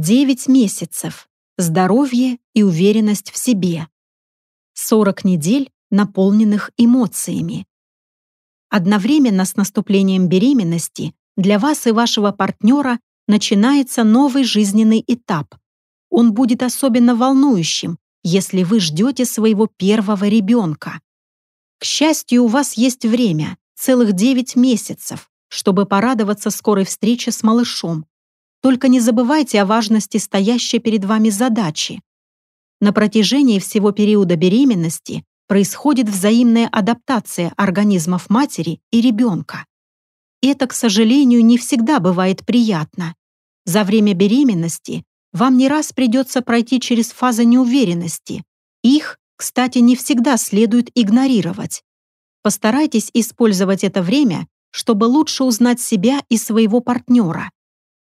9 месяцев. Здоровье и уверенность в себе. 40 недель, наполненных эмоциями. Одновременно с наступлением беременности для вас и вашего партнера начинается новый жизненный этап. Он будет особенно волнующим, если вы ждете своего первого ребенка. К счастью, у вас есть время, целых 9 месяцев, чтобы порадоваться скорой встрече с малышом. Только не забывайте о важности стоящей перед вами задачи. На протяжении всего периода беременности происходит взаимная адаптация организмов матери и ребенка. Это, к сожалению, не всегда бывает приятно. За время беременности вам не раз придется пройти через фазы неуверенности. Их, кстати, не всегда следует игнорировать. Постарайтесь использовать это время, чтобы лучше узнать себя и своего партнера.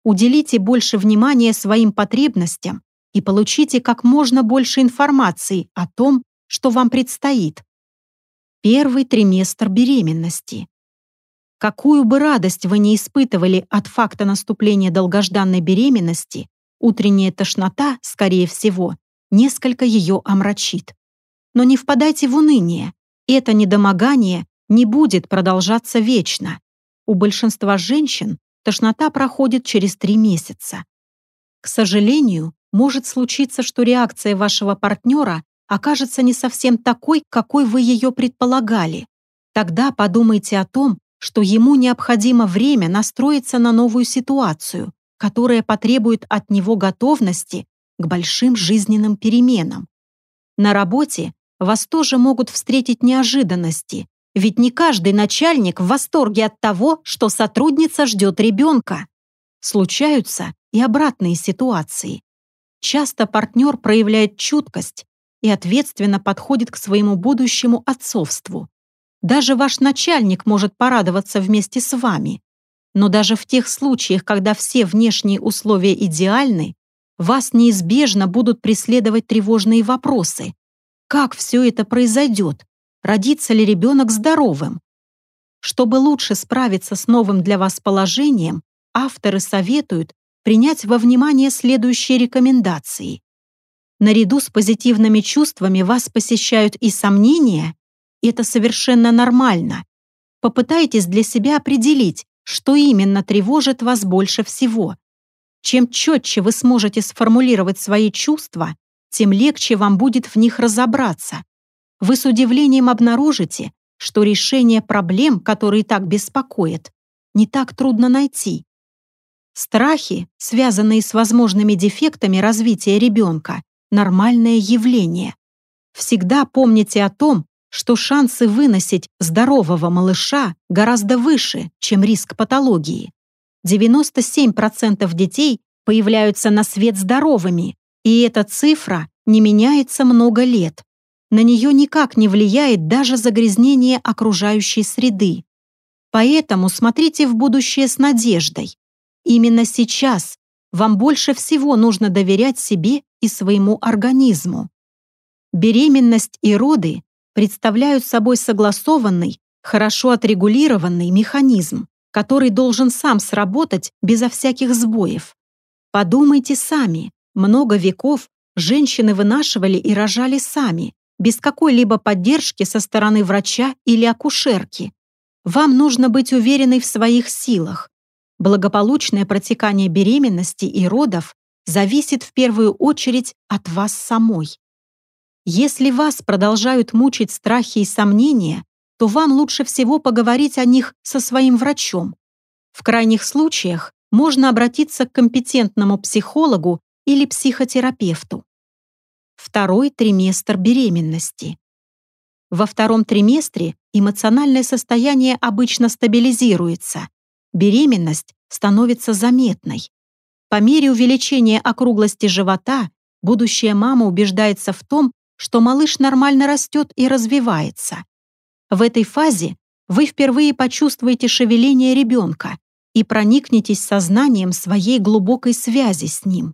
Уделите больше внимания своим потребностям и получите как можно больше информации о том, что вам предстоит. Первый триместр беременности. Какую бы радость вы не испытывали от факта наступления долгожданной беременности, утренняя тошнота, скорее всего, несколько ее омрачит. Но не впадайте в уныние. Это недомогание не будет продолжаться вечно. У большинства женщин тошнота проходит через три месяца. К сожалению, может случиться, что реакция вашего партнера окажется не совсем такой, какой вы ее предполагали. Тогда подумайте о том, что ему необходимо время настроиться на новую ситуацию, которая потребует от него готовности к большим жизненным переменам. На работе вас тоже могут встретить неожиданности, ведь не каждый начальник в восторге от того, что сотрудница ждет ребенка. Случаются и обратные ситуации. Часто партнер проявляет чуткость и ответственно подходит к своему будущему отцовству. Даже ваш начальник может порадоваться вместе с вами. Но даже в тех случаях, когда все внешние условия идеальны, вас неизбежно будут преследовать тревожные вопросы. Как все это произойдет? Родится ли ребенок здоровым? Чтобы лучше справиться с новым для вас положением, авторы советуют принять во внимание следующие рекомендации. Наряду с позитивными чувствами вас посещают и сомнения, это совершенно нормально. Попытайтесь для себя определить, что именно тревожит вас больше всего. Чем четче вы сможете сформулировать свои чувства, тем легче вам будет в них разобраться. Вы с удивлением обнаружите, что решение проблем, которые так беспокоят, не так трудно найти. Страхи, связанные с возможными дефектами развития ребенка, нормальное явление. Всегда помните о том, что шансы выносить здорового малыша гораздо выше, чем риск патологии. 97% детей появляются на свет здоровыми, и эта цифра не меняется много лет. На нее никак не влияет даже загрязнение окружающей среды. Поэтому смотрите в будущее с надеждой. Именно сейчас вам больше всего нужно доверять себе и своему организму. Беременность и роды представляют собой согласованный, хорошо отрегулированный механизм, который должен сам сработать безо всяких сбоев. Подумайте сами, много веков женщины вынашивали и рожали сами, без какой-либо поддержки со стороны врача или акушерки. Вам нужно быть уверенной в своих силах. Благополучное протекание беременности и родов зависит в первую очередь от вас самой. Если вас продолжают мучить страхи и сомнения, то вам лучше всего поговорить о них со своим врачом. В крайних случаях можно обратиться к компетентному психологу или психотерапевту. Второй триместр беременности. Во втором триместре эмоциональное состояние обычно стабилизируется. Беременность становится заметной. По мере увеличения округлости живота будущая мама убеждается в том, что малыш нормально растет и развивается. В этой фазе вы впервые почувствуете шевеление ребенка и проникнетесь сознанием своей глубокой связи с ним.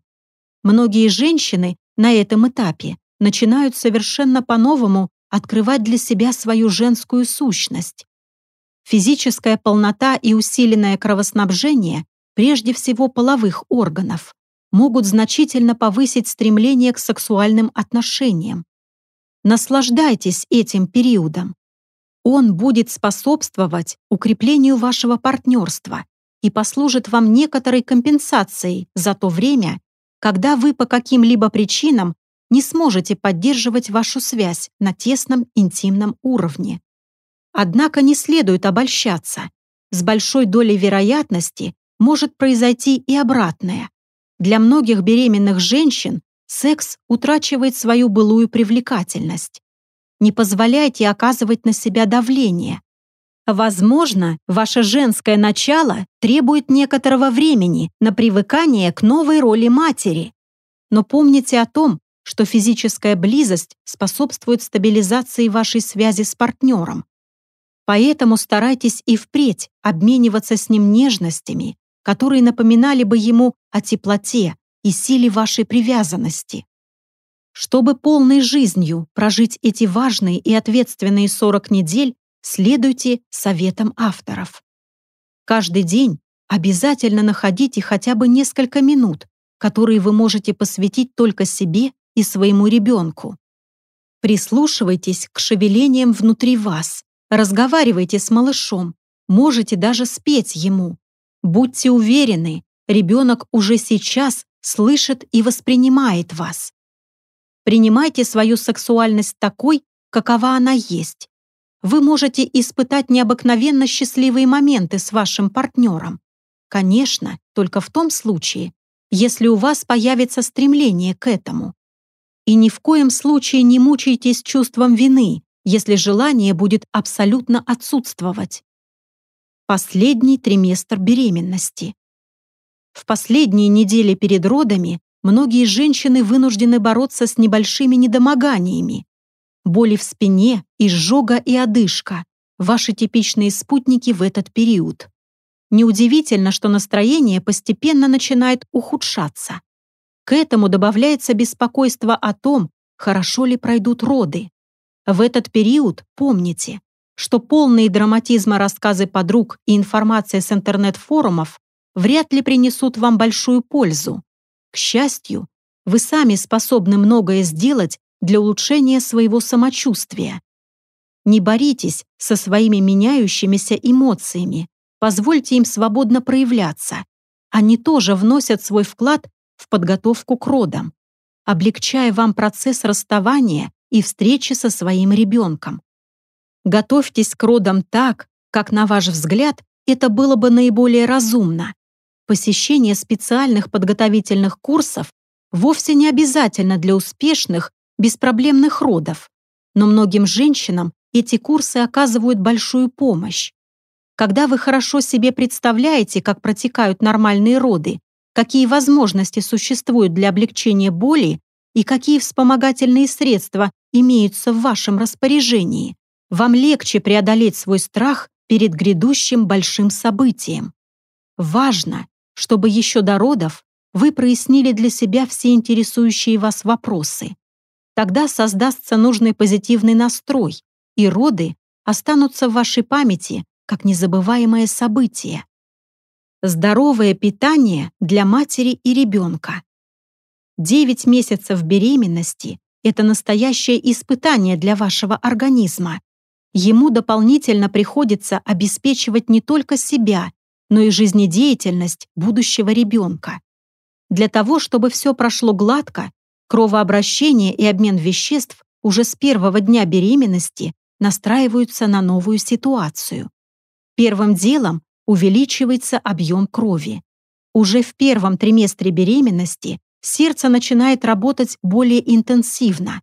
Многие женщины на этом этапе начинают совершенно по-новому открывать для себя свою женскую сущность. Физическая полнота и усиленное кровоснабжение прежде всего половых органов могут значительно повысить стремление к сексуальным отношениям. Наслаждайтесь этим периодом. Он будет способствовать укреплению вашего партнерства и послужит вам некоторой компенсацией за то время, когда вы по каким-либо причинам не сможете поддерживать вашу связь на тесном интимном уровне. Однако не следует обольщаться. С большой долей вероятности может произойти и обратное. Для многих беременных женщин секс утрачивает свою былую привлекательность. Не позволяйте оказывать на себя давление. Возможно, ваше женское начало требует некоторого времени на привыкание к новой роли матери. Но помните о том, что физическая близость способствует стабилизации вашей связи с партнером. Поэтому старайтесь и впредь обмениваться с ним нежностями, которые напоминали бы ему о теплоте и силе вашей привязанности. Чтобы полной жизнью прожить эти важные и ответственные 40 недель, следуйте советам авторов. Каждый день обязательно находите хотя бы несколько минут, которые вы можете посвятить только себе и своему ребенку. Прислушивайтесь к шевелениям внутри вас, разговаривайте с малышом, можете даже спеть ему, Будьте уверены, ребенок уже сейчас слышит и воспринимает вас. Принимайте свою сексуальность такой, какова она есть. Вы можете испытать необыкновенно счастливые моменты с вашим партнером. Конечно, только в том случае, если у вас появится стремление к этому. И ни в коем случае не мучайтесь чувством вины, если желание будет абсолютно отсутствовать. Последний триместр беременности. В последние недели перед родами многие женщины вынуждены бороться с небольшими недомоганиями. Боли в спине, изжога и одышка – ваши типичные спутники в этот период. Неудивительно, что настроение постепенно начинает ухудшаться. К этому добавляется беспокойство о том, хорошо ли пройдут роды. В этот период, помните, что полные драматизма рассказы подруг и информация с интернет-форумов вряд ли принесут вам большую пользу. К счастью, вы сами способны многое сделать для улучшения своего самочувствия. Не боритесь со своими меняющимися эмоциями, позвольте им свободно проявляться. Они тоже вносят свой вклад в подготовку к родам, облегчая вам процесс расставания и встречи со своим ребенком. Готовьтесь к родам так, как, на ваш взгляд, это было бы наиболее разумно. Посещение специальных подготовительных курсов вовсе не обязательно для успешных, беспроблемных родов, но многим женщинам эти курсы оказывают большую помощь. Когда вы хорошо себе представляете, как протекают нормальные роды, какие возможности существуют для облегчения боли и какие вспомогательные средства имеются в вашем распоряжении, вам легче преодолеть свой страх перед грядущим большим событием. Важно, чтобы еще до родов вы прояснили для себя все интересующие вас вопросы. Тогда создастся нужный позитивный настрой, и роды останутся в вашей памяти как незабываемое событие. Здоровое питание для матери и ребенка. 9 месяцев беременности – это настоящее испытание для вашего организма ему дополнительно приходится обеспечивать не только себя, но и жизнедеятельность будущего ребенка. Для того, чтобы все прошло гладко, кровообращение и обмен веществ уже с первого дня беременности настраиваются на новую ситуацию. Первым делом увеличивается объем крови. Уже в первом триместре беременности сердце начинает работать более интенсивно.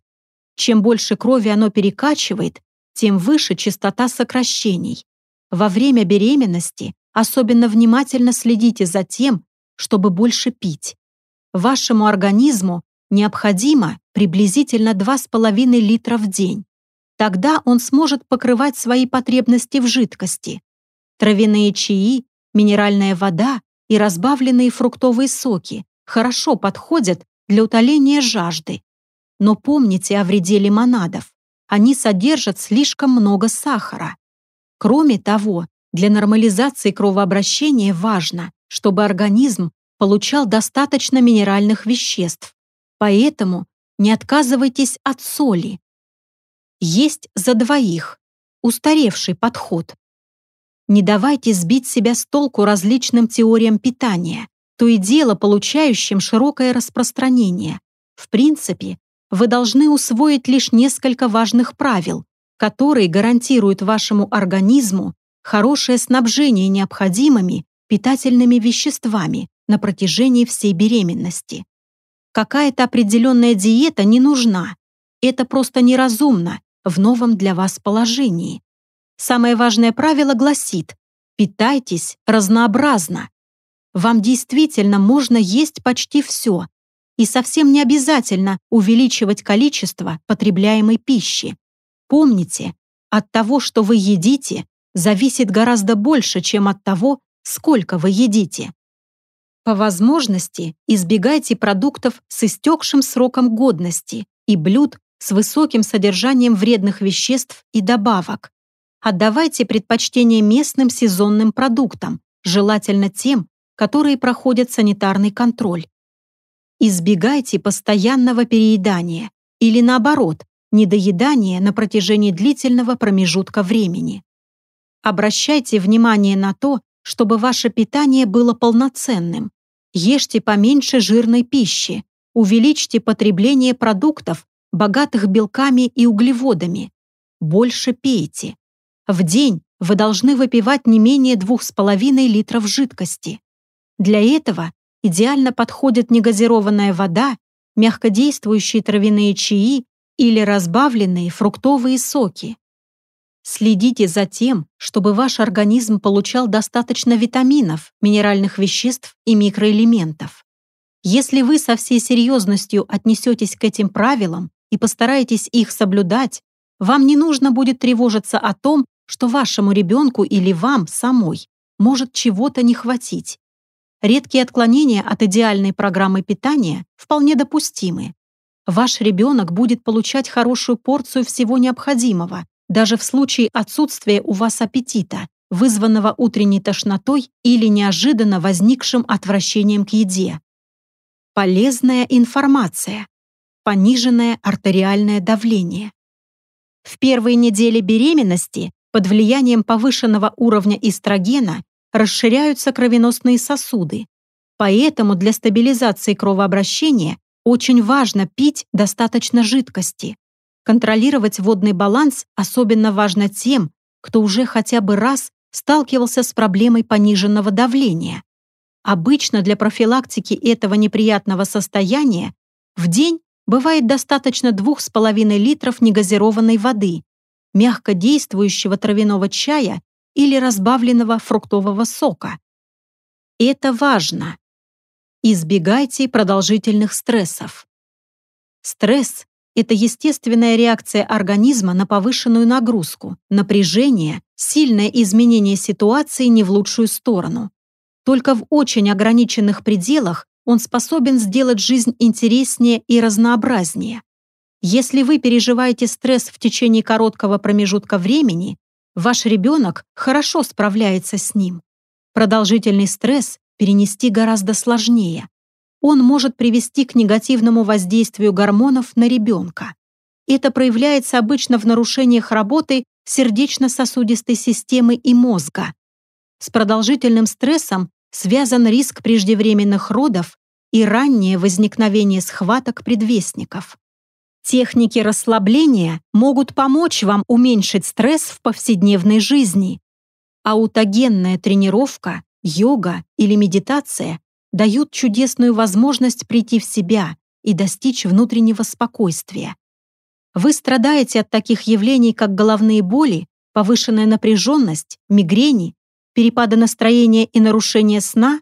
Чем больше крови оно перекачивает, тем выше частота сокращений. Во время беременности особенно внимательно следите за тем, чтобы больше пить. Вашему организму необходимо приблизительно 2,5 литра в день. Тогда он сможет покрывать свои потребности в жидкости. Травяные чаи, минеральная вода и разбавленные фруктовые соки хорошо подходят для утоления жажды. Но помните о вреде лимонадов они содержат слишком много сахара. Кроме того, для нормализации кровообращения важно, чтобы организм получал достаточно минеральных веществ, поэтому не отказывайтесь от соли. Есть за двоих. Устаревший подход. Не давайте сбить себя с толку различным теориям питания, то и дело получающим широкое распространение. В принципе, вы должны усвоить лишь несколько важных правил, которые гарантируют вашему организму хорошее снабжение необходимыми питательными веществами на протяжении всей беременности. Какая-то определенная диета не нужна. Это просто неразумно в новом для вас положении. Самое важное правило гласит «питайтесь разнообразно». Вам действительно можно есть почти все, и совсем не обязательно увеличивать количество потребляемой пищи. Помните, от того, что вы едите, зависит гораздо больше, чем от того, сколько вы едите. По возможности избегайте продуктов с истекшим сроком годности и блюд с высоким содержанием вредных веществ и добавок. Отдавайте предпочтение местным сезонным продуктам, желательно тем, которые проходят санитарный контроль. Избегайте постоянного переедания или, наоборот, недоедания на протяжении длительного промежутка времени. Обращайте внимание на то, чтобы ваше питание было полноценным. Ешьте поменьше жирной пищи, увеличьте потребление продуктов, богатых белками и углеводами. Больше пейте. В день вы должны выпивать не менее 2,5 литров жидкости. Для этого идеально подходит негазированная вода, мягкодействующие травяные чаи или разбавленные фруктовые соки. Следите за тем, чтобы ваш организм получал достаточно витаминов, минеральных веществ и микроэлементов. Если вы со всей серьезностью отнесетесь к этим правилам и постараетесь их соблюдать, вам не нужно будет тревожиться о том, что вашему ребенку или вам самой может чего-то не хватить. Редкие отклонения от идеальной программы питания вполне допустимы. Ваш ребенок будет получать хорошую порцию всего необходимого, даже в случае отсутствия у вас аппетита, вызванного утренней тошнотой или неожиданно возникшим отвращением к еде. Полезная информация. Пониженное артериальное давление. В первые недели беременности под влиянием повышенного уровня эстрогена расширяются кровеносные сосуды. Поэтому для стабилизации кровообращения очень важно пить достаточно жидкости. Контролировать водный баланс особенно важно тем, кто уже хотя бы раз сталкивался с проблемой пониженного давления. Обычно для профилактики этого неприятного состояния в день бывает достаточно 2,5 литров негазированной воды, мягко действующего травяного чая или разбавленного фруктового сока. Это важно. Избегайте продолжительных стрессов. Стресс – это естественная реакция организма на повышенную нагрузку, напряжение, сильное изменение ситуации не в лучшую сторону. Только в очень ограниченных пределах он способен сделать жизнь интереснее и разнообразнее. Если вы переживаете стресс в течение короткого промежутка времени, Ваш ребенок хорошо справляется с ним. Продолжительный стресс перенести гораздо сложнее. Он может привести к негативному воздействию гормонов на ребенка. Это проявляется обычно в нарушениях работы сердечно-сосудистой системы и мозга. С продолжительным стрессом связан риск преждевременных родов и раннее возникновение схваток предвестников. Техники расслабления могут помочь вам уменьшить стресс в повседневной жизни. Аутогенная тренировка, йога или медитация дают чудесную возможность прийти в себя и достичь внутреннего спокойствия. Вы страдаете от таких явлений, как головные боли, повышенная напряженность, мигрени, перепады настроения и нарушение сна?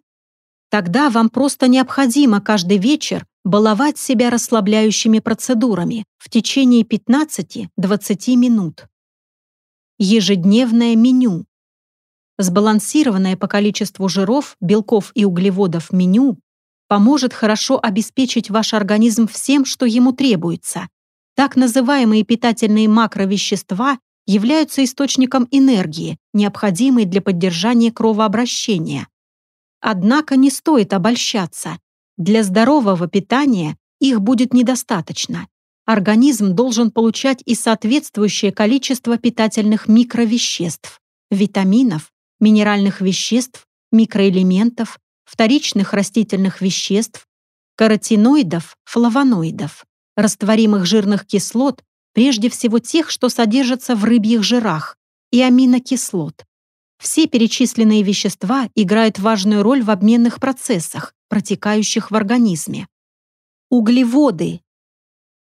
Тогда вам просто необходимо каждый вечер баловать себя расслабляющими процедурами в течение 15-20 минут. Ежедневное меню. Сбалансированное по количеству жиров, белков и углеводов меню поможет хорошо обеспечить ваш организм всем, что ему требуется. Так называемые питательные макровещества являются источником энергии, необходимой для поддержания кровообращения. Однако не стоит обольщаться. Для здорового питания их будет недостаточно. Организм должен получать и соответствующее количество питательных микровеществ, витаминов, минеральных веществ, микроэлементов, вторичных растительных веществ, каротиноидов, флавоноидов, растворимых жирных кислот, прежде всего тех, что содержатся в рыбьих жирах, и аминокислот. Все перечисленные вещества играют важную роль в обменных процессах, протекающих в организме. Углеводы.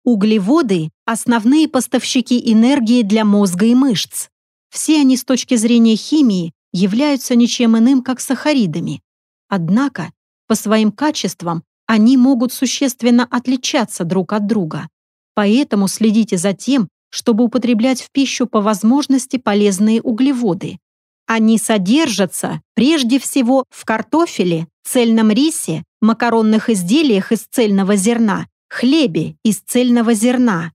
Углеводы – основные поставщики энергии для мозга и мышц. Все они с точки зрения химии являются ничем иным, как сахаридами. Однако, по своим качествам они могут существенно отличаться друг от друга. Поэтому следите за тем, чтобы употреблять в пищу по возможности полезные углеводы. Они содержатся прежде всего в картофеле, цельном рисе, макаронных изделиях из цельного зерна, хлебе из цельного зерна.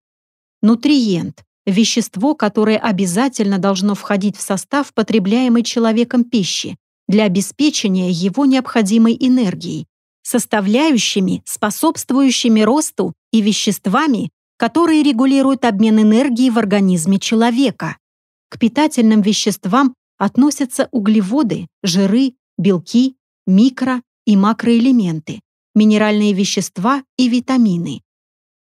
Нутриент – вещество, которое обязательно должно входить в состав потребляемой человеком пищи для обеспечения его необходимой энергией, составляющими, способствующими росту и веществами, которые регулируют обмен энергии в организме человека. К питательным веществам относятся углеводы, жиры, белки, микро- и макроэлементы, минеральные вещества и витамины.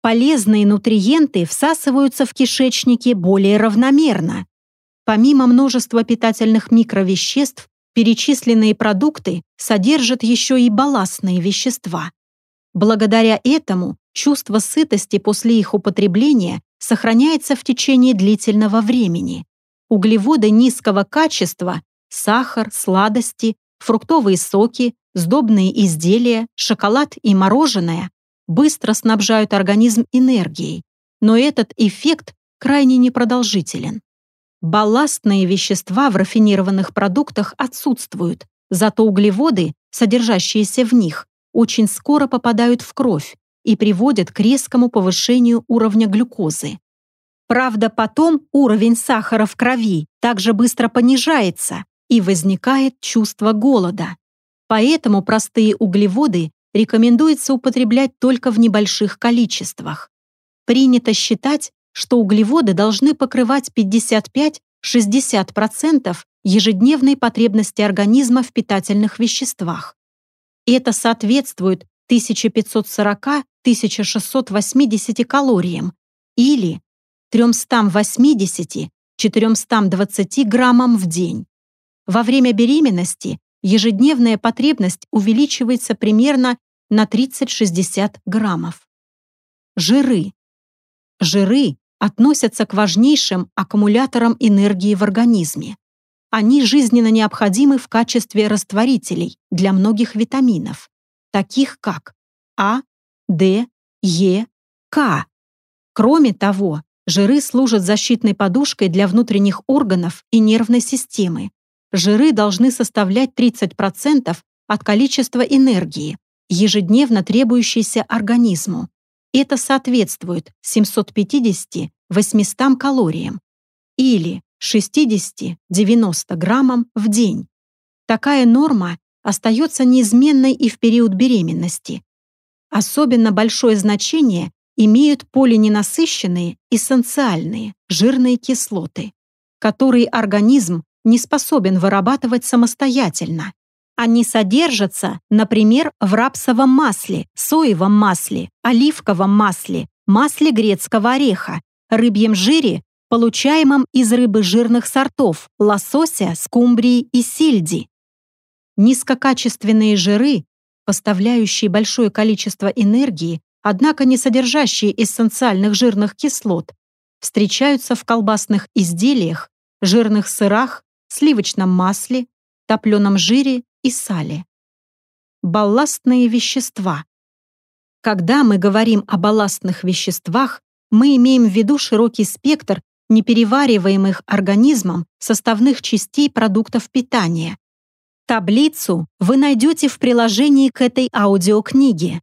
Полезные нутриенты всасываются в кишечнике более равномерно. Помимо множества питательных микровеществ, перечисленные продукты содержат еще и балластные вещества. Благодаря этому чувство сытости после их употребления сохраняется в течение длительного времени. Углеводы низкого качества, сахар, сладости, фруктовые соки, сдобные изделия, шоколад и мороженое быстро снабжают организм энергией, но этот эффект крайне непродолжителен. Балластные вещества в рафинированных продуктах отсутствуют, зато углеводы, содержащиеся в них, очень скоро попадают в кровь и приводят к резкому повышению уровня глюкозы. Правда, потом уровень сахара в крови также быстро понижается и возникает чувство голода. Поэтому простые углеводы рекомендуется употреблять только в небольших количествах. Принято считать, что углеводы должны покрывать 55-60% ежедневной потребности организма в питательных веществах. Это соответствует 1540-1680 калориям или 380-420 граммам в день. Во время беременности ежедневная потребность увеличивается примерно на 30-60 граммов. Жиры. Жиры относятся к важнейшим аккумуляторам энергии в организме. Они жизненно необходимы в качестве растворителей для многих витаминов, таких как А, Д, Е, К. Кроме того, жиры служат защитной подушкой для внутренних органов и нервной системы, жиры должны составлять 30% от количества энергии, ежедневно требующейся организму. Это соответствует 750-800 калориям или 60-90 граммам в день. Такая норма остается неизменной и в период беременности. Особенно большое значение имеют полиненасыщенные эссенциальные жирные кислоты, которые организм не способен вырабатывать самостоятельно. Они содержатся, например, в рапсовом масле, соевом масле, оливковом масле, масле грецкого ореха, рыбьем жире, получаемом из рыбы жирных сортов, лосося, скумбрии и сельди. Низкокачественные жиры, поставляющие большое количество энергии, однако не содержащие эссенциальных жирных кислот, встречаются в колбасных изделиях, жирных сырах, сливочном масле, топленом жире и сале. Балластные вещества. Когда мы говорим о балластных веществах, мы имеем в виду широкий спектр неперевариваемых организмом составных частей продуктов питания. Таблицу вы найдете в приложении к этой аудиокниге.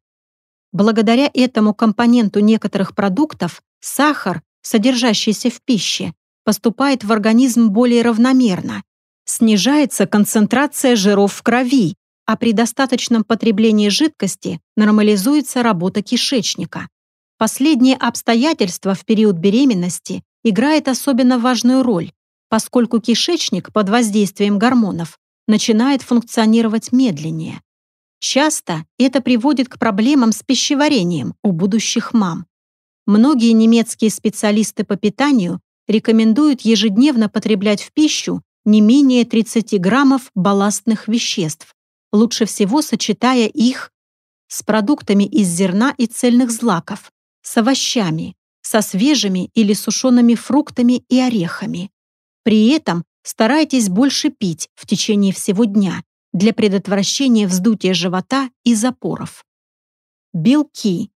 Благодаря этому компоненту некоторых продуктов сахар, содержащийся в пище, поступает в организм более равномерно. Снижается концентрация жиров в крови, а при достаточном потреблении жидкости нормализуется работа кишечника. Последнее обстоятельство в период беременности играет особенно важную роль, поскольку кишечник под воздействием гормонов начинает функционировать медленнее. Часто это приводит к проблемам с пищеварением у будущих мам. Многие немецкие специалисты по питанию рекомендуют ежедневно потреблять в пищу не менее 30 граммов балластных веществ, лучше всего сочетая их с продуктами из зерна и цельных злаков, с овощами, со свежими или сушеными фруктами и орехами. При этом старайтесь больше пить в течение всего дня для предотвращения вздутия живота и запоров. Белки.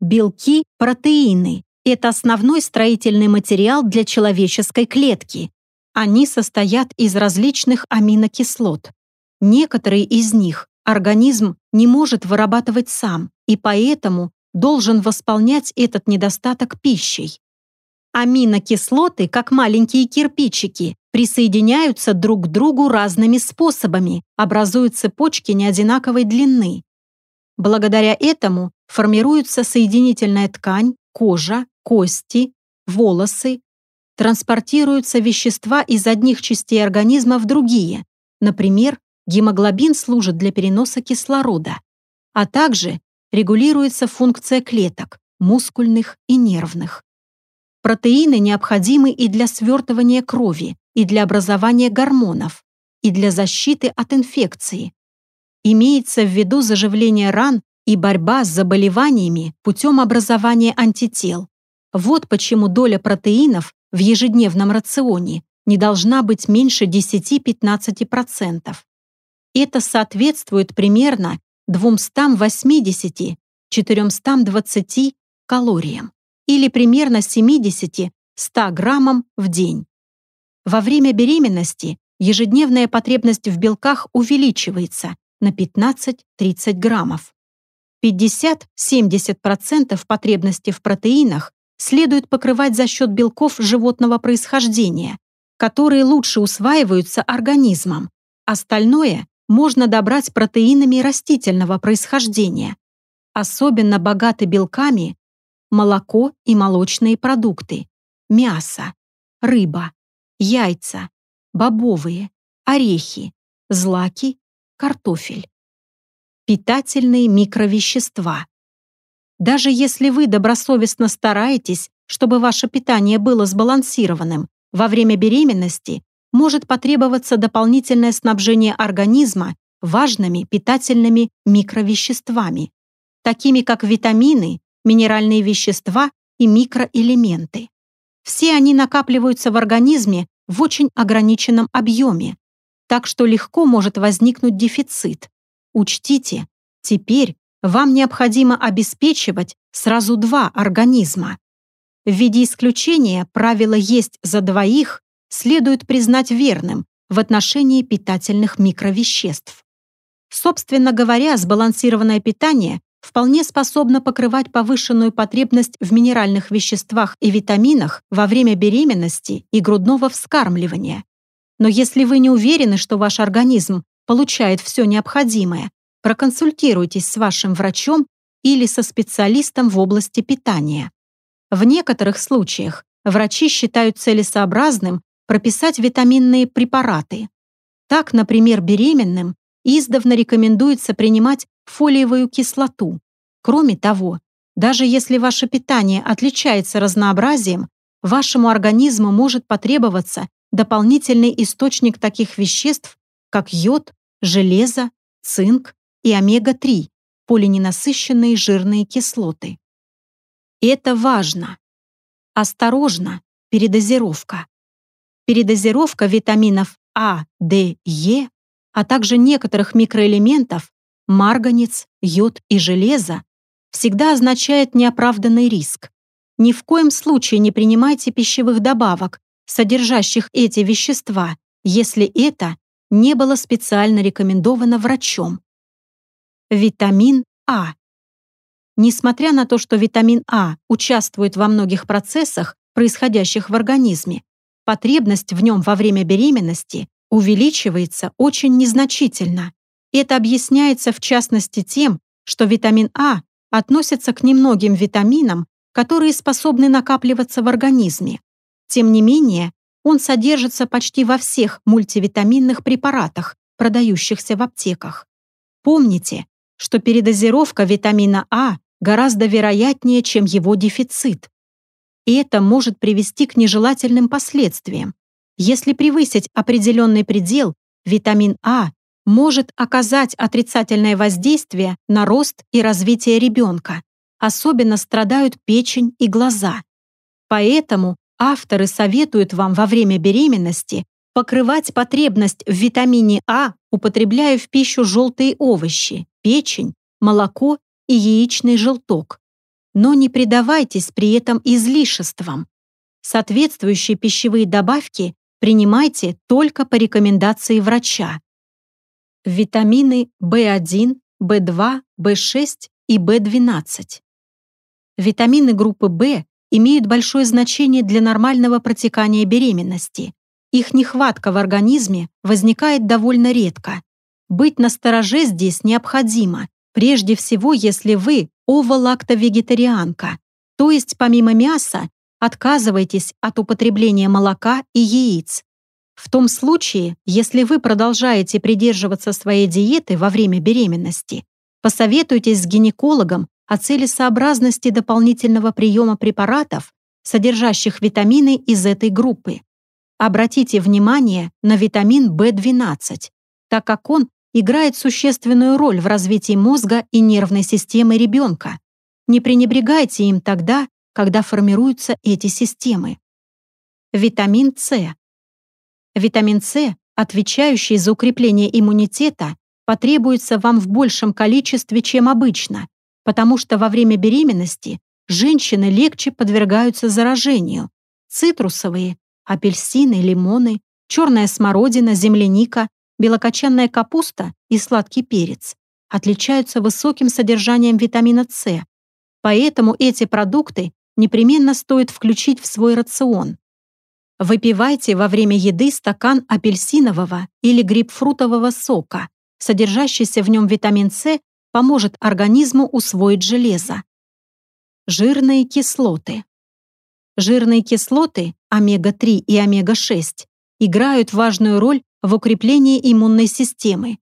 Белки – протеины. Это основной строительный материал для человеческой клетки. Они состоят из различных аминокислот. Некоторые из них организм не может вырабатывать сам, и поэтому должен восполнять этот недостаток пищей. Аминокислоты, как маленькие кирпичики, присоединяются друг к другу разными способами, образуя цепочки неодинаковой длины. Благодаря этому формируется соединительная ткань, кожа, кости, волосы, транспортируются вещества из одних частей организма в другие, например, гемоглобин служит для переноса кислорода, а также регулируется функция клеток, мускульных и нервных. Протеины необходимы и для свертывания крови, и для образования гормонов, и для защиты от инфекции. Имеется в виду заживление ран и борьба с заболеваниями путем образования антител. Вот почему доля протеинов в ежедневном рационе не должна быть меньше 10-15%. Это соответствует примерно 280-420 калориям или примерно 70-100 граммам в день. Во время беременности ежедневная потребность в белках увеличивается на 15-30 граммов. 50-70% потребности в протеинах следует покрывать за счет белков животного происхождения, которые лучше усваиваются организмом. Остальное можно добрать протеинами растительного происхождения. Особенно богаты белками молоко и молочные продукты, мясо, рыба, яйца, бобовые, орехи, злаки, картофель. Питательные микровещества. Даже если вы добросовестно стараетесь, чтобы ваше питание было сбалансированным, во время беременности может потребоваться дополнительное снабжение организма важными питательными микровеществами, такими как витамины, минеральные вещества и микроэлементы. Все они накапливаются в организме в очень ограниченном объеме, так что легко может возникнуть дефицит. Учтите, теперь вам необходимо обеспечивать сразу два организма. В виде исключения правило «есть за двоих» следует признать верным в отношении питательных микровеществ. Собственно говоря, сбалансированное питание вполне способна покрывать повышенную потребность в минеральных веществах и витаминах во время беременности и грудного вскармливания. Но если вы не уверены, что ваш организм получает все необходимое, проконсультируйтесь с вашим врачом или со специалистом в области питания. В некоторых случаях врачи считают целесообразным прописать витаминные препараты. Так, например, беременным издавна рекомендуется принимать фолиевую кислоту. Кроме того, даже если ваше питание отличается разнообразием, вашему организму может потребоваться дополнительный источник таких веществ, как йод, железо, цинк и омега-3, полиненасыщенные жирные кислоты. Это важно. Осторожно, передозировка. Передозировка витаминов А, D, Е, а также некоторых микроэлементов марганец, йод и железо всегда означает неоправданный риск. Ни в коем случае не принимайте пищевых добавок, содержащих эти вещества, если это не было специально рекомендовано врачом. Витамин А. Несмотря на то, что витамин А участвует во многих процессах, происходящих в организме, потребность в нем во время беременности увеличивается очень незначительно Это объясняется в частности тем, что витамин А относится к немногим витаминам, которые способны накапливаться в организме. Тем не менее, он содержится почти во всех мультивитаминных препаратах, продающихся в аптеках. Помните, что передозировка витамина А гораздо вероятнее, чем его дефицит. И это может привести к нежелательным последствиям. Если превысить определенный предел, витамин А может оказать отрицательное воздействие на рост и развитие ребенка. Особенно страдают печень и глаза. Поэтому авторы советуют вам во время беременности покрывать потребность в витамине А, употребляя в пищу желтые овощи, печень, молоко и яичный желток. Но не предавайтесь при этом излишествам. Соответствующие пищевые добавки принимайте только по рекомендации врача. Витамины В1, В2, В6 и В12. Витамины группы В имеют большое значение для нормального протекания беременности. Их нехватка в организме возникает довольно редко. Быть настороже здесь необходимо, прежде всего, если вы оволактовегетарианка, то есть помимо мяса отказывайтесь от употребления молока и яиц. В том случае, если вы продолжаете придерживаться своей диеты во время беременности, посоветуйтесь с гинекологом о целесообразности дополнительного приема препаратов, содержащих витамины из этой группы. Обратите внимание на витамин В12, так как он играет существенную роль в развитии мозга и нервной системы ребенка. Не пренебрегайте им тогда, когда формируются эти системы. Витамин С. Витамин С, отвечающий за укрепление иммунитета, потребуется вам в большем количестве, чем обычно, потому что во время беременности женщины легче подвергаются заражению. Цитрусовые, апельсины, лимоны, черная смородина, земляника, белокочанная капуста и сладкий перец отличаются высоким содержанием витамина С, поэтому эти продукты непременно стоит включить в свой рацион. Выпивайте во время еды стакан апельсинового или грейпфрутового сока. Содержащийся в нем витамин С поможет организму усвоить железо. Жирные кислоты. Жирные кислоты, омега-3 и омега-6, играют важную роль в укреплении иммунной системы.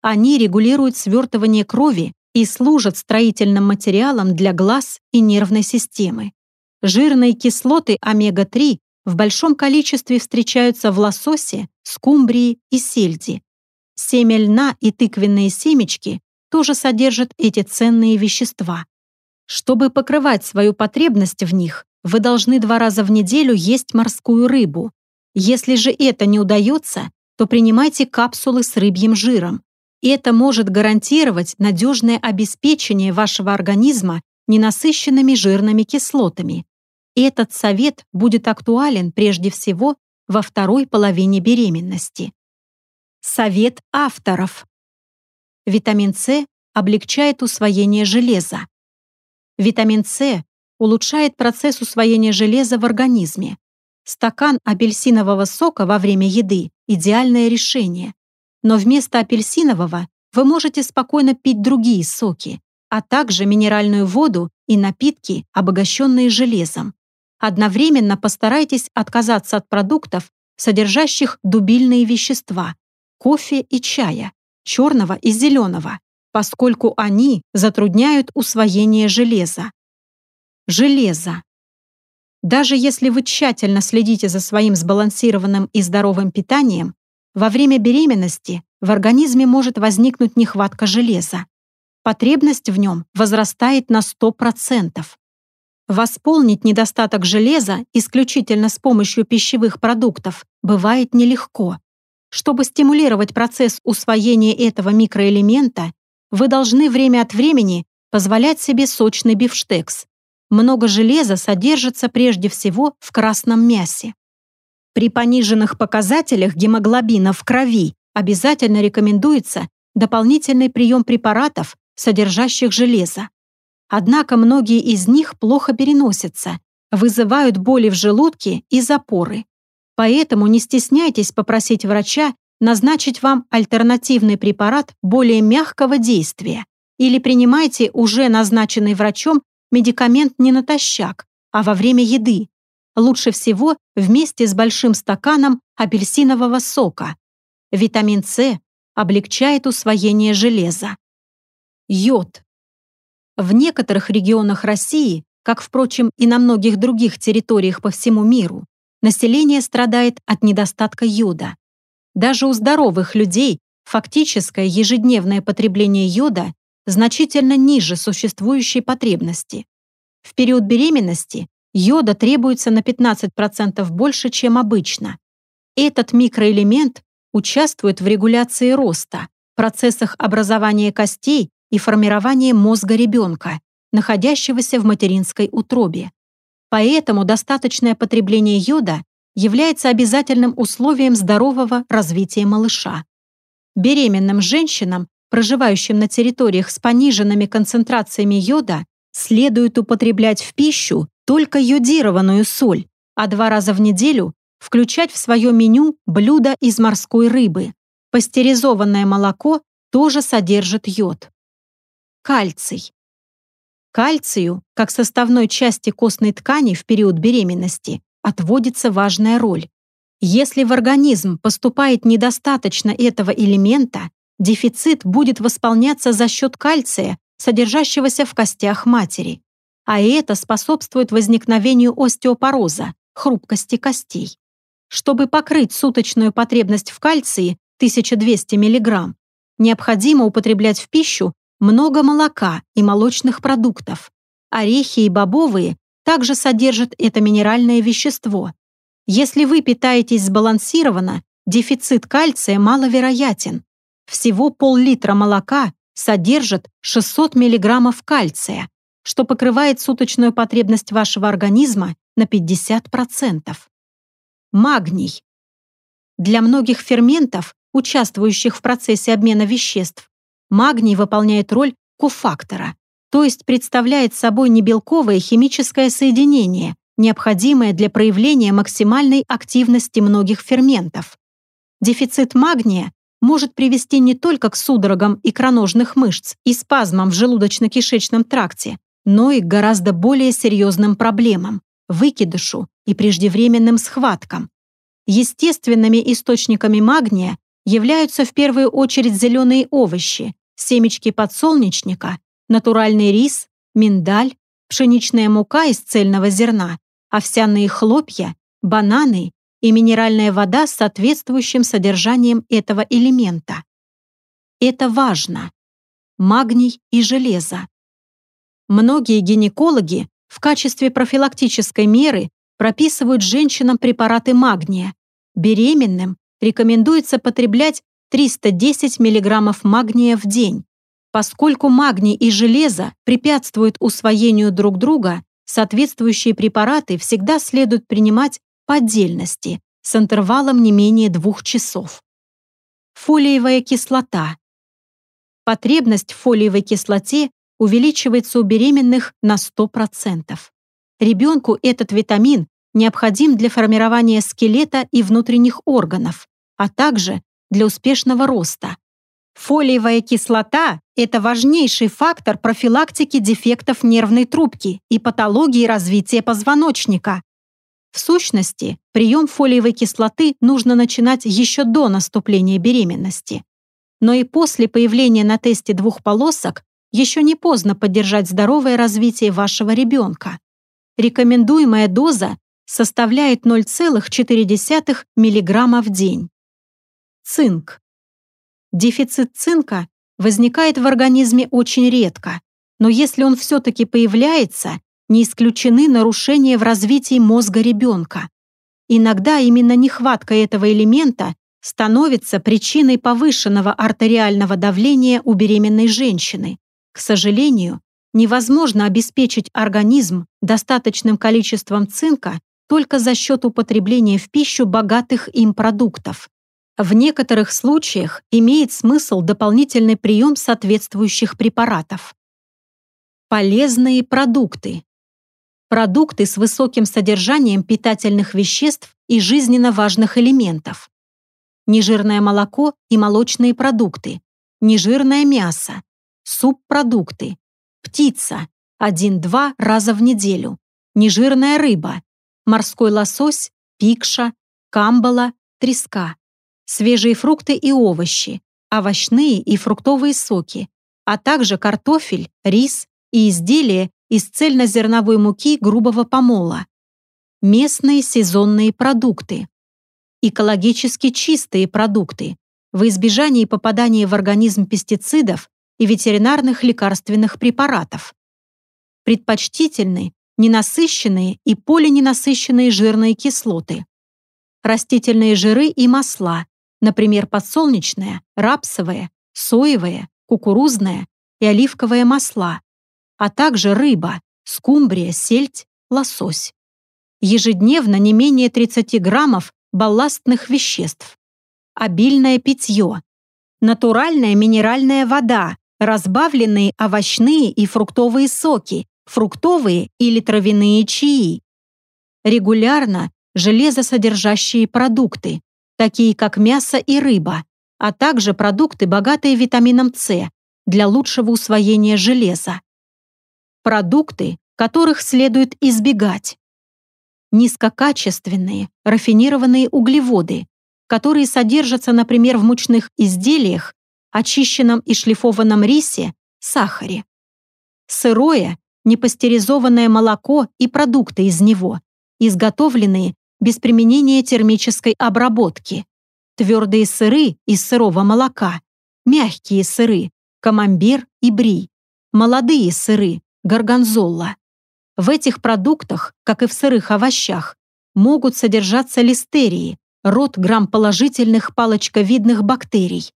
Они регулируют свертывание крови и служат строительным материалом для глаз и нервной системы. Жирные кислоты омега-3 в большом количестве встречаются в лососе, скумбрии и сельди. Семя льна и тыквенные семечки тоже содержат эти ценные вещества. Чтобы покрывать свою потребность в них, вы должны два раза в неделю есть морскую рыбу. Если же это не удается, то принимайте капсулы с рыбьим жиром. Это может гарантировать надежное обеспечение вашего организма ненасыщенными жирными кислотами. Этот совет будет актуален прежде всего во второй половине беременности. Совет авторов. Витамин С облегчает усвоение железа. Витамин С улучшает процесс усвоения железа в организме. Стакан апельсинового сока во время еды – идеальное решение. Но вместо апельсинового вы можете спокойно пить другие соки, а также минеральную воду и напитки, обогащенные железом. Одновременно постарайтесь отказаться от продуктов, содержащих дубильные вещества – кофе и чая черного и зеленого, поскольку они затрудняют усвоение железа. Железо. Даже если вы тщательно следите за своим сбалансированным и здоровым питанием, во время беременности в организме может возникнуть нехватка железа. Потребность в нем возрастает на 100%. Восполнить недостаток железа исключительно с помощью пищевых продуктов бывает нелегко. Чтобы стимулировать процесс усвоения этого микроэлемента, вы должны время от времени позволять себе сочный бифштекс. Много железа содержится прежде всего в красном мясе. При пониженных показателях гемоглобина в крови обязательно рекомендуется дополнительный прием препаратов, содержащих железо. Однако многие из них плохо переносятся, вызывают боли в желудке и запоры. Поэтому не стесняйтесь попросить врача назначить вам альтернативный препарат более мягкого действия или принимайте уже назначенный врачом медикамент не натощак, а во время еды. Лучше всего вместе с большим стаканом апельсинового сока. Витамин С облегчает усвоение железа. Йод. В некоторых регионах России, как, впрочем, и на многих других территориях по всему миру, население страдает от недостатка йода. Даже у здоровых людей фактическое ежедневное потребление йода значительно ниже существующей потребности. В период беременности йода требуется на 15% больше, чем обычно. Этот микроэлемент участвует в регуляции роста, процессах образования костей и формирования мозга ребенка, находящегося в материнской утробе. Поэтому достаточное потребление йода является обязательным условием здорового развития малыша. Беременным женщинам, проживающим на территориях с пониженными концентрациями йода, следует употреблять в пищу только йодированную соль, а два раза в неделю включать в свое меню блюда из морской рыбы. Пастеризованное молоко тоже содержит йод. Кальций. Кальцию, как составной части костной ткани в период беременности, отводится важная роль. Если в организм поступает недостаточно этого элемента, дефицит будет восполняться за счет кальция, содержащегося в костях матери. А это способствует возникновению остеопороза, хрупкости костей. Чтобы покрыть суточную потребность в кальции 1200 мг, необходимо употреблять в пищу много молока и молочных продуктов. Орехи и бобовые также содержат это минеральное вещество. Если вы питаетесь сбалансированно, дефицит кальция маловероятен. Всего пол-литра молока содержит 600 мг кальция, что покрывает суточную потребность вашего организма на 50%. Магний. Для многих ферментов, участвующих в процессе обмена веществ, магний выполняет роль кофактора, то есть представляет собой небелковое химическое соединение, необходимое для проявления максимальной активности многих ферментов. Дефицит магния может привести не только к судорогам икроножных мышц и спазмам в желудочно-кишечном тракте, но и к гораздо более серьезным проблемам – выкидышу и преждевременным схваткам. Естественными источниками магния являются в первую очередь зеленые овощи, семечки подсолнечника, натуральный рис, миндаль, пшеничная мука из цельного зерна, овсяные хлопья, бананы и минеральная вода с соответствующим содержанием этого элемента. Это важно. Магний и железо. Многие гинекологи в качестве профилактической меры прописывают женщинам препараты магния. Беременным рекомендуется потреблять 310 мг магния в день. Поскольку магний и железо препятствуют усвоению друг друга, соответствующие препараты всегда следует принимать по отдельности, с интервалом не менее двух часов. Фолиевая кислота. Потребность в фолиевой кислоте увеличивается у беременных на 100%. Ребенку этот витамин необходим для формирования скелета и внутренних органов, а также для успешного роста. Фолиевая кислота – это важнейший фактор профилактики дефектов нервной трубки и патологии развития позвоночника. В сущности, прием фолиевой кислоты нужно начинать еще до наступления беременности. Но и после появления на тесте двух полосок еще не поздно поддержать здоровое развитие вашего ребенка. Рекомендуемая доза составляет 0,4 мг в день. Цинк. Дефицит цинка возникает в организме очень редко, но если он все-таки появляется, не исключены нарушения в развитии мозга ребенка. Иногда именно нехватка этого элемента становится причиной повышенного артериального давления у беременной женщины. К сожалению, невозможно обеспечить организм достаточным количеством цинка только за счет употребления в пищу богатых им продуктов. В некоторых случаях имеет смысл дополнительный прием соответствующих препаратов. Полезные продукты. Продукты с высоким содержанием питательных веществ и жизненно важных элементов. нежирное молоко и молочные продукты, нежирное мясо, субпродукты, птица. 1-2 раза в неделю, нежирная рыба, морской лосось, пикша, камбала, треска, свежие фрукты и овощи, овощные и фруктовые соки, а также картофель, рис и изделия из цельнозерновой муки грубого помола, местные сезонные продукты, экологически чистые продукты, в избежании попадания в организм пестицидов и ветеринарных лекарственных препаратов. Предпочтительны ненасыщенные и полиненасыщенные жирные кислоты, растительные жиры и масла, например, подсолнечное, рапсовое, соевое, кукурузное и оливковое масла, а также рыба, скумбрия, сельдь, лосось. Ежедневно не менее 30 граммов балластных веществ. Обильное питье. Натуральная минеральная вода, разбавленные овощные и фруктовые соки, фруктовые или травяные чаи. Регулярно железосодержащие продукты, такие как мясо и рыба, а также продукты, богатые витамином С, для лучшего усвоения железа. Продукты, которых следует избегать. Низкокачественные, рафинированные углеводы, которые содержатся, например, в мучных изделиях, очищенном и шлифованном рисе, сахаре. Сырое, непастеризованное молоко и продукты из него, изготовленные без применения термической обработки. Твердые сыры из сырого молока, мягкие сыры, камамбер и бри, молодые сыры, горгонзола. В этих продуктах, как и в сырых овощах, могут содержаться листерии, род грамположительных палочковидных бактерий.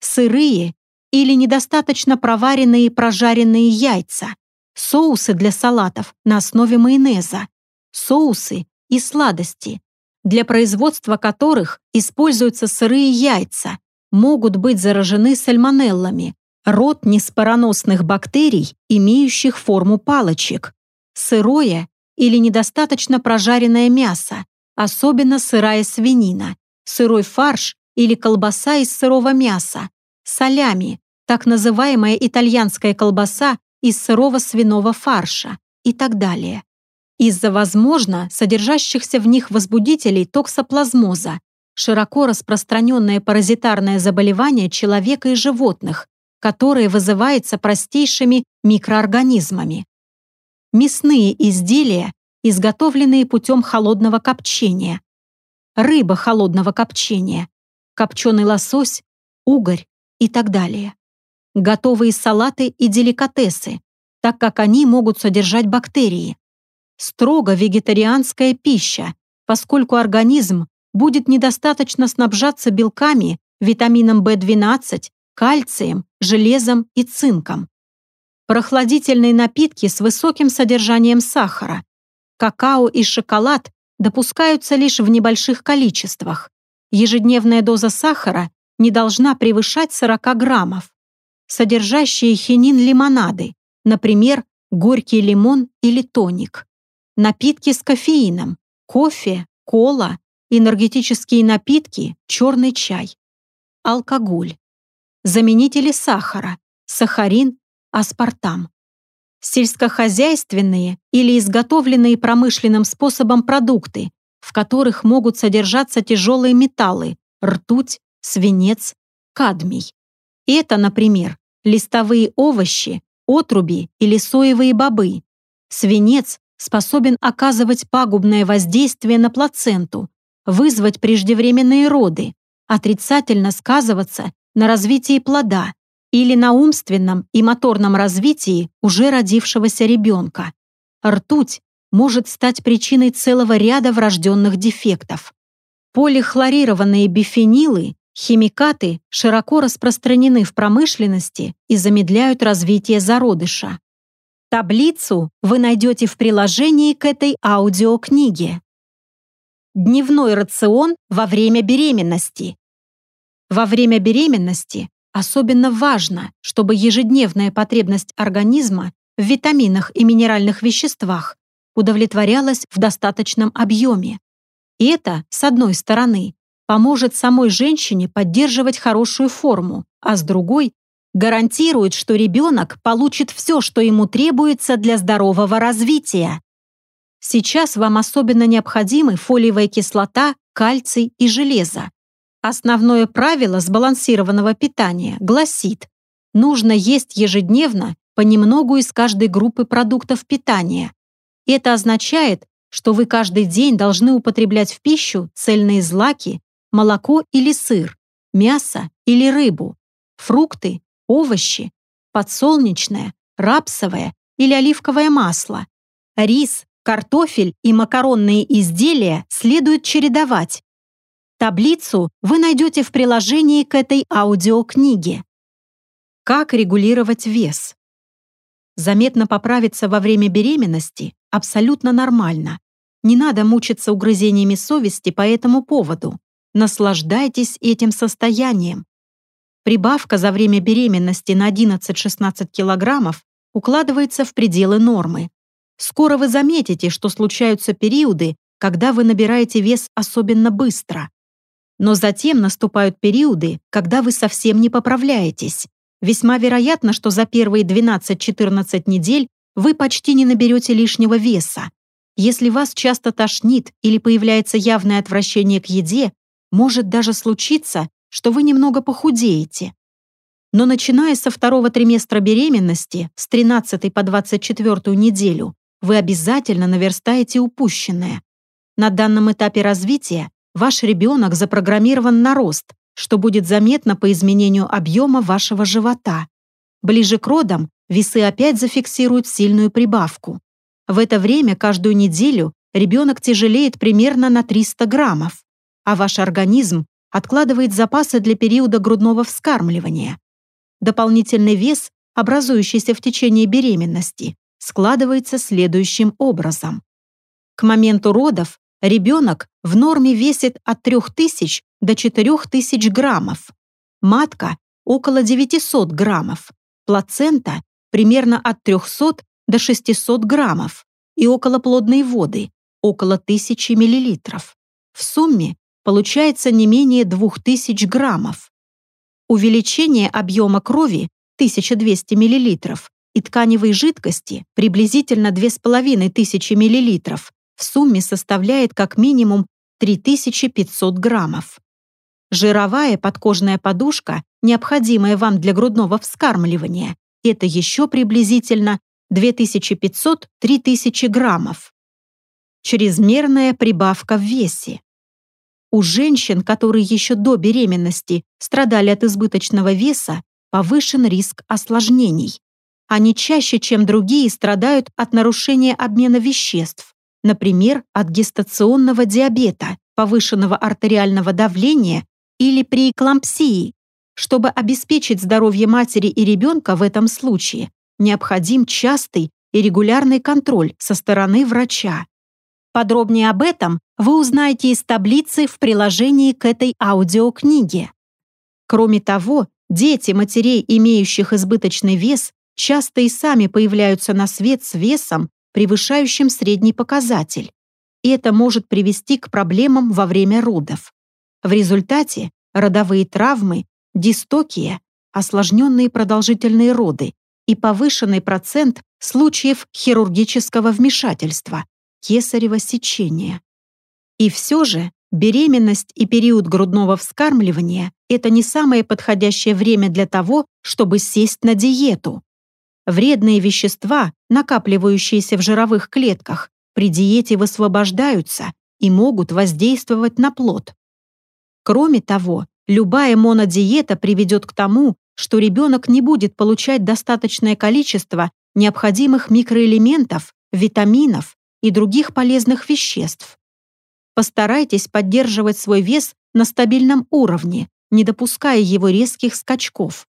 Сырые или недостаточно проваренные прожаренные яйца, соусы для салатов на основе майонеза, соусы и сладости, для производства которых используются сырые яйца, могут быть заражены сальмонеллами, род неспороносных бактерий, имеющих форму палочек, сырое или недостаточно прожаренное мясо, особенно сырая свинина, сырой фарш или колбаса из сырого мяса, солями, так называемая итальянская колбаса из сырого свиного фарша и так далее. Из-за, возможно, содержащихся в них возбудителей токсоплазмоза, широко распространенное паразитарное заболевание человека и животных, которое вызывается простейшими микроорганизмами. Мясные изделия, изготовленные путем холодного копчения. Рыба холодного копчения. Копченый лосось, угорь и так далее. Готовые салаты и деликатесы, так как они могут содержать бактерии. Строго вегетарианская пища, поскольку организм будет недостаточно снабжаться белками, витамином В12, кальцием, железом и цинком. Прохладительные напитки с высоким содержанием сахара, какао и шоколад допускаются лишь в небольших количествах. Ежедневная доза сахара не должна превышать 40 граммов. Содержащие хинин лимонады, например, горький лимон или тоник. Напитки с кофеином, кофе, кола, энергетические напитки, черный чай. Алкоголь заменители сахара, сахарин, аспартам. Сельскохозяйственные или изготовленные промышленным способом продукты, в которых могут содержаться тяжелые металлы, ртуть, свинец, кадмий. Это, например, листовые овощи, отруби или соевые бобы. Свинец способен оказывать пагубное воздействие на плаценту, вызвать преждевременные роды, отрицательно сказываться на развитии плода или на умственном и моторном развитии уже родившегося ребенка. Ртуть может стать причиной целого ряда врожденных дефектов. Полихлорированные бифенилы, химикаты широко распространены в промышленности и замедляют развитие зародыша. Таблицу вы найдете в приложении к этой аудиокниге. Дневной рацион во время беременности. Во время беременности особенно важно, чтобы ежедневная потребность организма в витаминах и минеральных веществах удовлетворялась в достаточном объеме. И это, с одной стороны, поможет самой женщине поддерживать хорошую форму, а с другой гарантирует, что ребенок получит все, что ему требуется для здорового развития. Сейчас вам особенно необходимы фолиевая кислота, кальций и железо. Основное правило сбалансированного питания гласит, нужно есть ежедневно понемногу из каждой группы продуктов питания. Это означает, что вы каждый день должны употреблять в пищу цельные злаки, молоко или сыр, мясо или рыбу, фрукты, овощи, подсолнечное, рапсовое или оливковое масло, рис, картофель и макаронные изделия следует чередовать. Таблицу вы найдете в приложении к этой аудиокниге. Как регулировать вес? Заметно поправиться во время беременности абсолютно нормально. Не надо мучиться угрызениями совести по этому поводу. Наслаждайтесь этим состоянием. Прибавка за время беременности на 11-16 килограммов укладывается в пределы нормы. Скоро вы заметите, что случаются периоды, когда вы набираете вес особенно быстро. Но затем наступают периоды, когда вы совсем не поправляетесь. Весьма вероятно, что за первые 12-14 недель вы почти не наберете лишнего веса, если вас часто тошнит или появляется явное отвращение к еде, может даже случиться, что вы немного похудеете. Но начиная со второго триместра беременности, с 13 по 24 неделю, вы обязательно наверстаете упущенное. На данном этапе развития ваш ребенок запрограммирован на рост, что будет заметно по изменению объема вашего живота. Ближе к родам весы опять зафиксируют сильную прибавку. В это время каждую неделю ребенок тяжелеет примерно на 300 граммов, а ваш организм откладывает запасы для периода грудного вскармливания. Дополнительный вес, образующийся в течение беременности, складывается следующим образом. К моменту родов ребенок в норме весит от 3000 до 4000 граммов, матка – около 900 граммов, плацента – примерно от 300 до 600 граммов. И околоплодной воды около 1000 миллилитров. В сумме получается не менее 2000 граммов. Увеличение объема крови 1200 миллилитров. И тканевой жидкости приблизительно 2500 миллилитров. В сумме составляет как минимум 3500 граммов. Жировая подкожная подушка, необходимая вам для грудного вскармливания, это еще приблизительно 2500-3000 граммов. Чрезмерная прибавка в весе. У женщин, которые еще до беременности страдали от избыточного веса, повышен риск осложнений. Они чаще, чем другие, страдают от нарушения обмена веществ, например, от гестационного диабета, повышенного артериального давления или преэклампсии. Чтобы обеспечить здоровье матери и ребенка в этом случае, необходим частый и регулярный контроль со стороны врача. Подробнее об этом вы узнаете из таблицы в приложении к этой аудиокниге. Кроме того, дети матерей, имеющих избыточный вес, часто и сами появляются на свет с весом, превышающим средний показатель. И это может привести к проблемам во время родов. В результате родовые травмы, дистокия, осложненные продолжительные роды и повышенный процент случаев хирургического вмешательства, кесарево сечения. И все же беременность и период грудного вскармливания – это не самое подходящее время для того, чтобы сесть на диету. Вредные вещества, накапливающиеся в жировых клетках, при диете высвобождаются и могут воздействовать на плод. Кроме того, любая монодиета приведет к тому, что ребенок не будет получать достаточное количество необходимых микроэлементов, витаминов и других полезных веществ. Постарайтесь поддерживать свой вес на стабильном уровне, не допуская его резких скачков.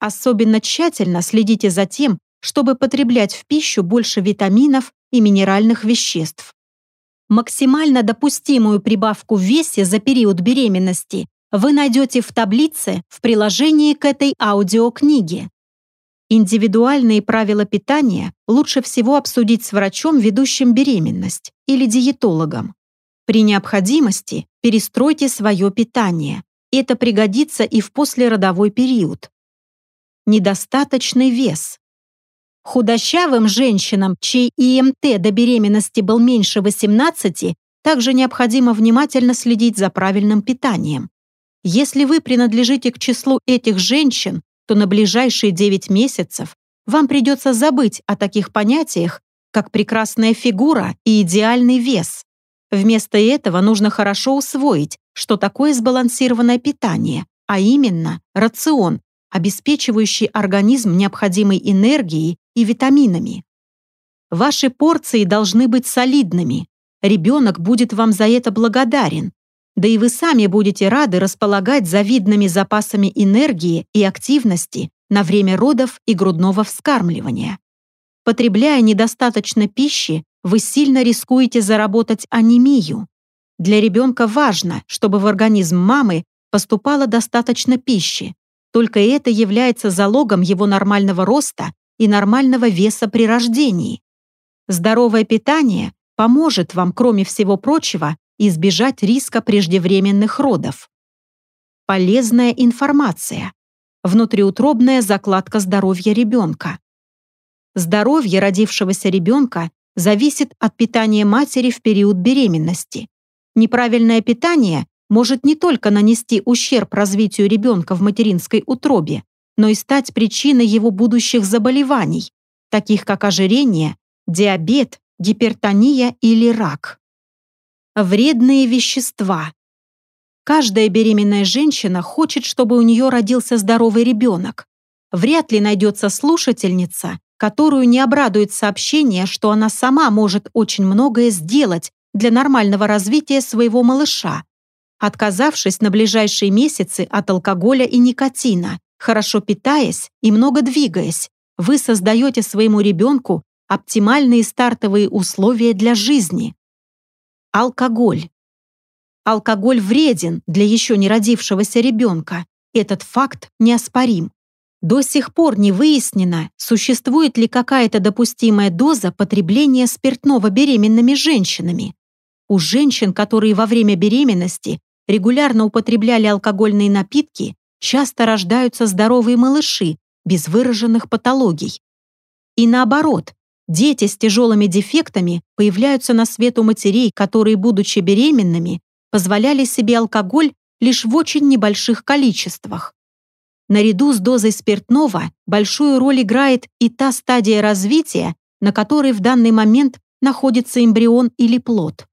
Особенно тщательно следите за тем, чтобы потреблять в пищу больше витаминов и минеральных веществ. Максимально допустимую прибавку в весе за период беременности вы найдете в таблице в приложении к этой аудиокниге. Индивидуальные правила питания лучше всего обсудить с врачом, ведущим беременность, или диетологом. При необходимости перестройте свое питание. Это пригодится и в послеродовой период. Недостаточный вес. Худощавым женщинам, чей ИМТ до беременности был меньше 18, также необходимо внимательно следить за правильным питанием. Если вы принадлежите к числу этих женщин, то на ближайшие 9 месяцев вам придется забыть о таких понятиях, как прекрасная фигура и идеальный вес. Вместо этого нужно хорошо усвоить, что такое сбалансированное питание, а именно рацион, обеспечивающий организм необходимой энергией и витаминами. Ваши порции должны быть солидными. Ребенок будет вам за это благодарен. Да и вы сами будете рады располагать завидными запасами энергии и активности на время родов и грудного вскармливания. Потребляя недостаточно пищи, вы сильно рискуете заработать анемию. Для ребенка важно, чтобы в организм мамы поступало достаточно пищи. Только это является залогом его нормального роста и нормального веса при рождении. Здоровое питание поможет вам, кроме всего прочего, избежать риска преждевременных родов. Полезная информация. Внутриутробная закладка здоровья ребенка. Здоровье родившегося ребенка зависит от питания матери в период беременности. Неправильное питание может не только нанести ущерб развитию ребенка в материнской утробе, но и стать причиной его будущих заболеваний, таких как ожирение, диабет, гипертония или рак. Вредные вещества. Каждая беременная женщина хочет, чтобы у нее родился здоровый ребенок. Вряд ли найдется слушательница, которую не обрадует сообщение, что она сама может очень многое сделать для нормального развития своего малыша, отказавшись на ближайшие месяцы от алкоголя и никотина, хорошо питаясь и много двигаясь, вы создаете своему ребенку оптимальные стартовые условия для жизни. Алкоголь. Алкоголь вреден для еще не родившегося ребенка. Этот факт неоспорим. До сих пор не выяснено, существует ли какая-то допустимая доза потребления спиртного беременными женщинами. У женщин, которые во время беременности регулярно употребляли алкогольные напитки, часто рождаются здоровые малыши без выраженных патологий. И наоборот, дети с тяжелыми дефектами появляются на свет у матерей, которые, будучи беременными, позволяли себе алкоголь лишь в очень небольших количествах. Наряду с дозой спиртного большую роль играет и та стадия развития, на которой в данный момент находится эмбрион или плод.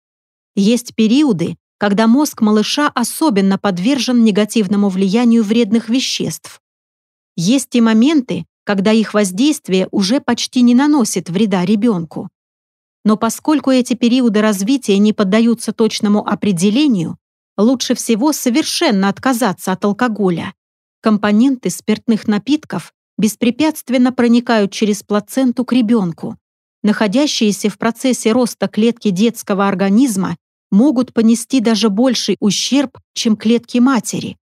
Есть периоды, когда мозг малыша особенно подвержен негативному влиянию вредных веществ. Есть и моменты, когда их воздействие уже почти не наносит вреда ребенку. Но поскольку эти периоды развития не поддаются точному определению, лучше всего совершенно отказаться от алкоголя компоненты спиртных напитков беспрепятственно проникают через плаценту к ребенку. Находящиеся в процессе роста клетки детского организма могут понести даже больший ущерб, чем клетки матери.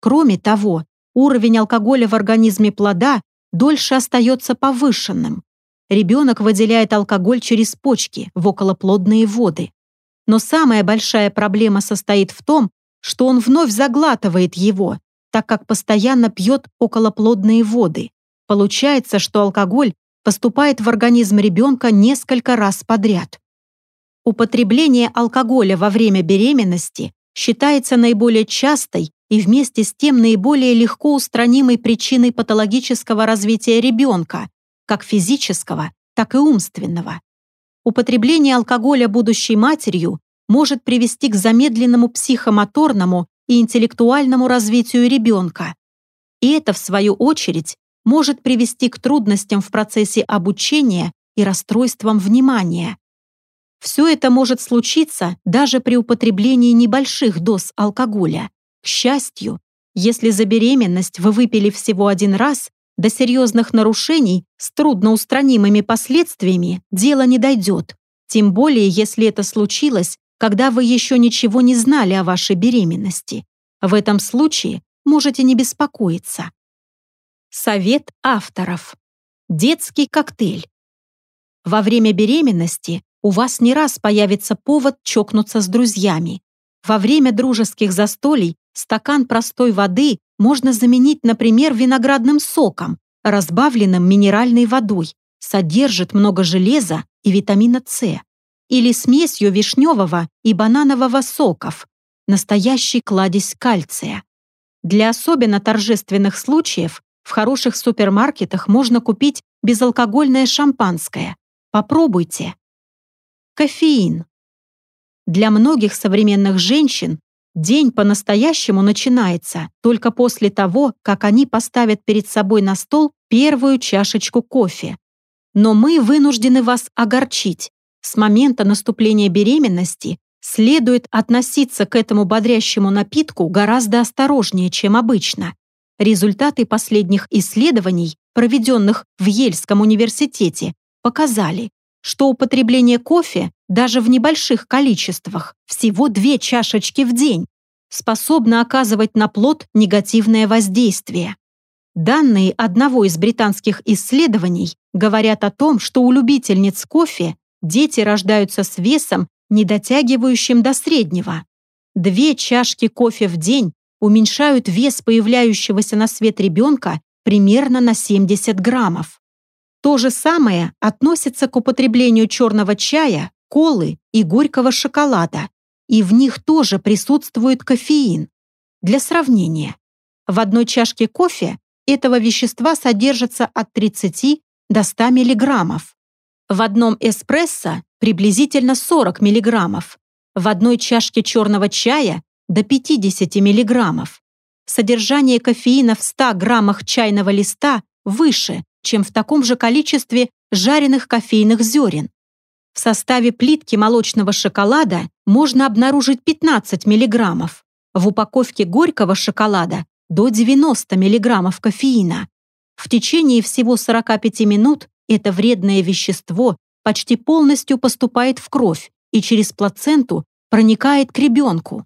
Кроме того, уровень алкоголя в организме плода дольше остается повышенным. Ребенок выделяет алкоголь через почки в околоплодные воды. Но самая большая проблема состоит в том, что он вновь заглатывает его, так как постоянно пьет околоплодные воды. Получается, что алкоголь поступает в организм ребенка несколько раз подряд. Употребление алкоголя во время беременности считается наиболее частой и вместе с тем наиболее легко устранимой причиной патологического развития ребенка, как физического, так и умственного. Употребление алкоголя будущей матерью может привести к замедленному психомоторному и интеллектуальному развитию ребенка. И это, в свою очередь, может привести к трудностям в процессе обучения и расстройствам внимания. Все это может случиться даже при употреблении небольших доз алкоголя. К счастью, если за беременность вы выпили всего один раз, до серьезных нарушений с трудноустранимыми последствиями дело не дойдет, тем более если это случилось когда вы еще ничего не знали о вашей беременности. В этом случае можете не беспокоиться. Совет авторов. Детский коктейль. Во время беременности у вас не раз появится повод чокнуться с друзьями. Во время дружеских застолий стакан простой воды можно заменить, например, виноградным соком, разбавленным минеральной водой, содержит много железа и витамина С, или смесью вишневого и бананового соков, настоящий кладезь кальция. Для особенно торжественных случаев в хороших супермаркетах можно купить безалкогольное шампанское. Попробуйте. Кофеин. Для многих современных женщин день по-настоящему начинается только после того, как они поставят перед собой на стол первую чашечку кофе. Но мы вынуждены вас огорчить. С момента наступления беременности следует относиться к этому бодрящему напитку гораздо осторожнее, чем обычно. Результаты последних исследований, проведенных в Ельском университете, показали, что употребление кофе даже в небольших количествах, всего две чашечки в день, способно оказывать на плод негативное воздействие. Данные одного из британских исследований говорят о том, что у любительниц кофе дети рождаются с весом, не дотягивающим до среднего. Две чашки кофе в день уменьшают вес появляющегося на свет ребенка примерно на 70 граммов. То же самое относится к употреблению черного чая, колы и горького шоколада, и в них тоже присутствует кофеин. Для сравнения, в одной чашке кофе этого вещества содержится от 30 до 100 мг. В одном эспрессо приблизительно 40 мг. В одной чашке черного чая до 50 мг. Содержание кофеина в 100 граммах чайного листа выше, чем в таком же количестве жареных кофейных зерен. В составе плитки молочного шоколада можно обнаружить 15 мг. В упаковке горького шоколада до 90 мг кофеина. В течение всего 45 минут это вредное вещество почти полностью поступает в кровь и через плаценту проникает к ребенку.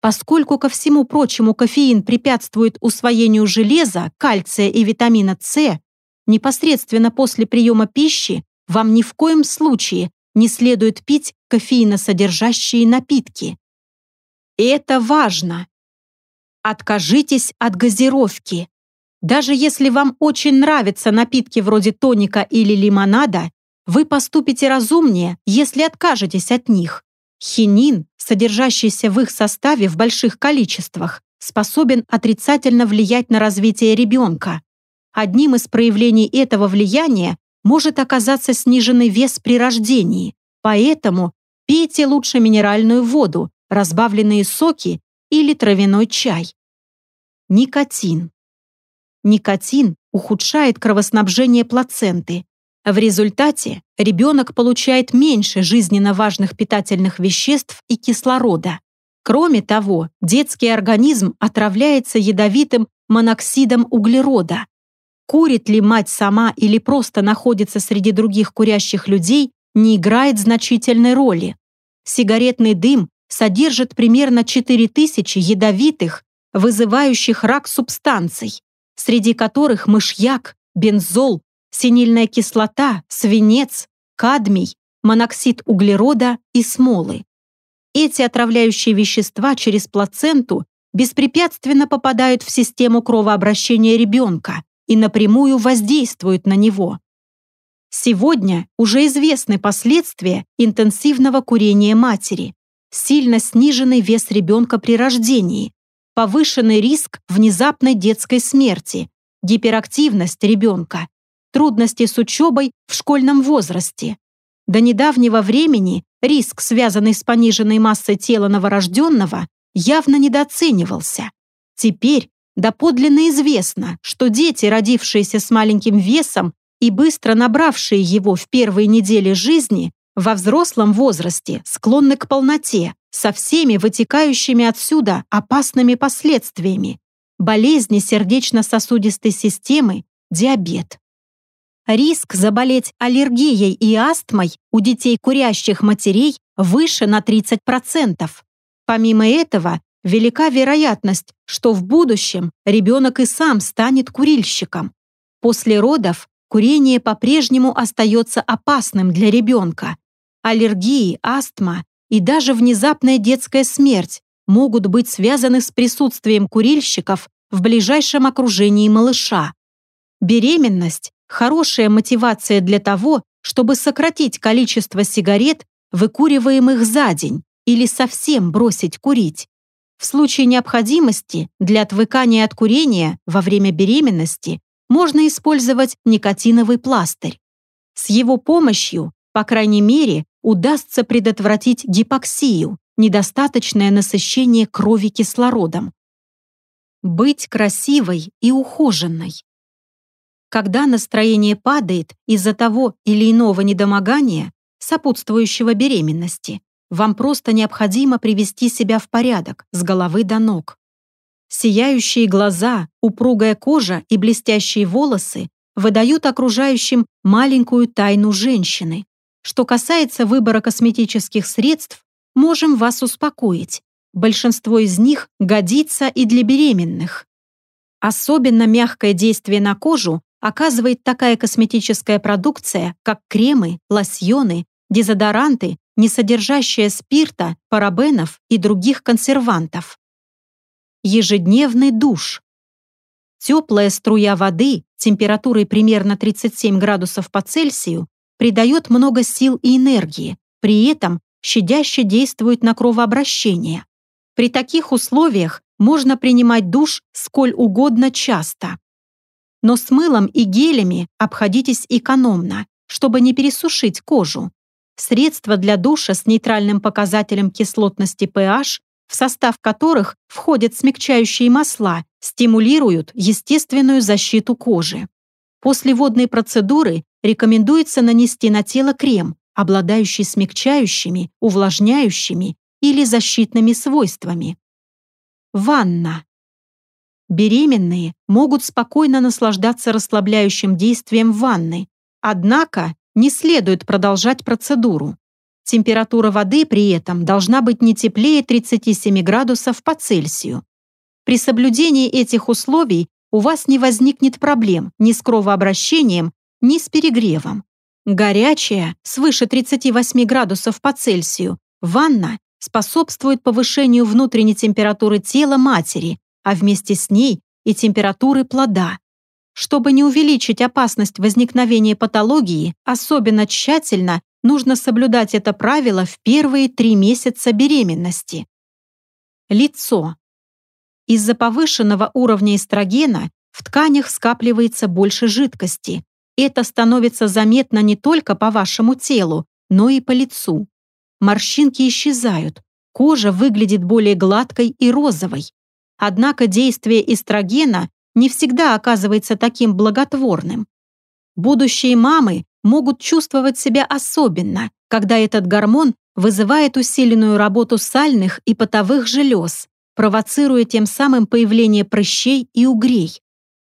Поскольку ко всему прочему кофеин препятствует усвоению железа, кальция и витамина С, непосредственно после приема пищи вам ни в коем случае не следует пить кофеиносодержащие напитки. Это важно. Откажитесь от газировки. Даже если вам очень нравятся напитки вроде тоника или лимонада, вы поступите разумнее, если откажетесь от них. Хинин, содержащийся в их составе в больших количествах, способен отрицательно влиять на развитие ребенка. Одним из проявлений этого влияния может оказаться сниженный вес при рождении, поэтому пейте лучше минеральную воду, разбавленные соки или травяной чай. Никотин. Никотин ухудшает кровоснабжение плаценты. В результате ребенок получает меньше жизненно важных питательных веществ и кислорода. Кроме того, детский организм отравляется ядовитым моноксидом углерода. Курит ли мать сама или просто находится среди других курящих людей, не играет значительной роли. Сигаретный дым содержит примерно 4000 ядовитых, вызывающих рак субстанций, среди которых мышьяк, бензол, синильная кислота, свинец, кадмий, моноксид углерода и смолы. Эти отравляющие вещества через плаценту беспрепятственно попадают в систему кровообращения ребенка и напрямую воздействуют на него. Сегодня уже известны последствия интенсивного курения матери, сильно сниженный вес ребенка при рождении, повышенный риск внезапной детской смерти, гиперактивность ребенка, трудности с учебой в школьном возрасте. До недавнего времени риск, связанный с пониженной массой тела новорожденного, явно недооценивался. Теперь доподлинно известно, что дети, родившиеся с маленьким весом и быстро набравшие его в первые недели жизни, во взрослом возрасте склонны к полноте, со всеми вытекающими отсюда опасными последствиями, болезни сердечно-сосудистой системы, диабет. Риск заболеть аллергией и астмой у детей курящих матерей выше на 30%. Помимо этого, велика вероятность, что в будущем ребенок и сам станет курильщиком. После родов курение по-прежнему остается опасным для ребенка, аллергии, астма и даже внезапная детская смерть могут быть связаны с присутствием курильщиков в ближайшем окружении малыша. Беременность – хорошая мотивация для того, чтобы сократить количество сигарет, выкуриваемых за день, или совсем бросить курить. В случае необходимости для отвыкания от курения во время беременности можно использовать никотиновый пластырь. С его помощью, по крайней мере, удастся предотвратить гипоксию, недостаточное насыщение крови кислородом. Быть красивой и ухоженной. Когда настроение падает из-за того или иного недомогания, сопутствующего беременности, вам просто необходимо привести себя в порядок с головы до ног. Сияющие глаза, упругая кожа и блестящие волосы выдают окружающим маленькую тайну женщины. Что касается выбора косметических средств, можем вас успокоить. Большинство из них годится и для беременных. Особенно мягкое действие на кожу оказывает такая косметическая продукция, как кремы, лосьоны, дезодоранты, не содержащие спирта, парабенов и других консервантов. Ежедневный душ. Теплая струя воды температурой примерно 37 градусов по Цельсию придает много сил и энергии, при этом щадяще действует на кровообращение. При таких условиях можно принимать душ сколь угодно часто. Но с мылом и гелями обходитесь экономно, чтобы не пересушить кожу. Средства для душа с нейтральным показателем кислотности pH, в состав которых входят смягчающие масла, стимулируют естественную защиту кожи. После водной процедуры рекомендуется нанести на тело крем, обладающий смягчающими, увлажняющими или защитными свойствами. Ванна. Беременные могут спокойно наслаждаться расслабляющим действием ванны, однако не следует продолжать процедуру. Температура воды при этом должна быть не теплее 37 градусов по Цельсию. При соблюдении этих условий у вас не возникнет проблем ни с кровообращением, ни с перегревом. Горячая, свыше 38 градусов по Цельсию, ванна способствует повышению внутренней температуры тела матери, а вместе с ней и температуры плода. Чтобы не увеличить опасность возникновения патологии, особенно тщательно нужно соблюдать это правило в первые три месяца беременности. Лицо. Из-за повышенного уровня эстрогена в тканях скапливается больше жидкости. Это становится заметно не только по вашему телу, но и по лицу. Морщинки исчезают, кожа выглядит более гладкой и розовой. Однако действие эстрогена не всегда оказывается таким благотворным. Будущие мамы могут чувствовать себя особенно, когда этот гормон вызывает усиленную работу сальных и потовых желез, провоцируя тем самым появление прыщей и угрей.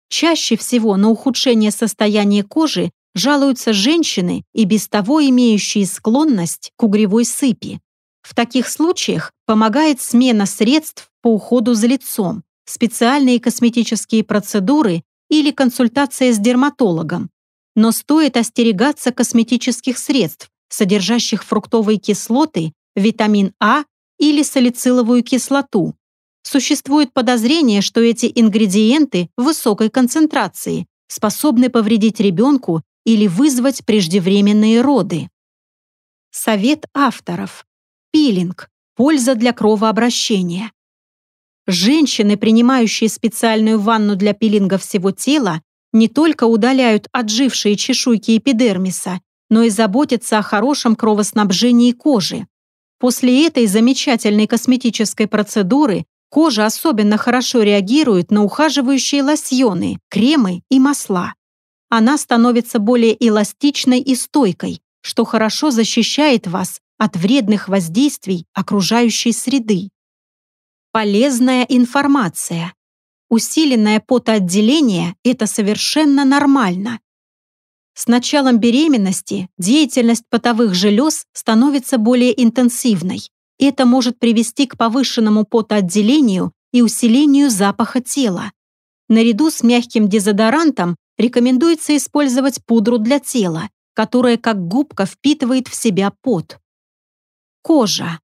Чаще всего на ухудшение состояния кожи жалуются женщины и без того имеющие склонность к угревой сыпи. В таких случаях помогает смена средств по уходу за лицом, специальные косметические процедуры или консультация с дерматологом. Но стоит остерегаться косметических средств, содержащих фруктовые кислоты, витамин А или салициловую кислоту, Существует подозрение, что эти ингредиенты высокой концентрации способны повредить ребенку или вызвать преждевременные роды. Совет авторов. Пилинг. Польза для кровообращения. Женщины, принимающие специальную ванну для пилинга всего тела, не только удаляют отжившие чешуйки эпидермиса, но и заботятся о хорошем кровоснабжении кожи. После этой замечательной косметической процедуры Кожа особенно хорошо реагирует на ухаживающие лосьоны, кремы и масла. Она становится более эластичной и стойкой, что хорошо защищает вас от вредных воздействий окружающей среды. Полезная информация. Усиленное потоотделение – это совершенно нормально. С началом беременности деятельность потовых желез становится более интенсивной. Это может привести к повышенному потоотделению и усилению запаха тела. Наряду с мягким дезодорантом рекомендуется использовать пудру для тела, которая как губка впитывает в себя пот. Кожа.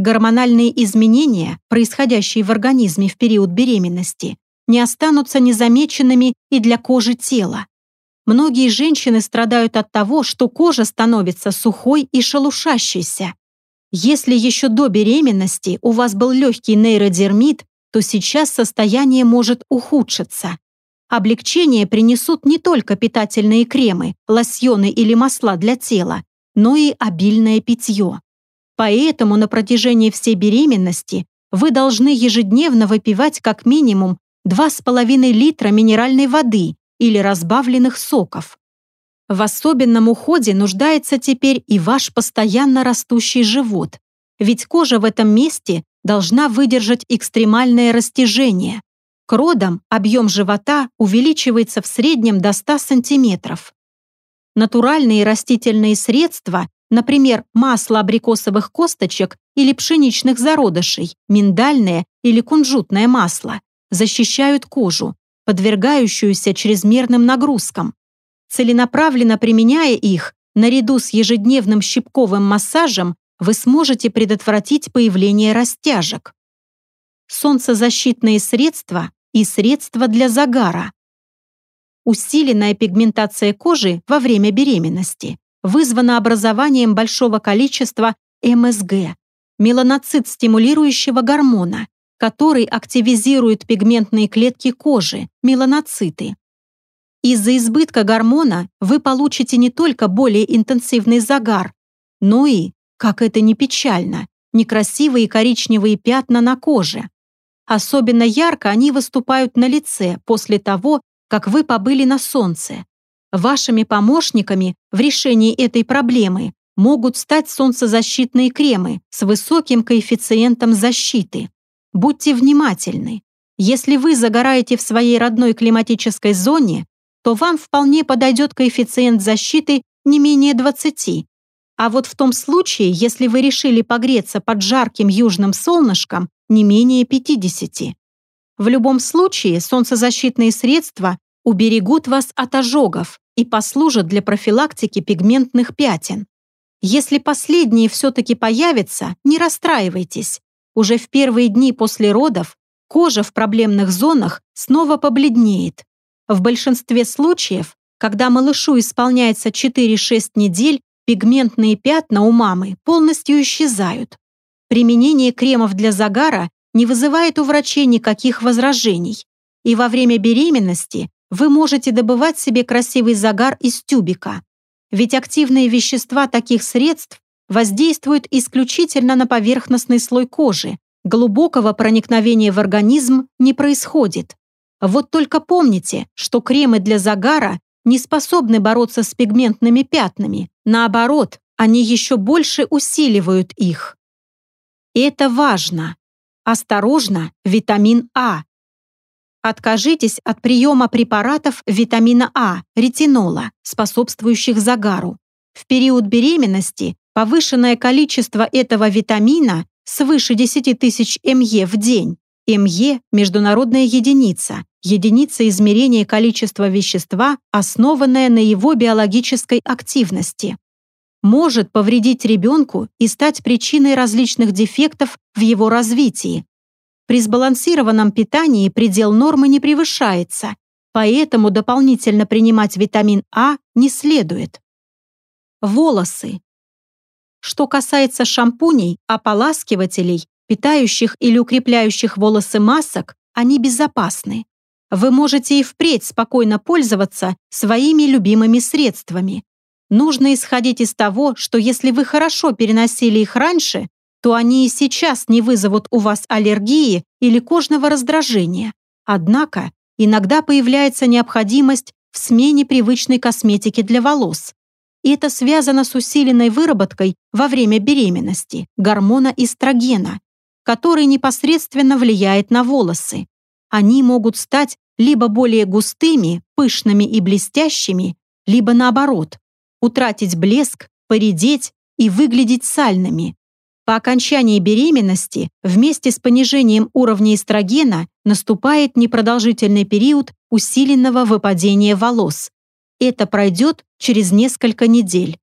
Гормональные изменения, происходящие в организме в период беременности, не останутся незамеченными и для кожи тела. Многие женщины страдают от того, что кожа становится сухой и шелушащейся. Если еще до беременности у вас был легкий нейродермит, то сейчас состояние может ухудшиться. Облегчение принесут не только питательные кремы, лосьоны или масла для тела, но и обильное питье. Поэтому на протяжении всей беременности вы должны ежедневно выпивать как минимум 2,5 литра минеральной воды или разбавленных соков. В особенном уходе нуждается теперь и ваш постоянно растущий живот, ведь кожа в этом месте должна выдержать экстремальное растяжение. К родам объем живота увеличивается в среднем до 100 сантиметров. Натуральные растительные средства, например, масло абрикосовых косточек или пшеничных зародышей, миндальное или кунжутное масло, защищают кожу, подвергающуюся чрезмерным нагрузкам. Целенаправленно применяя их, наряду с ежедневным щипковым массажем, вы сможете предотвратить появление растяжек. Солнцезащитные средства и средства для загара. Усиленная пигментация кожи во время беременности вызвана образованием большого количества МСГ, меланоцит-стимулирующего гормона, который активизирует пигментные клетки кожи, меланоциты. Из-за избытка гормона вы получите не только более интенсивный загар, но и как это не печально, некрасивые коричневые пятна на коже. Особенно ярко они выступают на лице после того, как вы побыли на солнце. Вашими помощниками в решении этой проблемы могут стать солнцезащитные кремы с высоким коэффициентом защиты. Будьте внимательны. Если вы загораете в своей родной климатической зоне, то вам вполне подойдет коэффициент защиты не менее 20, а вот в том случае, если вы решили погреться под жарким южным солнышком, не менее 50. В любом случае, солнцезащитные средства уберегут вас от ожогов и послужат для профилактики пигментных пятен. Если последние все-таки появятся, не расстраивайтесь. Уже в первые дни после родов кожа в проблемных зонах снова побледнеет. В большинстве случаев, когда малышу исполняется 4-6 недель, Пигментные пятна у мамы полностью исчезают. Применение кремов для загара не вызывает у врачей никаких возражений. И во время беременности вы можете добывать себе красивый загар из тюбика. Ведь активные вещества таких средств воздействуют исключительно на поверхностный слой кожи. Глубокого проникновения в организм не происходит. Вот только помните, что кремы для загара не способны бороться с пигментными пятнами. Наоборот, они еще больше усиливают их. Это важно. Осторожно, витамин А. Откажитесь от приема препаратов витамина А, ретинола, способствующих загару. В период беременности повышенное количество этого витамина свыше 10 тысяч МЕ в день. МЕ – международная единица, единица измерения количества вещества, основанная на его биологической активности. Может повредить ребенку и стать причиной различных дефектов в его развитии. При сбалансированном питании предел нормы не превышается, поэтому дополнительно принимать витамин А не следует. Волосы. Что касается шампуней, ополаскивателей, питающих или укрепляющих волосы масок, они безопасны вы можете и впредь спокойно пользоваться своими любимыми средствами. Нужно исходить из того, что если вы хорошо переносили их раньше, то они и сейчас не вызовут у вас аллергии или кожного раздражения. Однако иногда появляется необходимость в смене привычной косметики для волос. И это связано с усиленной выработкой во время беременности гормона эстрогена, который непосредственно влияет на волосы они могут стать либо более густыми, пышными и блестящими, либо наоборот, утратить блеск, поредеть и выглядеть сальными. По окончании беременности вместе с понижением уровня эстрогена наступает непродолжительный период усиленного выпадения волос. Это пройдет через несколько недель.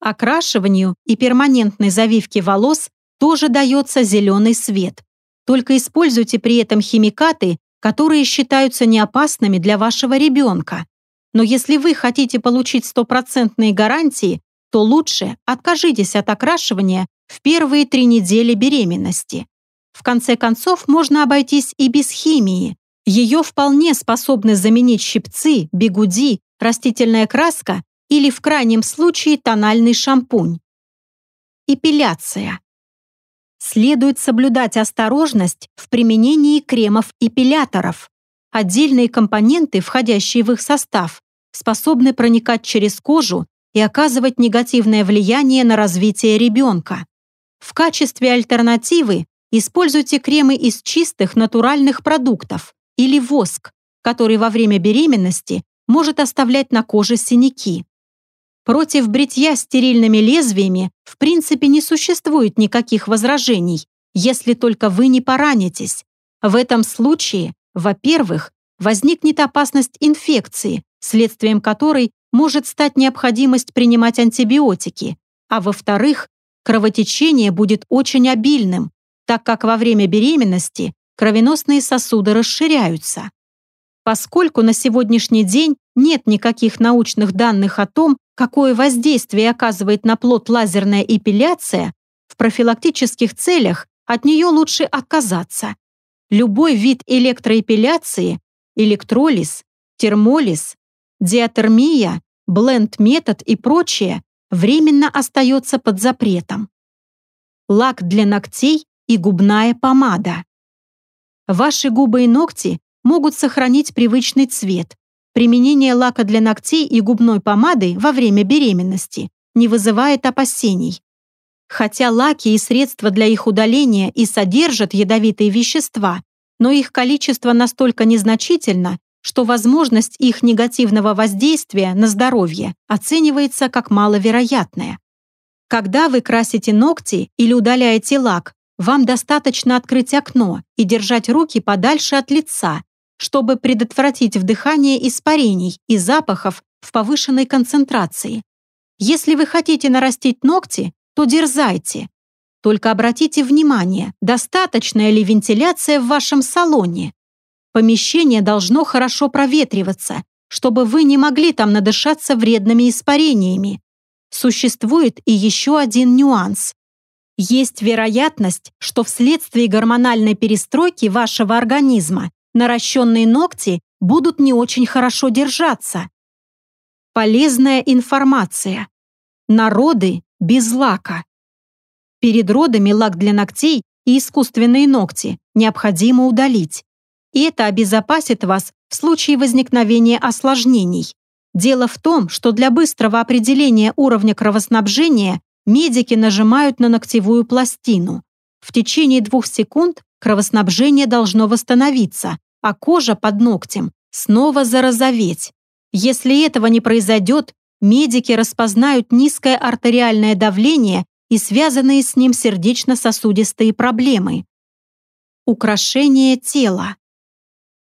Окрашиванию и перманентной завивке волос тоже дается зеленый свет. Только используйте при этом химикаты, которые считаются неопасными для вашего ребенка. Но если вы хотите получить стопроцентные гарантии, то лучше откажитесь от окрашивания в первые три недели беременности. В конце концов, можно обойтись и без химии. Ее вполне способны заменить щипцы, бигуди, растительная краска или в крайнем случае тональный шампунь. Эпиляция. Следует соблюдать осторожность в применении кремов-эпиляторов. Отдельные компоненты, входящие в их состав, способны проникать через кожу и оказывать негативное влияние на развитие ребенка. В качестве альтернативы используйте кремы из чистых натуральных продуктов или воск, который во время беременности может оставлять на коже синяки. Против бритья стерильными лезвиями в принципе не существует никаких возражений, если только вы не поранитесь. В этом случае, во-первых, возникнет опасность инфекции, следствием которой может стать необходимость принимать антибиотики, а во-вторых, кровотечение будет очень обильным, так как во время беременности кровеносные сосуды расширяются. Поскольку на сегодняшний день нет никаких научных данных о том, какое воздействие оказывает на плод лазерная эпиляция, в профилактических целях от нее лучше отказаться. Любой вид электроэпиляции, электролиз, термолиз, диатермия, бленд-метод и прочее временно остается под запретом. Лак для ногтей и губная помада. Ваши губы и ногти могут сохранить привычный цвет, Применение лака для ногтей и губной помады во время беременности не вызывает опасений. Хотя лаки и средства для их удаления и содержат ядовитые вещества, но их количество настолько незначительно, что возможность их негативного воздействия на здоровье оценивается как маловероятная. Когда вы красите ногти или удаляете лак, вам достаточно открыть окно и держать руки подальше от лица, чтобы предотвратить вдыхание испарений и запахов в повышенной концентрации. Если вы хотите нарастить ногти, то дерзайте. Только обратите внимание, достаточная ли вентиляция в вашем салоне. Помещение должно хорошо проветриваться, чтобы вы не могли там надышаться вредными испарениями. Существует и еще один нюанс. Есть вероятность, что вследствие гормональной перестройки вашего организма наращенные ногти будут не очень хорошо держаться. Полезная информация. Народы без лака. Перед родами лак для ногтей и искусственные ногти необходимо удалить. И это обезопасит вас в случае возникновения осложнений. Дело в том, что для быстрого определения уровня кровоснабжения медики нажимают на ногтевую пластину. В течение двух секунд кровоснабжение должно восстановиться, а кожа под ногтем снова зарозоветь. Если этого не произойдет, медики распознают низкое артериальное давление и связанные с ним сердечно-сосудистые проблемы. Украшение тела.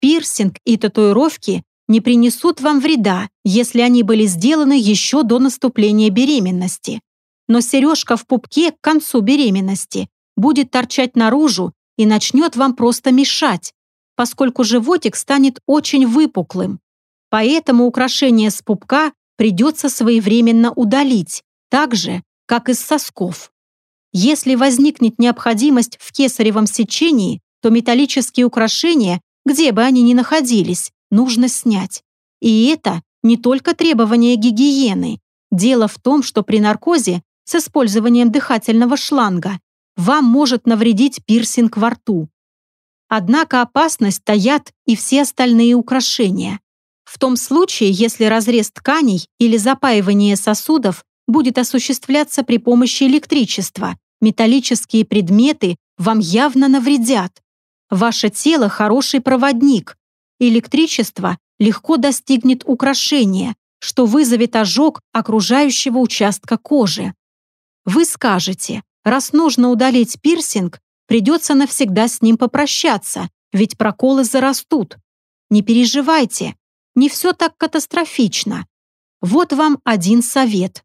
Пирсинг и татуировки не принесут вам вреда, если они были сделаны еще до наступления беременности. Но сережка в пупке к концу беременности будет торчать наружу и начнет вам просто мешать, поскольку животик станет очень выпуклым. Поэтому украшение с пупка придется своевременно удалить, так же, как из сосков. Если возникнет необходимость в кесаревом сечении, то металлические украшения, где бы они ни находились, нужно снять. И это не только требование гигиены. Дело в том, что при наркозе с использованием дыхательного шланга вам может навредить пирсинг во рту. Однако опасность таят и все остальные украшения. В том случае, если разрез тканей или запаивание сосудов будет осуществляться при помощи электричества, металлические предметы вам явно навредят. Ваше тело – хороший проводник. Электричество легко достигнет украшения, что вызовет ожог окружающего участка кожи. Вы скажете, раз нужно удалить пирсинг, Придется навсегда с ним попрощаться, ведь проколы зарастут. Не переживайте, не все так катастрофично. Вот вам один совет.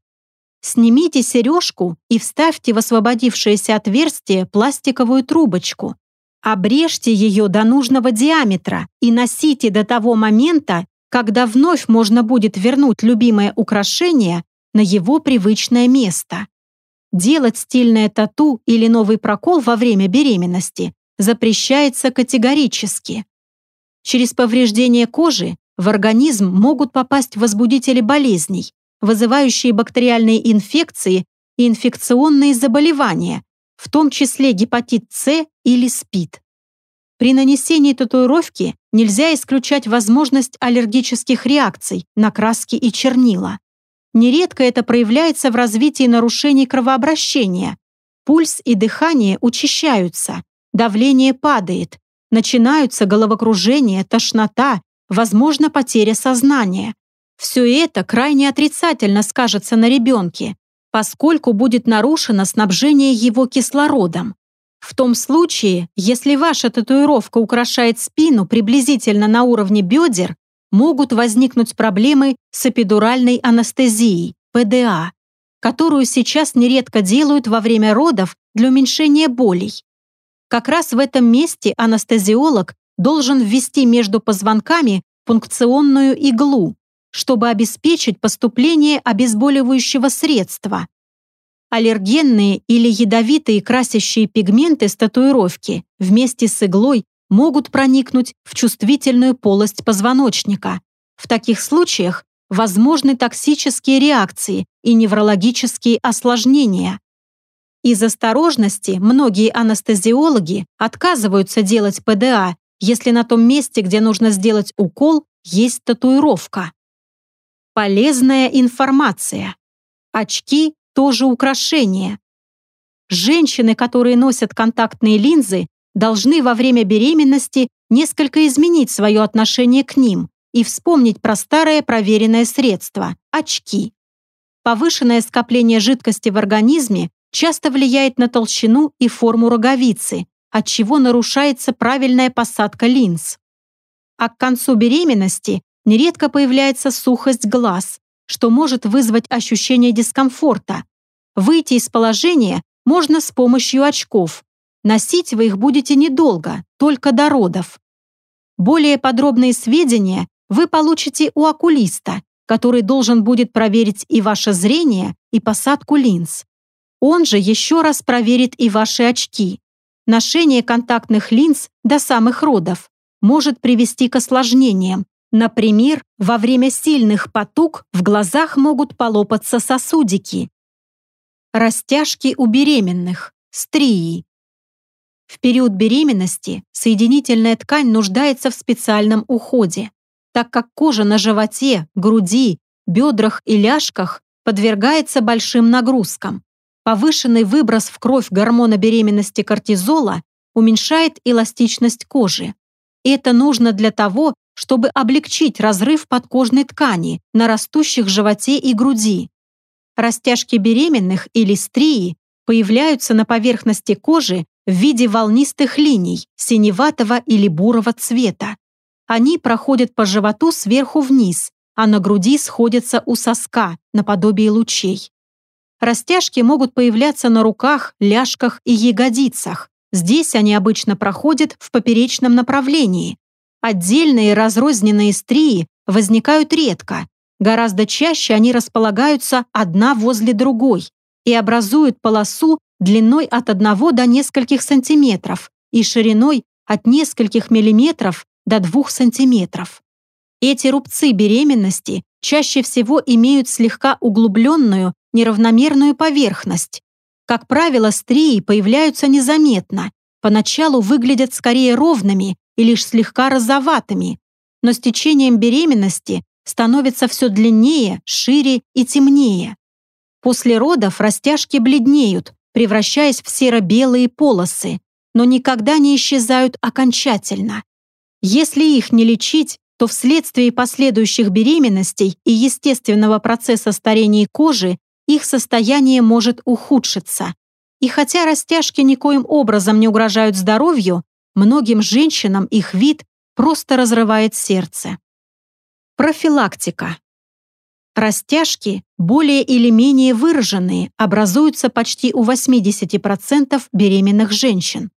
Снимите сережку и вставьте в освободившееся отверстие пластиковую трубочку. Обрежьте ее до нужного диаметра и носите до того момента, когда вновь можно будет вернуть любимое украшение на его привычное место. Делать стильное тату или новый прокол во время беременности запрещается категорически. Через повреждение кожи в организм могут попасть возбудители болезней, вызывающие бактериальные инфекции и инфекционные заболевания, в том числе гепатит С или СПИД. При нанесении татуировки нельзя исключать возможность аллергических реакций на краски и чернила. Нередко это проявляется в развитии нарушений кровообращения. Пульс и дыхание учащаются, давление падает, начинаются головокружение, тошнота, возможно, потеря сознания. Все это крайне отрицательно скажется на ребенке, поскольку будет нарушено снабжение его кислородом. В том случае, если ваша татуировка украшает спину приблизительно на уровне бедер, могут возникнуть проблемы с эпидуральной анестезией, ПДА, которую сейчас нередко делают во время родов для уменьшения болей. Как раз в этом месте анестезиолог должен ввести между позвонками пункционную иглу, чтобы обеспечить поступление обезболивающего средства. Аллергенные или ядовитые красящие пигменты с татуировки вместе с иглой могут проникнуть в чувствительную полость позвоночника. В таких случаях возможны токсические реакции и неврологические осложнения. Из осторожности многие анестезиологи отказываются делать ПДА, если на том месте, где нужно сделать укол, есть татуировка. Полезная информация. Очки тоже украшение. Женщины, которые носят контактные линзы, должны во время беременности несколько изменить свое отношение к ним и вспомнить про старое проверенное средство – очки. Повышенное скопление жидкости в организме часто влияет на толщину и форму роговицы, от чего нарушается правильная посадка линз. А к концу беременности нередко появляется сухость глаз, что может вызвать ощущение дискомфорта. Выйти из положения можно с помощью очков, Носить вы их будете недолго, только до родов. Более подробные сведения вы получите у окулиста, который должен будет проверить и ваше зрение, и посадку линз. Он же еще раз проверит и ваши очки. Ношение контактных линз до самых родов может привести к осложнениям. Например, во время сильных потуг в глазах могут полопаться сосудики. Растяжки у беременных, стрии. В период беременности соединительная ткань нуждается в специальном уходе, так как кожа на животе, груди, бедрах и ляжках подвергается большим нагрузкам. Повышенный выброс в кровь гормона беременности кортизола уменьшает эластичность кожи. Это нужно для того, чтобы облегчить разрыв подкожной ткани на растущих животе и груди. Растяжки беременных или стрии появляются на поверхности кожи в виде волнистых линий синеватого или бурого цвета. Они проходят по животу сверху вниз, а на груди сходятся у соска, наподобие лучей. Растяжки могут появляться на руках, ляжках и ягодицах. Здесь они обычно проходят в поперечном направлении. Отдельные разрозненные стрии возникают редко. Гораздо чаще они располагаются одна возле другой и образуют полосу длиной от 1 до нескольких сантиметров и шириной от нескольких миллиметров до 2 сантиметров. Эти рубцы беременности чаще всего имеют слегка углубленную неравномерную поверхность. Как правило, стрии появляются незаметно, поначалу выглядят скорее ровными и лишь слегка розоватыми, но с течением беременности становятся все длиннее, шире и темнее. После родов растяжки бледнеют, превращаясь в серо-белые полосы, но никогда не исчезают окончательно. Если их не лечить, то вследствие последующих беременностей и естественного процесса старения кожи их состояние может ухудшиться. И хотя растяжки никоим образом не угрожают здоровью, многим женщинам их вид просто разрывает сердце. Профилактика. Растяжки, более или менее выраженные, образуются почти у 80% беременных женщин.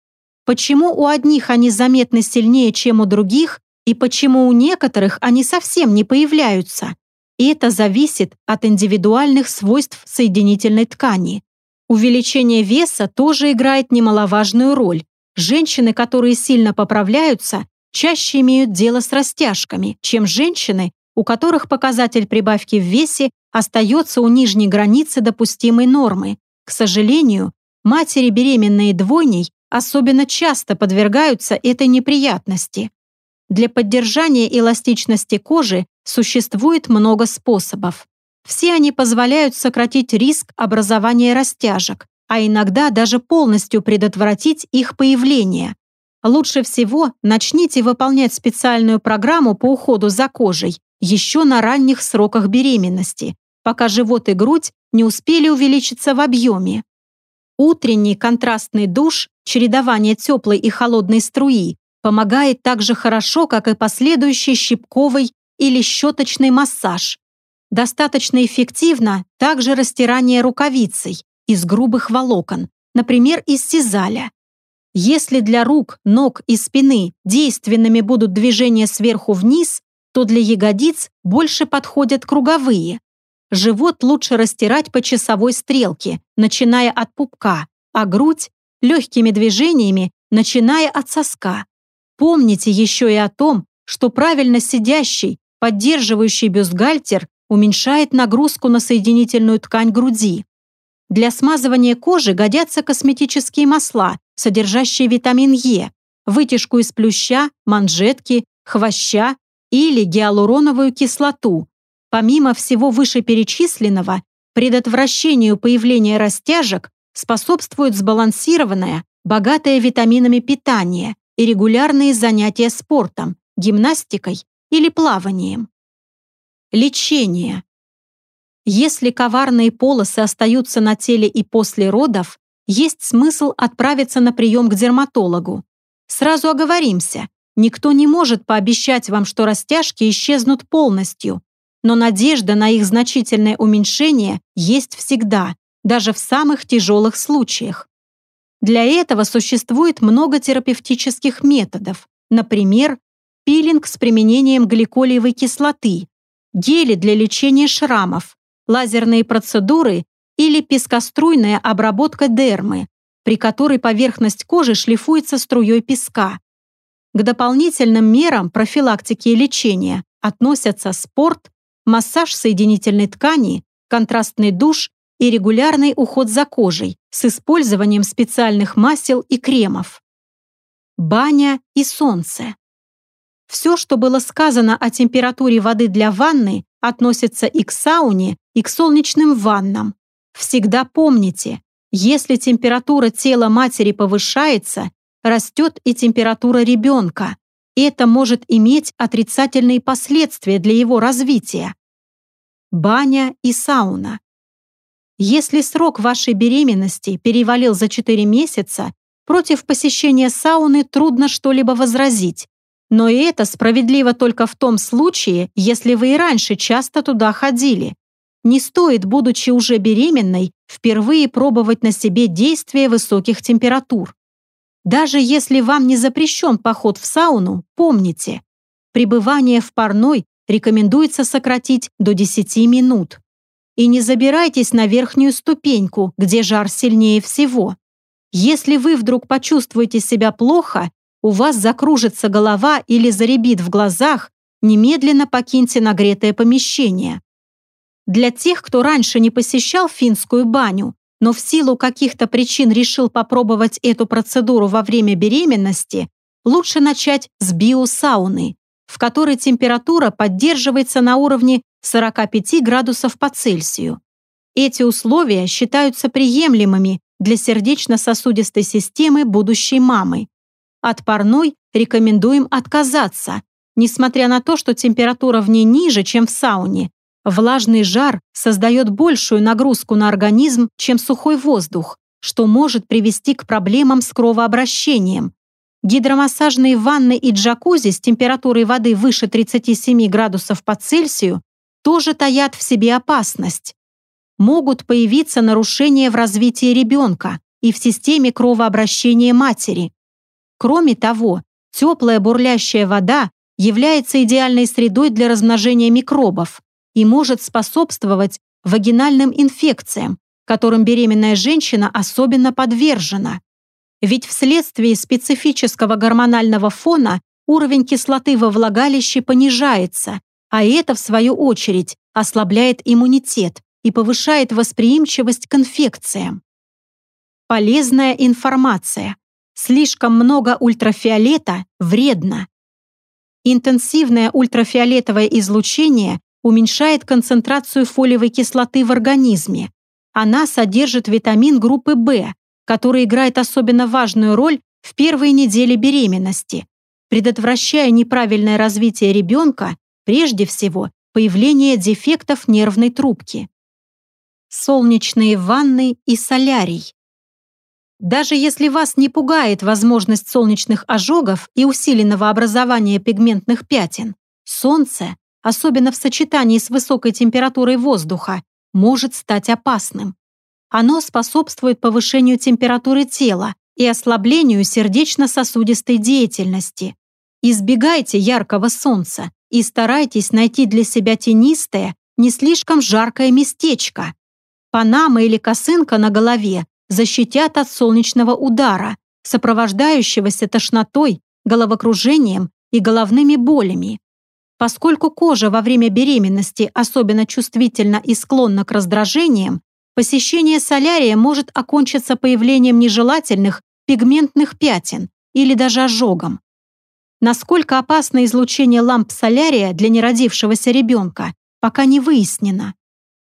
Почему у одних они заметны сильнее, чем у других, и почему у некоторых они совсем не появляются? И это зависит от индивидуальных свойств соединительной ткани. Увеличение веса тоже играет немаловажную роль. Женщины, которые сильно поправляются, чаще имеют дело с растяжками, чем женщины, у которых показатель прибавки в весе остается у нижней границы допустимой нормы. К сожалению, матери, беременные двойней, особенно часто подвергаются этой неприятности. Для поддержания эластичности кожи существует много способов. Все они позволяют сократить риск образования растяжек, а иногда даже полностью предотвратить их появление. Лучше всего начните выполнять специальную программу по уходу за кожей еще на ранних сроках беременности, пока живот и грудь не успели увеличиться в объеме. Утренний контрастный душ, чередование теплой и холодной струи, помогает так же хорошо, как и последующий щипковый или щеточный массаж. Достаточно эффективно также растирание рукавицей из грубых волокон, например, из сизаля. Если для рук, ног и спины действенными будут движения сверху вниз, то для ягодиц больше подходят круговые. Живот лучше растирать по часовой стрелке, начиная от пупка, а грудь – легкими движениями, начиная от соска. Помните еще и о том, что правильно сидящий, поддерживающий бюстгальтер уменьшает нагрузку на соединительную ткань груди. Для смазывания кожи годятся косметические масла, содержащие витамин Е, вытяжку из плюща, манжетки, хвоща или гиалуроновую кислоту. Помимо всего вышеперечисленного, предотвращению появления растяжек способствует сбалансированное, богатое витаминами питание и регулярные занятия спортом, гимнастикой или плаванием. Лечение. Если коварные полосы остаются на теле и после родов, есть смысл отправиться на прием к дерматологу. Сразу оговоримся, никто не может пообещать вам, что растяжки исчезнут полностью, но надежда на их значительное уменьшение есть всегда, даже в самых тяжелых случаях. Для этого существует много терапевтических методов, например, пилинг с применением гликолиевой кислоты, гели для лечения шрамов, лазерные процедуры или пескоструйная обработка дермы, при которой поверхность кожи шлифуется струей песка. К дополнительным мерам профилактики и лечения относятся спорт, массаж соединительной ткани, контрастный душ и регулярный уход за кожей с использованием специальных масел и кремов. Баня и солнце. Все, что было сказано о температуре воды для ванны, относится и к сауне, и к солнечным ваннам. Всегда помните, если температура тела матери повышается, растет и температура ребенка. Это может иметь отрицательные последствия для его развития. Баня и сауна. Если срок вашей беременности перевалил за 4 месяца, против посещения сауны трудно что-либо возразить, но и это справедливо только в том случае, если вы и раньше часто туда ходили. Не стоит, будучи уже беременной, впервые пробовать на себе действие высоких температур. Даже если вам не запрещен поход в сауну, помните, пребывание в парной рекомендуется сократить до 10 минут. И не забирайтесь на верхнюю ступеньку, где жар сильнее всего. Если вы вдруг почувствуете себя плохо у вас закружится голова или заребит в глазах, немедленно покиньте нагретое помещение. Для тех, кто раньше не посещал финскую баню, но в силу каких-то причин решил попробовать эту процедуру во время беременности, лучше начать с биосауны, в которой температура поддерживается на уровне 45 градусов по Цельсию. Эти условия считаются приемлемыми для сердечно-сосудистой системы будущей мамы, от парной рекомендуем отказаться, несмотря на то, что температура в ней ниже, чем в сауне. Влажный жар создает большую нагрузку на организм, чем сухой воздух, что может привести к проблемам с кровообращением. Гидромассажные ванны и джакузи с температурой воды выше 37 градусов по Цельсию тоже таят в себе опасность. Могут появиться нарушения в развитии ребенка и в системе кровообращения матери. Кроме того, теплая бурлящая вода является идеальной средой для размножения микробов и может способствовать вагинальным инфекциям, которым беременная женщина особенно подвержена. Ведь вследствие специфического гормонального фона уровень кислоты во влагалище понижается, а это, в свою очередь, ослабляет иммунитет и повышает восприимчивость к инфекциям. Полезная информация. Слишком много ультрафиолета вредно. Интенсивное ультрафиолетовое излучение уменьшает концентрацию фолиевой кислоты в организме. Она содержит витамин группы В, который играет особенно важную роль в первые недели беременности, предотвращая неправильное развитие ребенка, прежде всего появление дефектов нервной трубки. Солнечные ванны и солярий. Даже если вас не пугает возможность солнечных ожогов и усиленного образования пигментных пятен, солнце, особенно в сочетании с высокой температурой воздуха, может стать опасным. Оно способствует повышению температуры тела и ослаблению сердечно-сосудистой деятельности. Избегайте яркого солнца и старайтесь найти для себя тенистое, не слишком жаркое местечко. Панама или косынка на голове защитят от солнечного удара, сопровождающегося тошнотой, головокружением и головными болями. Поскольку кожа во время беременности особенно чувствительна и склонна к раздражениям, посещение солярия может окончиться появлением нежелательных пигментных пятен или даже ожогом. Насколько опасно излучение ламп солярия для неродившегося ребенка, пока не выяснено.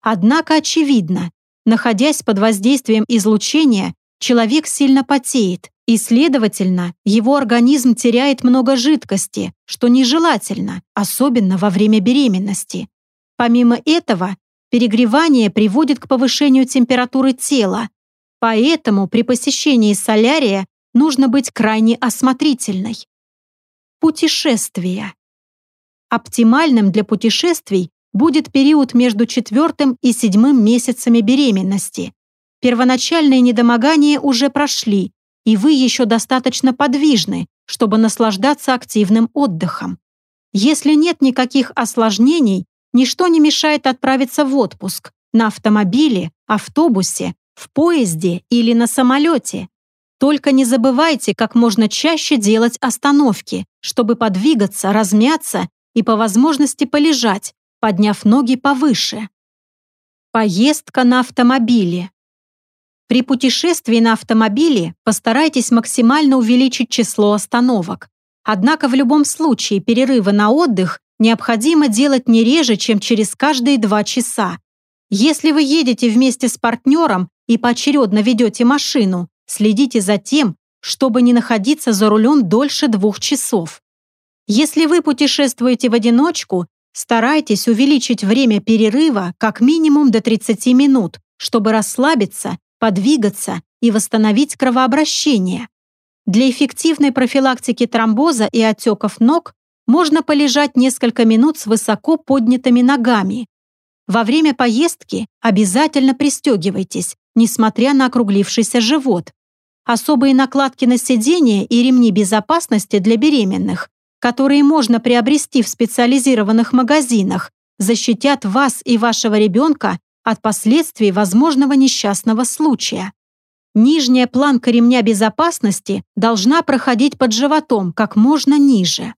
Однако очевидно, находясь под воздействием излучения, человек сильно потеет, и, следовательно, его организм теряет много жидкости, что нежелательно, особенно во время беременности. Помимо этого, перегревание приводит к повышению температуры тела, поэтому при посещении солярия нужно быть крайне осмотрительной. Путешествия. Оптимальным для путешествий будет период между четвертым и седьмым месяцами беременности. Первоначальные недомогания уже прошли, и вы еще достаточно подвижны, чтобы наслаждаться активным отдыхом. Если нет никаких осложнений, ничто не мешает отправиться в отпуск на автомобиле, автобусе, в поезде или на самолете. Только не забывайте как можно чаще делать остановки, чтобы подвигаться, размяться и по возможности полежать, подняв ноги повыше. Поездка на автомобиле. При путешествии на автомобиле постарайтесь максимально увеличить число остановок. Однако в любом случае перерывы на отдых необходимо делать не реже, чем через каждые два часа. Если вы едете вместе с партнером и поочередно ведете машину, Следите за тем, чтобы не находиться за рулем дольше двух часов. Если вы путешествуете в одиночку, старайтесь увеличить время перерыва как минимум до 30 минут, чтобы расслабиться, подвигаться и восстановить кровообращение. Для эффективной профилактики тромбоза и отеков ног можно полежать несколько минут с высоко поднятыми ногами. Во время поездки обязательно пристегивайтесь, несмотря на округлившийся живот особые накладки на сиденье и ремни безопасности для беременных, которые можно приобрести в специализированных магазинах, защитят вас и вашего ребенка от последствий возможного несчастного случая. Нижняя планка ремня безопасности должна проходить под животом как можно ниже.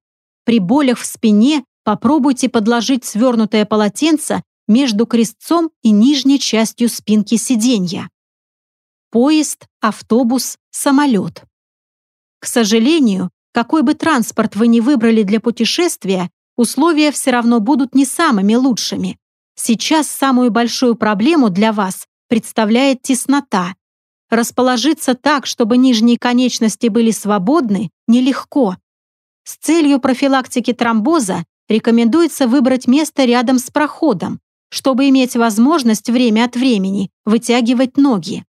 При болях в спине попробуйте подложить свернутое полотенце между крестцом и нижней частью спинки сиденья поезд, автобус, самолет. К сожалению, какой бы транспорт вы ни выбрали для путешествия, условия все равно будут не самыми лучшими. Сейчас самую большую проблему для вас представляет теснота. Расположиться так, чтобы нижние конечности были свободны, нелегко. С целью профилактики тромбоза рекомендуется выбрать место рядом с проходом, чтобы иметь возможность время от времени вытягивать ноги.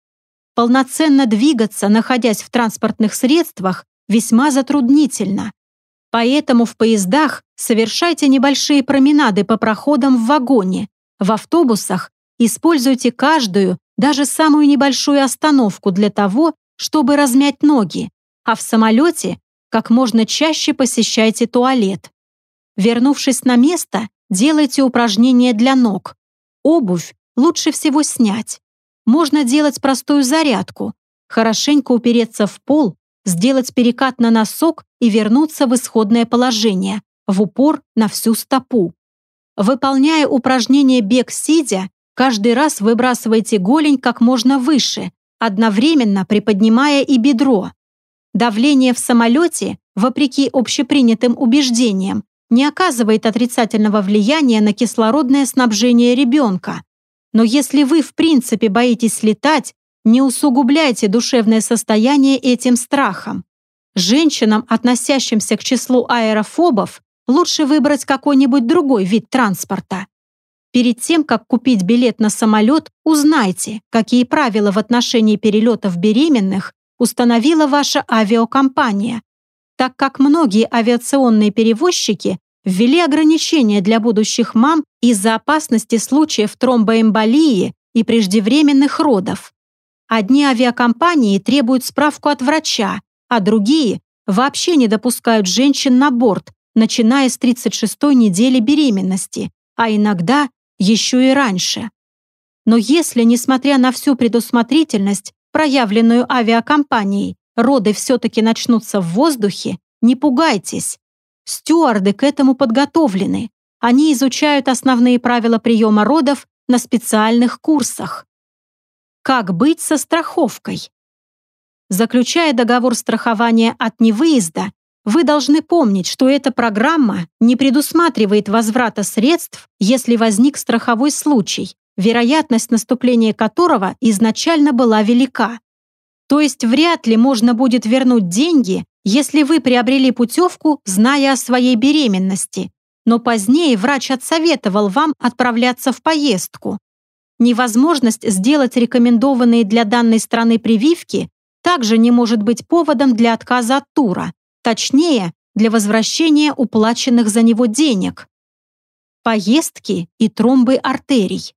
Полноценно двигаться, находясь в транспортных средствах, весьма затруднительно. Поэтому в поездах совершайте небольшие променады по проходам в вагоне, в автобусах используйте каждую, даже самую небольшую остановку для того, чтобы размять ноги, а в самолете как можно чаще посещайте туалет. Вернувшись на место, делайте упражнения для ног. Обувь лучше всего снять. Можно делать простую зарядку, хорошенько упереться в пол, сделать перекат на носок и вернуться в исходное положение, в упор на всю стопу. Выполняя упражнение бег сидя, каждый раз выбрасывайте голень как можно выше, одновременно приподнимая и бедро. Давление в самолете, вопреки общепринятым убеждениям, не оказывает отрицательного влияния на кислородное снабжение ребенка. Но если вы в принципе боитесь летать, не усугубляйте душевное состояние этим страхом. Женщинам, относящимся к числу аэрофобов, лучше выбрать какой-нибудь другой вид транспорта. Перед тем, как купить билет на самолет, узнайте, какие правила в отношении перелетов беременных установила ваша авиакомпания, так как многие авиационные перевозчики ввели ограничения для будущих мам из-за опасности случаев тромбоэмболии и преждевременных родов. Одни авиакомпании требуют справку от врача, а другие вообще не допускают женщин на борт, начиная с 36-й недели беременности, а иногда еще и раньше. Но если, несмотря на всю предусмотрительность, проявленную авиакомпанией, роды все-таки начнутся в воздухе, не пугайтесь. Стюарды к этому подготовлены. Они изучают основные правила приема родов на специальных курсах. Как быть со страховкой? Заключая договор страхования от невыезда, вы должны помнить, что эта программа не предусматривает возврата средств, если возник страховой случай, вероятность наступления которого изначально была велика. То есть вряд ли можно будет вернуть деньги, если вы приобрели путевку, зная о своей беременности, но позднее врач отсоветовал вам отправляться в поездку. Невозможность сделать рекомендованные для данной страны прививки также не может быть поводом для отказа от тура, точнее, для возвращения уплаченных за него денег. Поездки и тромбы артерий.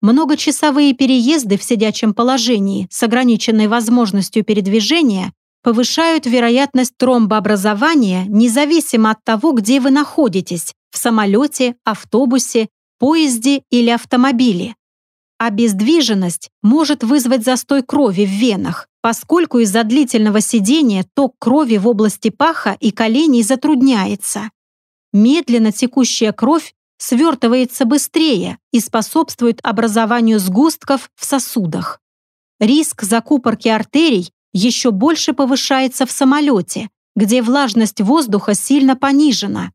Многочасовые переезды в сидячем положении с ограниченной возможностью передвижения повышают вероятность тромбообразования независимо от того, где вы находитесь – в самолете, автобусе, поезде или автомобиле. Обездвиженность может вызвать застой крови в венах, поскольку из-за длительного сидения ток крови в области паха и коленей затрудняется. Медленно текущая кровь свертывается быстрее и способствует образованию сгустков в сосудах. Риск закупорки артерий еще больше повышается в самолете, где влажность воздуха сильно понижена.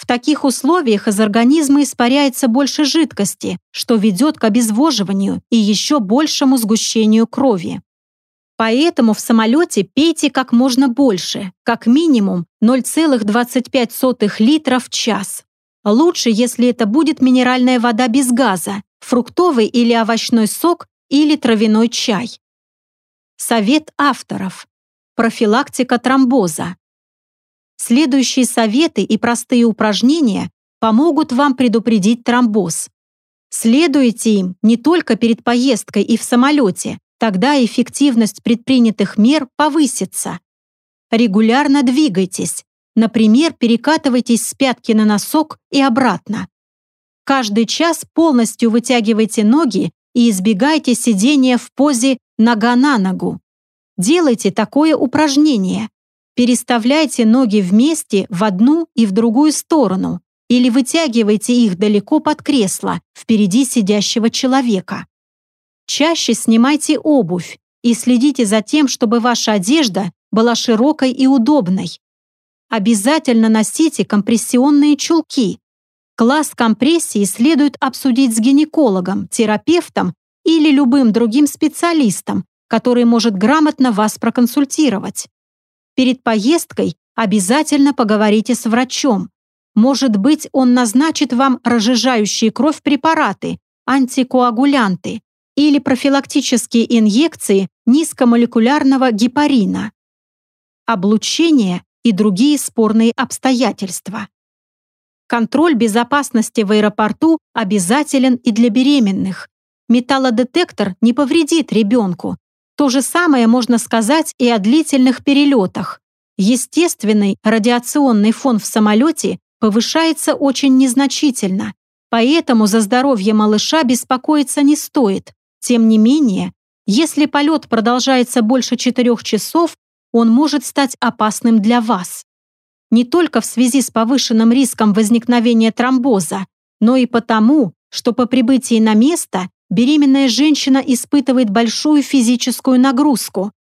В таких условиях из организма испаряется больше жидкости, что ведет к обезвоживанию и еще большему сгущению крови. Поэтому в самолете пейте как можно больше, как минимум 0,25 литра в час. Лучше, если это будет минеральная вода без газа, фруктовый или овощной сок или травяной чай. Совет авторов. Профилактика тромбоза. Следующие советы и простые упражнения помогут вам предупредить тромбоз. Следуйте им не только перед поездкой и в самолете, тогда эффективность предпринятых мер повысится. Регулярно двигайтесь, Например, перекатывайтесь с пятки на носок и обратно. Каждый час полностью вытягивайте ноги и избегайте сидения в позе нога на ногу. Делайте такое упражнение. Переставляйте ноги вместе в одну и в другую сторону или вытягивайте их далеко под кресло, впереди сидящего человека. Чаще снимайте обувь и следите за тем, чтобы ваша одежда была широкой и удобной. Обязательно носите компрессионные чулки. Класс компрессии следует обсудить с гинекологом, терапевтом или любым другим специалистом, который может грамотно вас проконсультировать. Перед поездкой обязательно поговорите с врачом. Может быть, он назначит вам разжижающие кровь препараты, антикоагулянты или профилактические инъекции низкомолекулярного гепарина. Облучение и другие спорные обстоятельства. Контроль безопасности в аэропорту обязателен и для беременных. Металлодетектор не повредит ребенку. То же самое можно сказать и о длительных перелетах. Естественный радиационный фон в самолете повышается очень незначительно, поэтому за здоровье малыша беспокоиться не стоит. Тем не менее, если полет продолжается больше четырех часов, он может стать опасным для вас не только в связи с повышенным риском возникновения тромбоза, но и потому, что по прибытии на место беременная женщина испытывает большую физическую нагрузку.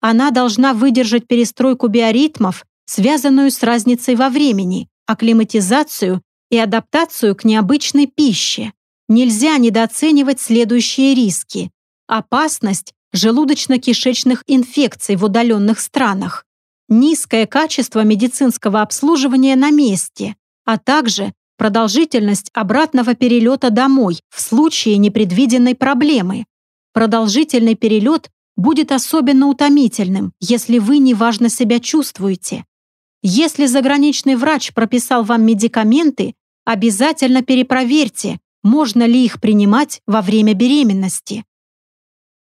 Она должна выдержать перестройку биоритмов, связанную с разницей во времени, акклиматизацию и адаптацию к необычной пище. Нельзя недооценивать следующие риски. Опасность желудочно-кишечных инфекций в удаленных странах, низкое качество медицинского обслуживания на месте, а также продолжительность обратного перелета домой в случае непредвиденной проблемы. Продолжительный перелет будет особенно утомительным, если вы неважно себя чувствуете. Если заграничный врач прописал вам медикаменты, обязательно перепроверьте, можно ли их принимать во время беременности.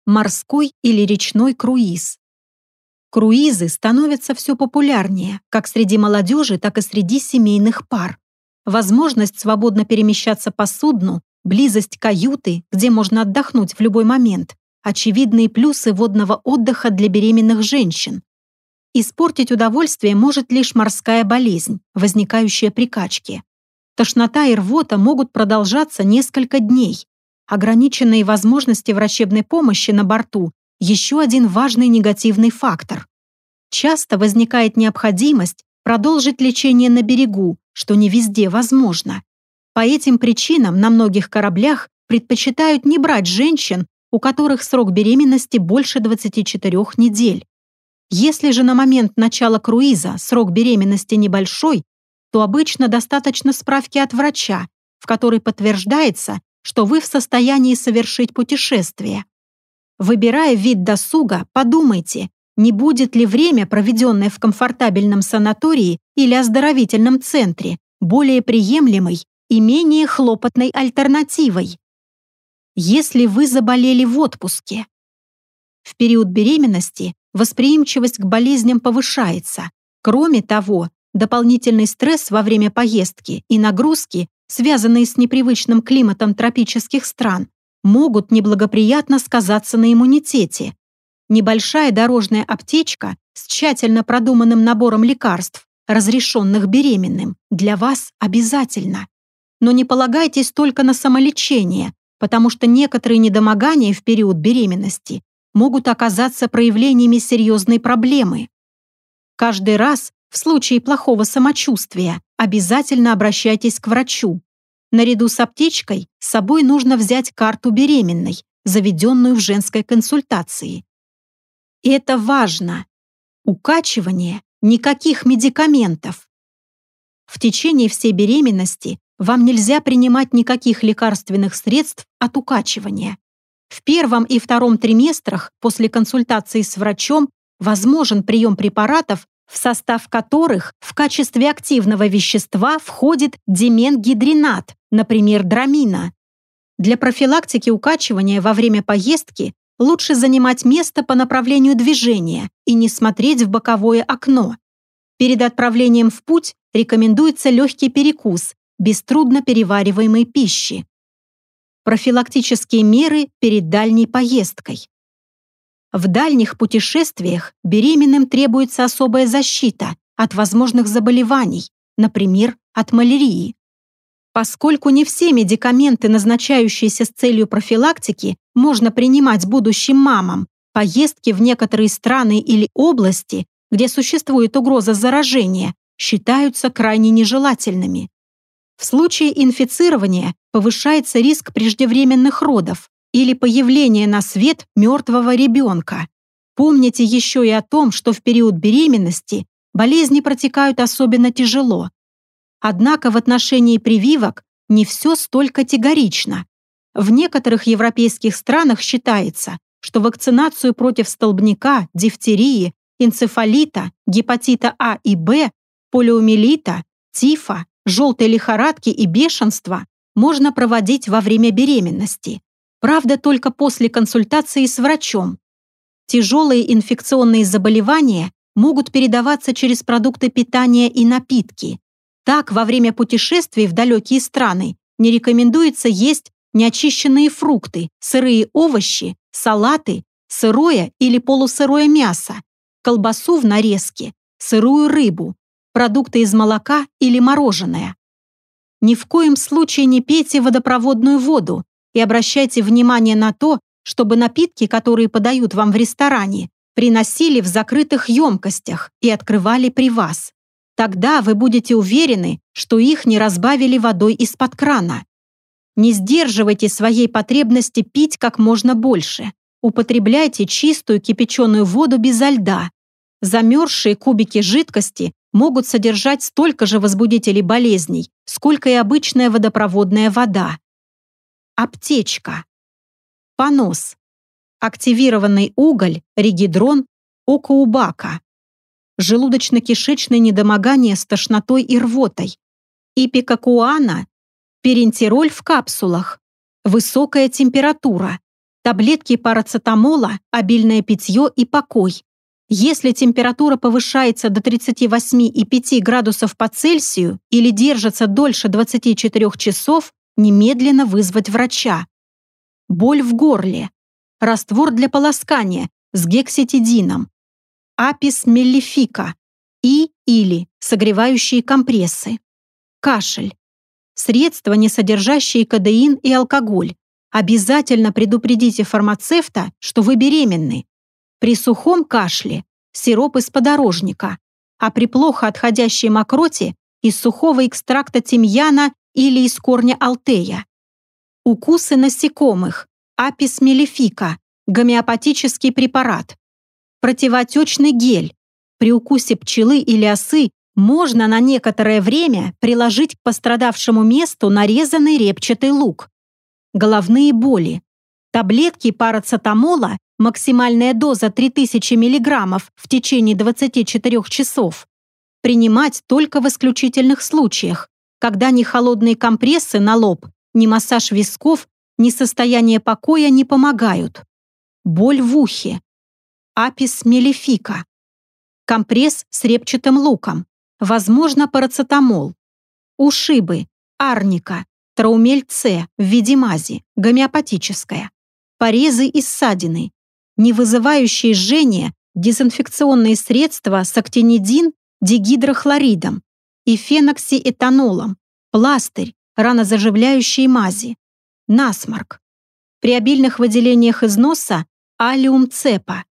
Морской или речной круиз. Круизы становятся все популярнее, как среди молодежи, так и среди семейных пар. Возможность свободно перемещаться по судну, близость каюты, где можно отдохнуть в любой момент, очевидные плюсы водного отдыха для беременных женщин. Испортить удовольствие может лишь морская болезнь, возникающая при качке. Тошнота и рвота могут продолжаться несколько дней. Ограниченные возможности врачебной помощи на борту еще один важный негативный фактор. Часто возникает необходимость продолжить лечение на берегу, что не везде возможно. По этим причинам на многих кораблях предпочитают не брать женщин, у которых срок беременности больше 24 недель. Если же на момент начала круиза срок беременности небольшой, то обычно достаточно справки от врача, в которой подтверждается, что вы в состоянии совершить путешествие. Выбирая вид досуга, подумайте, не будет ли время, проведенное в комфортабельном санатории или оздоровительном центре, более приемлемой и менее хлопотной альтернативой. Если вы заболели в отпуске. В период беременности восприимчивость к болезням повышается. Кроме того, дополнительный стресс во время поездки и нагрузки, связанные с непривычным климатом тропических стран, могут неблагоприятно сказаться на иммунитете. Небольшая дорожная аптечка с тщательно продуманным набором лекарств, разрешенных беременным, для вас обязательно. Но не полагайтесь только на самолечение, потому что некоторые недомогания в период беременности могут оказаться проявлениями серьезной проблемы. Каждый раз в случае плохого самочувствия обязательно обращайтесь к врачу, Наряду с аптечкой с собой нужно взять карту беременной, заведенную в женской консультации. И это важно. Укачивание – никаких медикаментов. В течение всей беременности вам нельзя принимать никаких лекарственных средств от укачивания. В первом и втором триместрах после консультации с врачом возможен прием препаратов, в состав которых в качестве активного вещества входит дименгидринат, например, драмина. Для профилактики укачивания во время поездки лучше занимать место по направлению движения и не смотреть в боковое окно. Перед отправлением в путь рекомендуется легкий перекус без трудно перевариваемой пищи. Профилактические меры перед дальней поездкой. В дальних путешествиях беременным требуется особая защита от возможных заболеваний, например, от малярии. Поскольку не все медикаменты, назначающиеся с целью профилактики, можно принимать будущим мамам, поездки в некоторые страны или области, где существует угроза заражения, считаются крайне нежелательными. В случае инфицирования повышается риск преждевременных родов или появления на свет мертвого ребенка. Помните еще и о том, что в период беременности болезни протекают особенно тяжело, Однако в отношении прививок не все столь категорично. В некоторых европейских странах считается, что вакцинацию против столбняка, дифтерии, энцефалита, гепатита А и Б, полиомиелита, тифа, желтой лихорадки и бешенства можно проводить во время беременности. Правда, только после консультации с врачом. Тяжелые инфекционные заболевания могут передаваться через продукты питания и напитки. Так, во время путешествий в далекие страны не рекомендуется есть неочищенные фрукты, сырые овощи, салаты, сырое или полусырое мясо, колбасу в нарезке, сырую рыбу, продукты из молока или мороженое. Ни в коем случае не пейте водопроводную воду и обращайте внимание на то, чтобы напитки, которые подают вам в ресторане, приносили в закрытых емкостях и открывали при вас. Тогда вы будете уверены, что их не разбавили водой из-под крана. Не сдерживайте своей потребности пить как можно больше. Употребляйте чистую кипяченую воду безо льда. Замерзшие кубики жидкости могут содержать столько же возбудителей болезней, сколько и обычная водопроводная вода. Аптечка. Понос. Активированный уголь, регидрон, окоубака. Желудочно-кишечное недомогание с тошнотой и рвотой. Ипикакуана, перинтероль в капсулах. Высокая температура. Таблетки парацетамола, обильное питье и покой. Если температура повышается до 38,5 градусов по Цельсию или держится дольше 24 часов, немедленно вызвать врача. Боль в горле. Раствор для полоскания с гекситидином. Апис меллифика и или согревающие компрессы. Кашель. Средства, не содержащие кадеин и алкоголь. Обязательно предупредите фармацевта, что вы беременны. При сухом кашле – сироп из подорожника, а при плохо отходящей мокроте – из сухого экстракта тимьяна или из корня алтея. Укусы насекомых, апис мелифика, гомеопатический препарат. Противотечный гель. При укусе пчелы или осы можно на некоторое время приложить к пострадавшему месту нарезанный репчатый лук. Головные боли. Таблетки парацетамола максимальная доза 3000 мг в течение 24 часов, принимать только в исключительных случаях, когда ни холодные компрессы на лоб, ни массаж висков, ни состояние покоя не помогают. Боль в ухе. Апис мелифика. Компресс с репчатым луком. Возможно, парацетамол. Ушибы. Арника. Траумель С в виде мази. Гомеопатическая. Порезы и ссадины не вызывающие жжения, дезинфекционные средства с актинидин, дигидрохлоридом и феноксиэтанолом, пластырь, ранозаживляющие мази, насморк. При обильных выделениях из носа алиум цепа,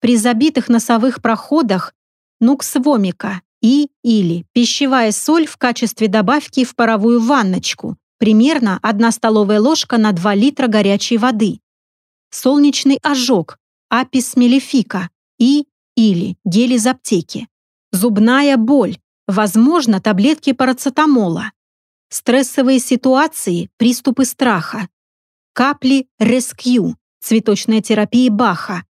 при забитых носовых проходах нуксвомика и или пищевая соль в качестве добавки в паровую ванночку, примерно 1 столовая ложка на 2 литра горячей воды. Солнечный ожог, апис мелифика и или гель из аптеки. Зубная боль, возможно, таблетки парацетамола. Стрессовые ситуации, приступы страха. Капли Rescue, цветочная терапия Баха.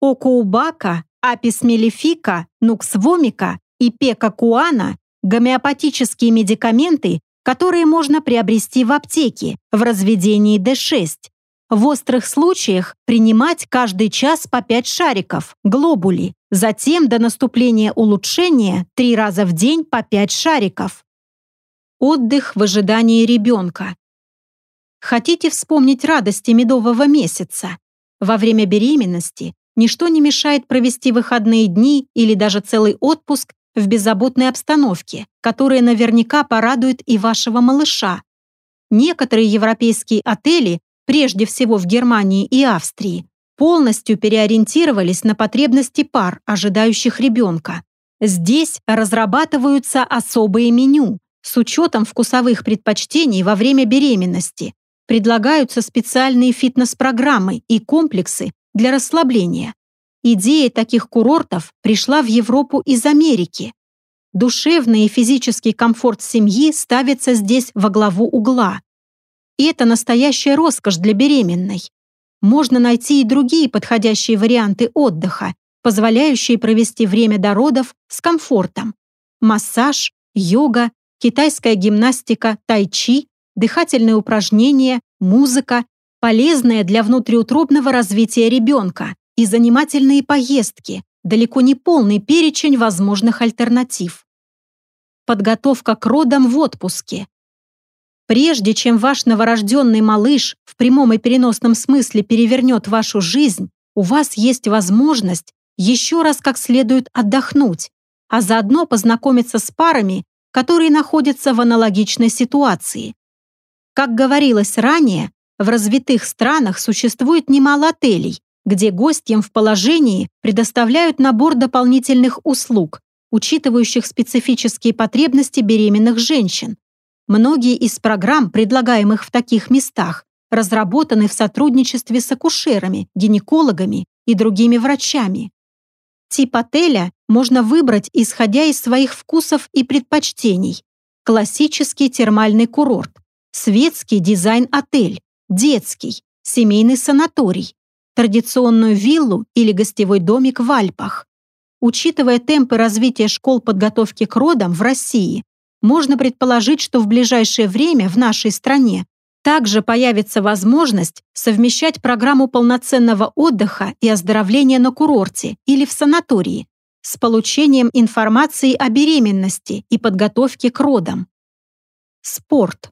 Окоубака, апис мелифика, нуксвомика и пекакуана – гомеопатические медикаменты, которые можно приобрести в аптеке в разведении D6 в острых случаях принимать каждый час по 5 шариков, глобули, затем до наступления улучшения 3 раза в день по 5 шариков. Отдых в ожидании ребенка. Хотите вспомнить радости медового месяца? Во время беременности ничто не мешает провести выходные дни или даже целый отпуск в беззаботной обстановке, которая наверняка порадует и вашего малыша. Некоторые европейские отели прежде всего в Германии и Австрии, полностью переориентировались на потребности пар, ожидающих ребенка. Здесь разрабатываются особые меню с учетом вкусовых предпочтений во время беременности. Предлагаются специальные фитнес-программы и комплексы для расслабления. Идея таких курортов пришла в Европу из Америки. Душевный и физический комфорт семьи ставится здесь во главу угла. И это настоящая роскошь для беременной. Можно найти и другие подходящие варианты отдыха, позволяющие провести время до родов с комфортом. Массаж, йога, китайская гимнастика, тайчи, дыхательные упражнения, музыка, полезная для внутриутробного развития ребенка и занимательные поездки, далеко не полный перечень возможных альтернатив. Подготовка к родам в отпуске. Прежде чем ваш новорожденный малыш в прямом и переносном смысле перевернет вашу жизнь, у вас есть возможность еще раз как следует отдохнуть, а заодно познакомиться с парами, которые находятся в аналогичной ситуации. Как говорилось ранее, в развитых странах существует немало отелей, где гостям в положении предоставляют набор дополнительных услуг, учитывающих специфические потребности беременных женщин. Многие из программ, предлагаемых в таких местах, разработаны в сотрудничестве с акушерами, гинекологами и другими врачами. Тип отеля можно выбрать, исходя из своих вкусов и предпочтений. Классический термальный курорт, светский дизайн-отель, детский, семейный санаторий, традиционную виллу или гостевой домик в Альпах. Учитывая темпы развития школ подготовки к родам в России, можно предположить, что в ближайшее время в нашей стране также появится возможность совмещать программу полноценного отдыха и оздоровления на курорте или в санатории с получением информации о беременности и подготовке к родам. Спорт.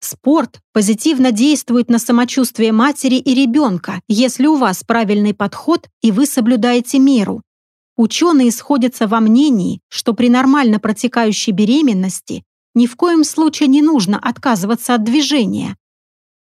Спорт позитивно действует на самочувствие матери и ребенка, если у вас правильный подход и вы соблюдаете меру. Ученые сходятся во мнении, что при нормально протекающей беременности ни в коем случае не нужно отказываться от движения.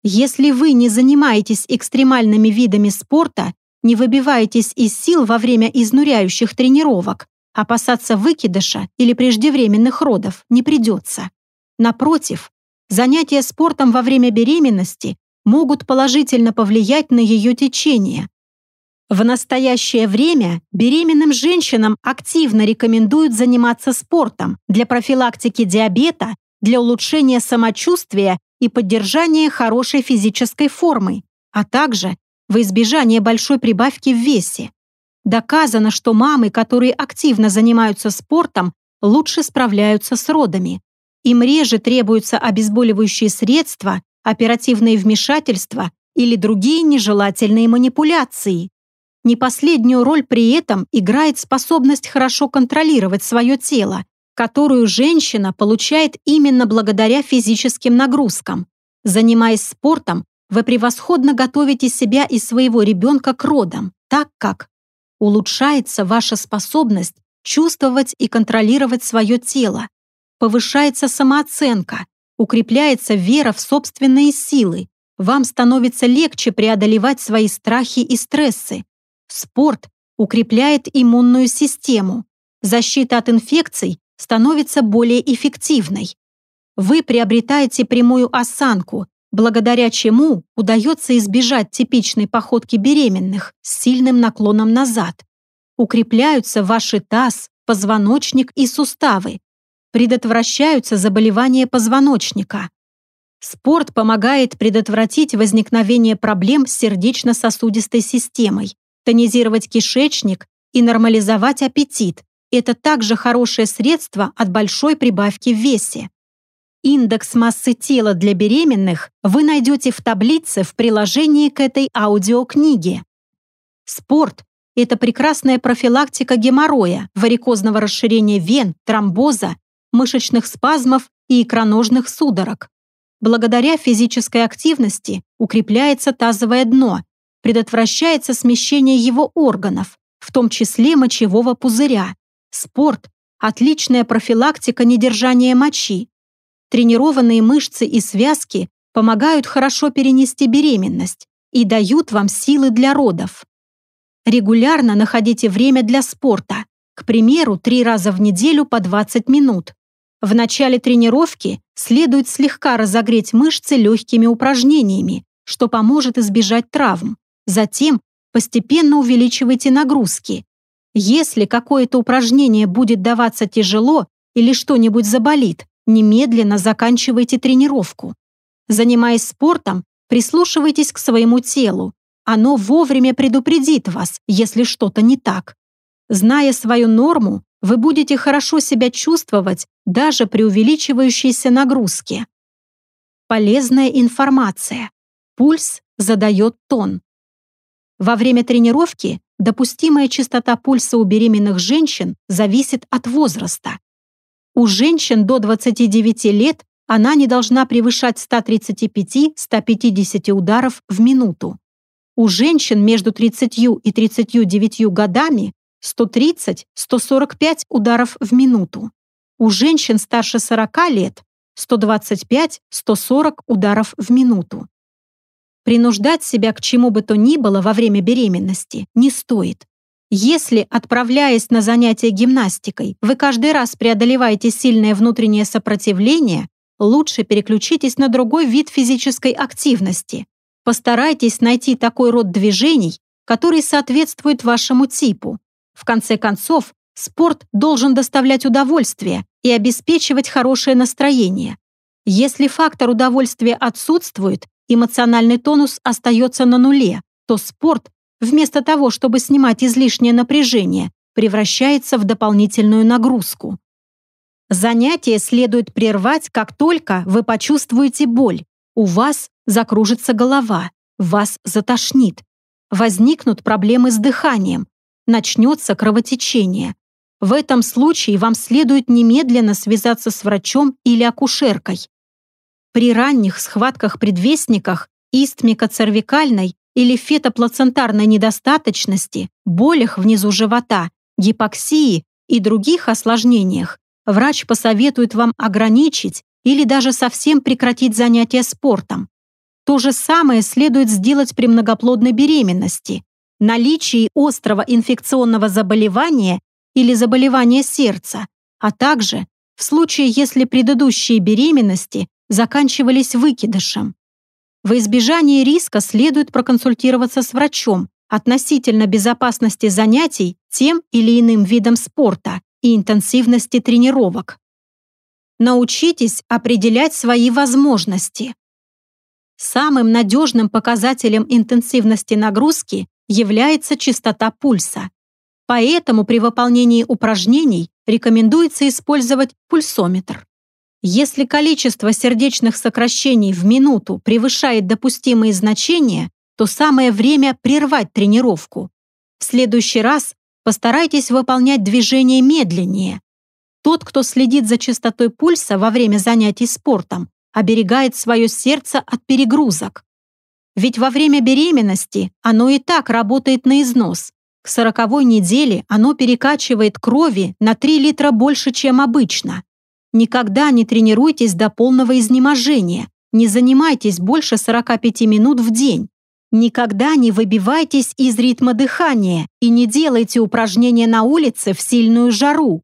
Если вы не занимаетесь экстремальными видами спорта, не выбиваетесь из сил во время изнуряющих тренировок, опасаться выкидыша или преждевременных родов не придется. Напротив, Занятия спортом во время беременности могут положительно повлиять на ее течение. В настоящее время беременным женщинам активно рекомендуют заниматься спортом для профилактики диабета, для улучшения самочувствия и поддержания хорошей физической формы, а также в избежание большой прибавки в весе. Доказано, что мамы, которые активно занимаются спортом, лучше справляются с родами. Им реже требуются обезболивающие средства, оперативные вмешательства или другие нежелательные манипуляции. Не последнюю роль при этом играет способность хорошо контролировать свое тело, которую женщина получает именно благодаря физическим нагрузкам. Занимаясь спортом, вы превосходно готовите себя и своего ребенка к родам, так как улучшается ваша способность чувствовать и контролировать свое тело, повышается самооценка, укрепляется вера в собственные силы, вам становится легче преодолевать свои страхи и стрессы. Спорт укрепляет иммунную систему. Защита от инфекций становится более эффективной. Вы приобретаете прямую осанку, благодаря чему удается избежать типичной походки беременных с сильным наклоном назад. Укрепляются ваши таз, позвоночник и суставы, предотвращаются заболевания позвоночника. Спорт помогает предотвратить возникновение проблем с сердечно-сосудистой системой, тонизировать кишечник и нормализовать аппетит. Это также хорошее средство от большой прибавки в весе. Индекс массы тела для беременных вы найдете в таблице в приложении к этой аудиокниге. Спорт – это прекрасная профилактика геморроя, варикозного расширения вен, тромбоза мышечных спазмов и икроножных судорог. Благодаря физической активности укрепляется тазовое дно, предотвращается смещение его органов, в том числе мочевого пузыря. Спорт – отличная профилактика недержания мочи. Тренированные мышцы и связки помогают хорошо перенести беременность и дают вам силы для родов. Регулярно находите время для спорта, к примеру, три раза в неделю по 20 минут. В начале тренировки следует слегка разогреть мышцы легкими упражнениями, что поможет избежать травм. Затем постепенно увеличивайте нагрузки. Если какое-то упражнение будет даваться тяжело или что-нибудь заболит, немедленно заканчивайте тренировку. Занимаясь спортом, прислушивайтесь к своему телу. оно вовремя предупредит вас, если что-то не так. Зная свою норму, вы будете хорошо себя чувствовать даже при увеличивающейся нагрузке. Полезная информация. Пульс задает тон. Во время тренировки допустимая частота пульса у беременных женщин зависит от возраста. У женщин до 29 лет она не должна превышать 135-150 ударов в минуту. У женщин между 30 и 39 годами 130-145 ударов в минуту. У женщин старше 40 лет 125-140 ударов в минуту. Принуждать себя к чему бы то ни было во время беременности не стоит. Если, отправляясь на занятия гимнастикой, вы каждый раз преодолеваете сильное внутреннее сопротивление, лучше переключитесь на другой вид физической активности. Постарайтесь найти такой род движений, который соответствует вашему типу. В конце концов, спорт должен доставлять удовольствие и обеспечивать хорошее настроение. Если фактор удовольствия отсутствует, эмоциональный тонус остается на нуле, то спорт, вместо того, чтобы снимать излишнее напряжение, превращается в дополнительную нагрузку. Занятие следует прервать, как только вы почувствуете боль. У вас закружится голова, вас затошнит. Возникнут проблемы с дыханием, начнется кровотечение. В этом случае вам следует немедленно связаться с врачом или акушеркой. При ранних схватках-предвестниках истмико-цервикальной или фетоплацентарной недостаточности, болях внизу живота, гипоксии и других осложнениях врач посоветует вам ограничить или даже совсем прекратить занятия спортом. То же самое следует сделать при многоплодной беременности, наличии острого инфекционного заболевания или заболевания сердца, а также в случае, если предыдущие беременности заканчивались выкидышем. В избежание риска следует проконсультироваться с врачом относительно безопасности занятий тем или иным видом спорта и интенсивности тренировок. Научитесь определять свои возможности. Самым надежным показателем интенсивности нагрузки является частота пульса. Поэтому при выполнении упражнений рекомендуется использовать пульсометр. Если количество сердечных сокращений в минуту превышает допустимые значения, то самое время прервать тренировку. В следующий раз постарайтесь выполнять движение медленнее. Тот, кто следит за частотой пульса во время занятий спортом, оберегает свое сердце от перегрузок. Ведь во время беременности оно и так работает на износ. К сороковой неделе оно перекачивает крови на 3 литра больше, чем обычно. Никогда не тренируйтесь до полного изнеможения. Не занимайтесь больше 45 минут в день. Никогда не выбивайтесь из ритма дыхания и не делайте упражнения на улице в сильную жару.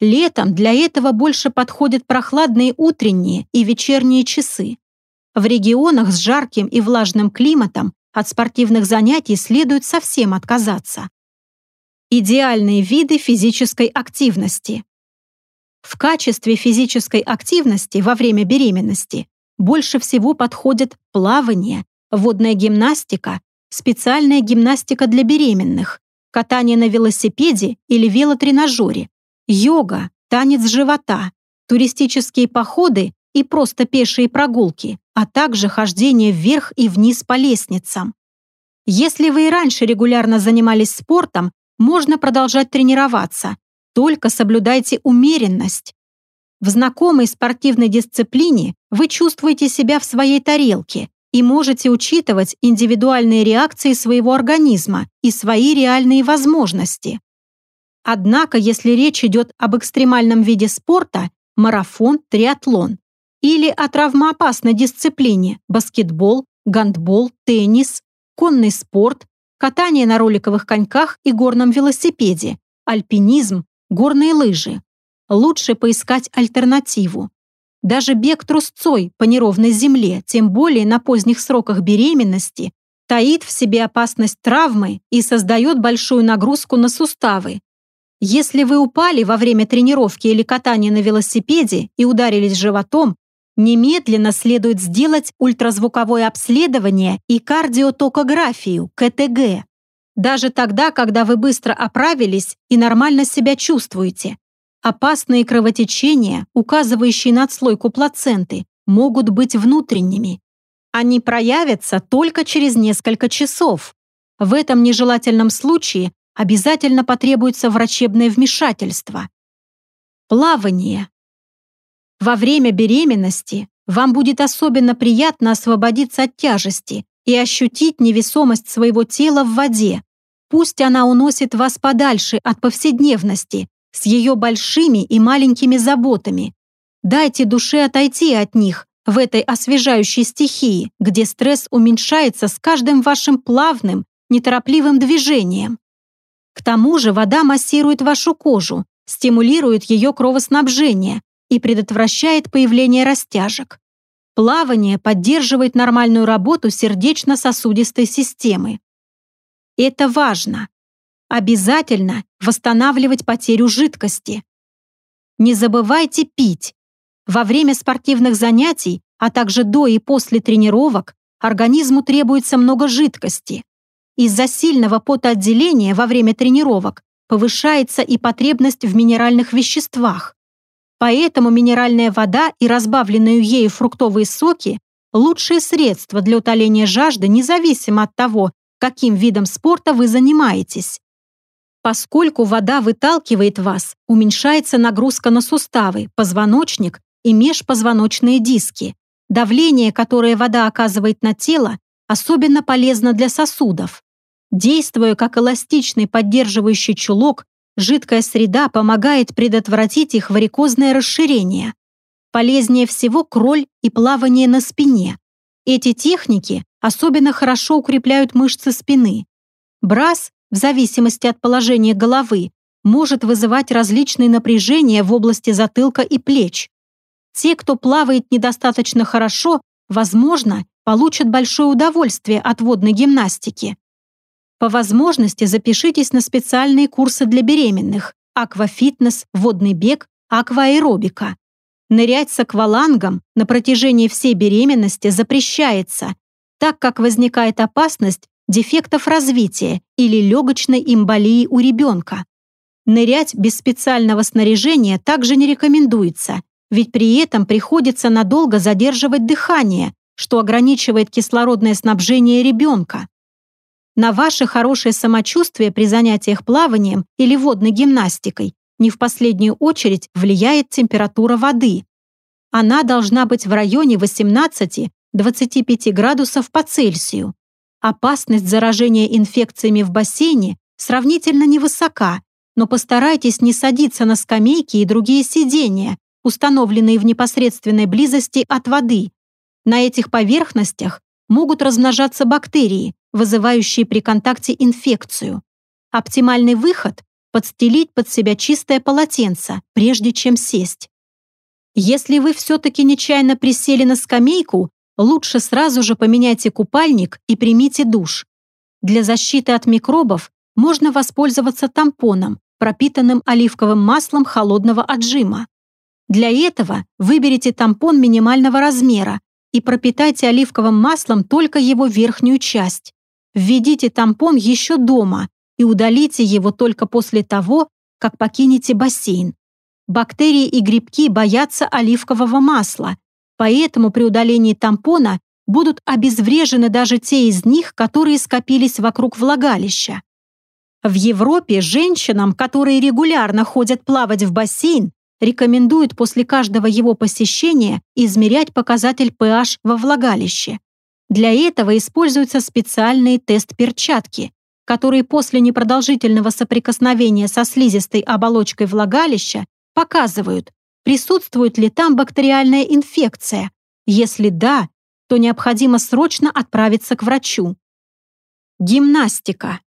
Летом для этого больше подходят прохладные утренние и вечерние часы. В регионах с жарким и влажным климатом от спортивных занятий следует совсем отказаться. Идеальные виды физической активности. В качестве физической активности во время беременности больше всего подходят плавание, водная гимнастика, специальная гимнастика для беременных, катание на велосипеде или велотренажере, йога, танец живота, туристические походы и просто пешие прогулки, а также хождение вверх и вниз по лестницам. Если вы и раньше регулярно занимались спортом, можно продолжать тренироваться, только соблюдайте умеренность. В знакомой спортивной дисциплине вы чувствуете себя в своей тарелке и можете учитывать индивидуальные реакции своего организма и свои реальные возможности. Однако, если речь идет об экстремальном виде спорта, марафон, триатлон, или о травмоопасной дисциплине, баскетбол, гандбол, теннис, конный спорт, катание на роликовых коньках и горном велосипеде, альпинизм, горные лыжи. Лучше поискать альтернативу. Даже бег трусцой по неровной земле, тем более на поздних сроках беременности, таит в себе опасность травмы и создает большую нагрузку на суставы. Если вы упали во время тренировки или катания на велосипеде и ударились животом, Немедленно следует сделать ультразвуковое обследование и кардиотокографию, КТГ. Даже тогда, когда вы быстро оправились и нормально себя чувствуете. Опасные кровотечения, указывающие на отслойку плаценты, могут быть внутренними. Они проявятся только через несколько часов. В этом нежелательном случае обязательно потребуется врачебное вмешательство. Плавание. Во время беременности вам будет особенно приятно освободиться от тяжести и ощутить невесомость своего тела в воде. Пусть она уносит вас подальше от повседневности, с ее большими и маленькими заботами. Дайте душе отойти от них в этой освежающей стихии, где стресс уменьшается с каждым вашим плавным, неторопливым движением. К тому же вода массирует вашу кожу, стимулирует ее кровоснабжение и предотвращает появление растяжек. Плавание поддерживает нормальную работу сердечно-сосудистой системы. Это важно. Обязательно восстанавливать потерю жидкости. Не забывайте пить. Во время спортивных занятий, а также до и после тренировок, организму требуется много жидкости. Из-за сильного потоотделения во время тренировок повышается и потребность в минеральных веществах. Поэтому минеральная вода и разбавленные ею фруктовые соки – лучшее средство для утоления жажды независимо от того, каким видом спорта вы занимаетесь. Поскольку вода выталкивает вас, уменьшается нагрузка на суставы, позвоночник и межпозвоночные диски. Давление, которое вода оказывает на тело, особенно полезно для сосудов. Действуя как эластичный поддерживающий чулок, жидкая среда помогает предотвратить их варикозное расширение. Полезнее всего кроль и плавание на спине. Эти техники особенно хорошо укрепляют мышцы спины. Брас, в зависимости от положения головы, может вызывать различные напряжения в области затылка и плеч. Те, кто плавает недостаточно хорошо, возможно, получат большое удовольствие от водной гимнастики. По возможности запишитесь на специальные курсы для беременных аквафитнес, водный бег, акваэробика. Нырять с аквалангом на протяжении всей беременности запрещается, так как возникает опасность дефектов развития или легочной эмболии у ребенка. Нырять без специального снаряжения также не рекомендуется, ведь при этом приходится надолго задерживать дыхание, что ограничивает кислородное снабжение ребенка. На ваше хорошее самочувствие при занятиях плаванием или водной гимнастикой не в последнюю очередь влияет температура воды. Она должна быть в районе 18-25 градусов по Цельсию. Опасность заражения инфекциями в бассейне сравнительно невысока, но постарайтесь не садиться на скамейки и другие сидения, установленные в непосредственной близости от воды. На этих поверхностях могут размножаться бактерии, вызывающие при контакте инфекцию. Оптимальный выход – подстелить под себя чистое полотенце, прежде чем сесть. Если вы все-таки нечаянно присели на скамейку, лучше сразу же поменяйте купальник и примите душ. Для защиты от микробов можно воспользоваться тампоном, пропитанным оливковым маслом холодного отжима. Для этого выберите тампон минимального размера и пропитайте оливковым маслом только его верхнюю часть. Введите тампон еще дома и удалите его только после того, как покинете бассейн. Бактерии и грибки боятся оливкового масла, поэтому при удалении тампона будут обезврежены даже те из них, которые скопились вокруг влагалища. В Европе женщинам, которые регулярно ходят плавать в бассейн, рекомендуют после каждого его посещения измерять показатель pH во влагалище. Для этого используются специальные тест-перчатки, которые после непродолжительного соприкосновения со слизистой оболочкой влагалища показывают, присутствует ли там бактериальная инфекция. Если да, то необходимо срочно отправиться к врачу. Гимнастика.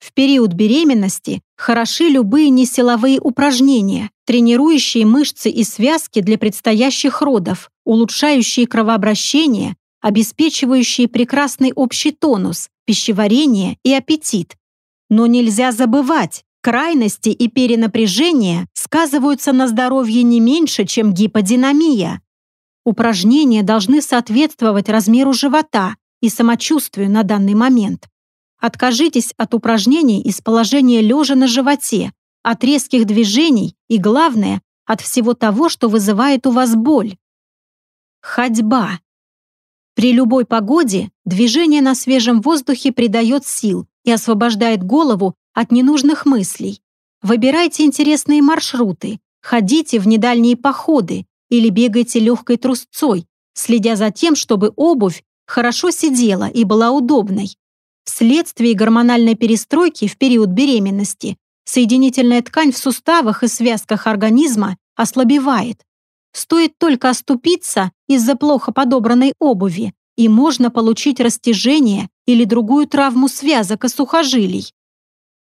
В период беременности хороши любые несиловые упражнения, тренирующие мышцы и связки для предстоящих родов, улучшающие кровообращение, обеспечивающие прекрасный общий тонус, пищеварение и аппетит. Но нельзя забывать, крайности и перенапряжение сказываются на здоровье не меньше, чем гиподинамия. Упражнения должны соответствовать размеру живота и самочувствию на данный момент. Откажитесь от упражнений из положения лежа на животе, от резких движений и, главное, от всего того, что вызывает у вас боль. Ходьба. При любой погоде движение на свежем воздухе придает сил и освобождает голову от ненужных мыслей. Выбирайте интересные маршруты, ходите в недальние походы или бегайте легкой трусцой, следя за тем, чтобы обувь хорошо сидела и была удобной. Вследствие гормональной перестройки в период беременности соединительная ткань в суставах и связках организма ослабевает. Стоит только оступиться из-за плохо подобранной обуви, и можно получить растяжение или другую травму связок и сухожилий.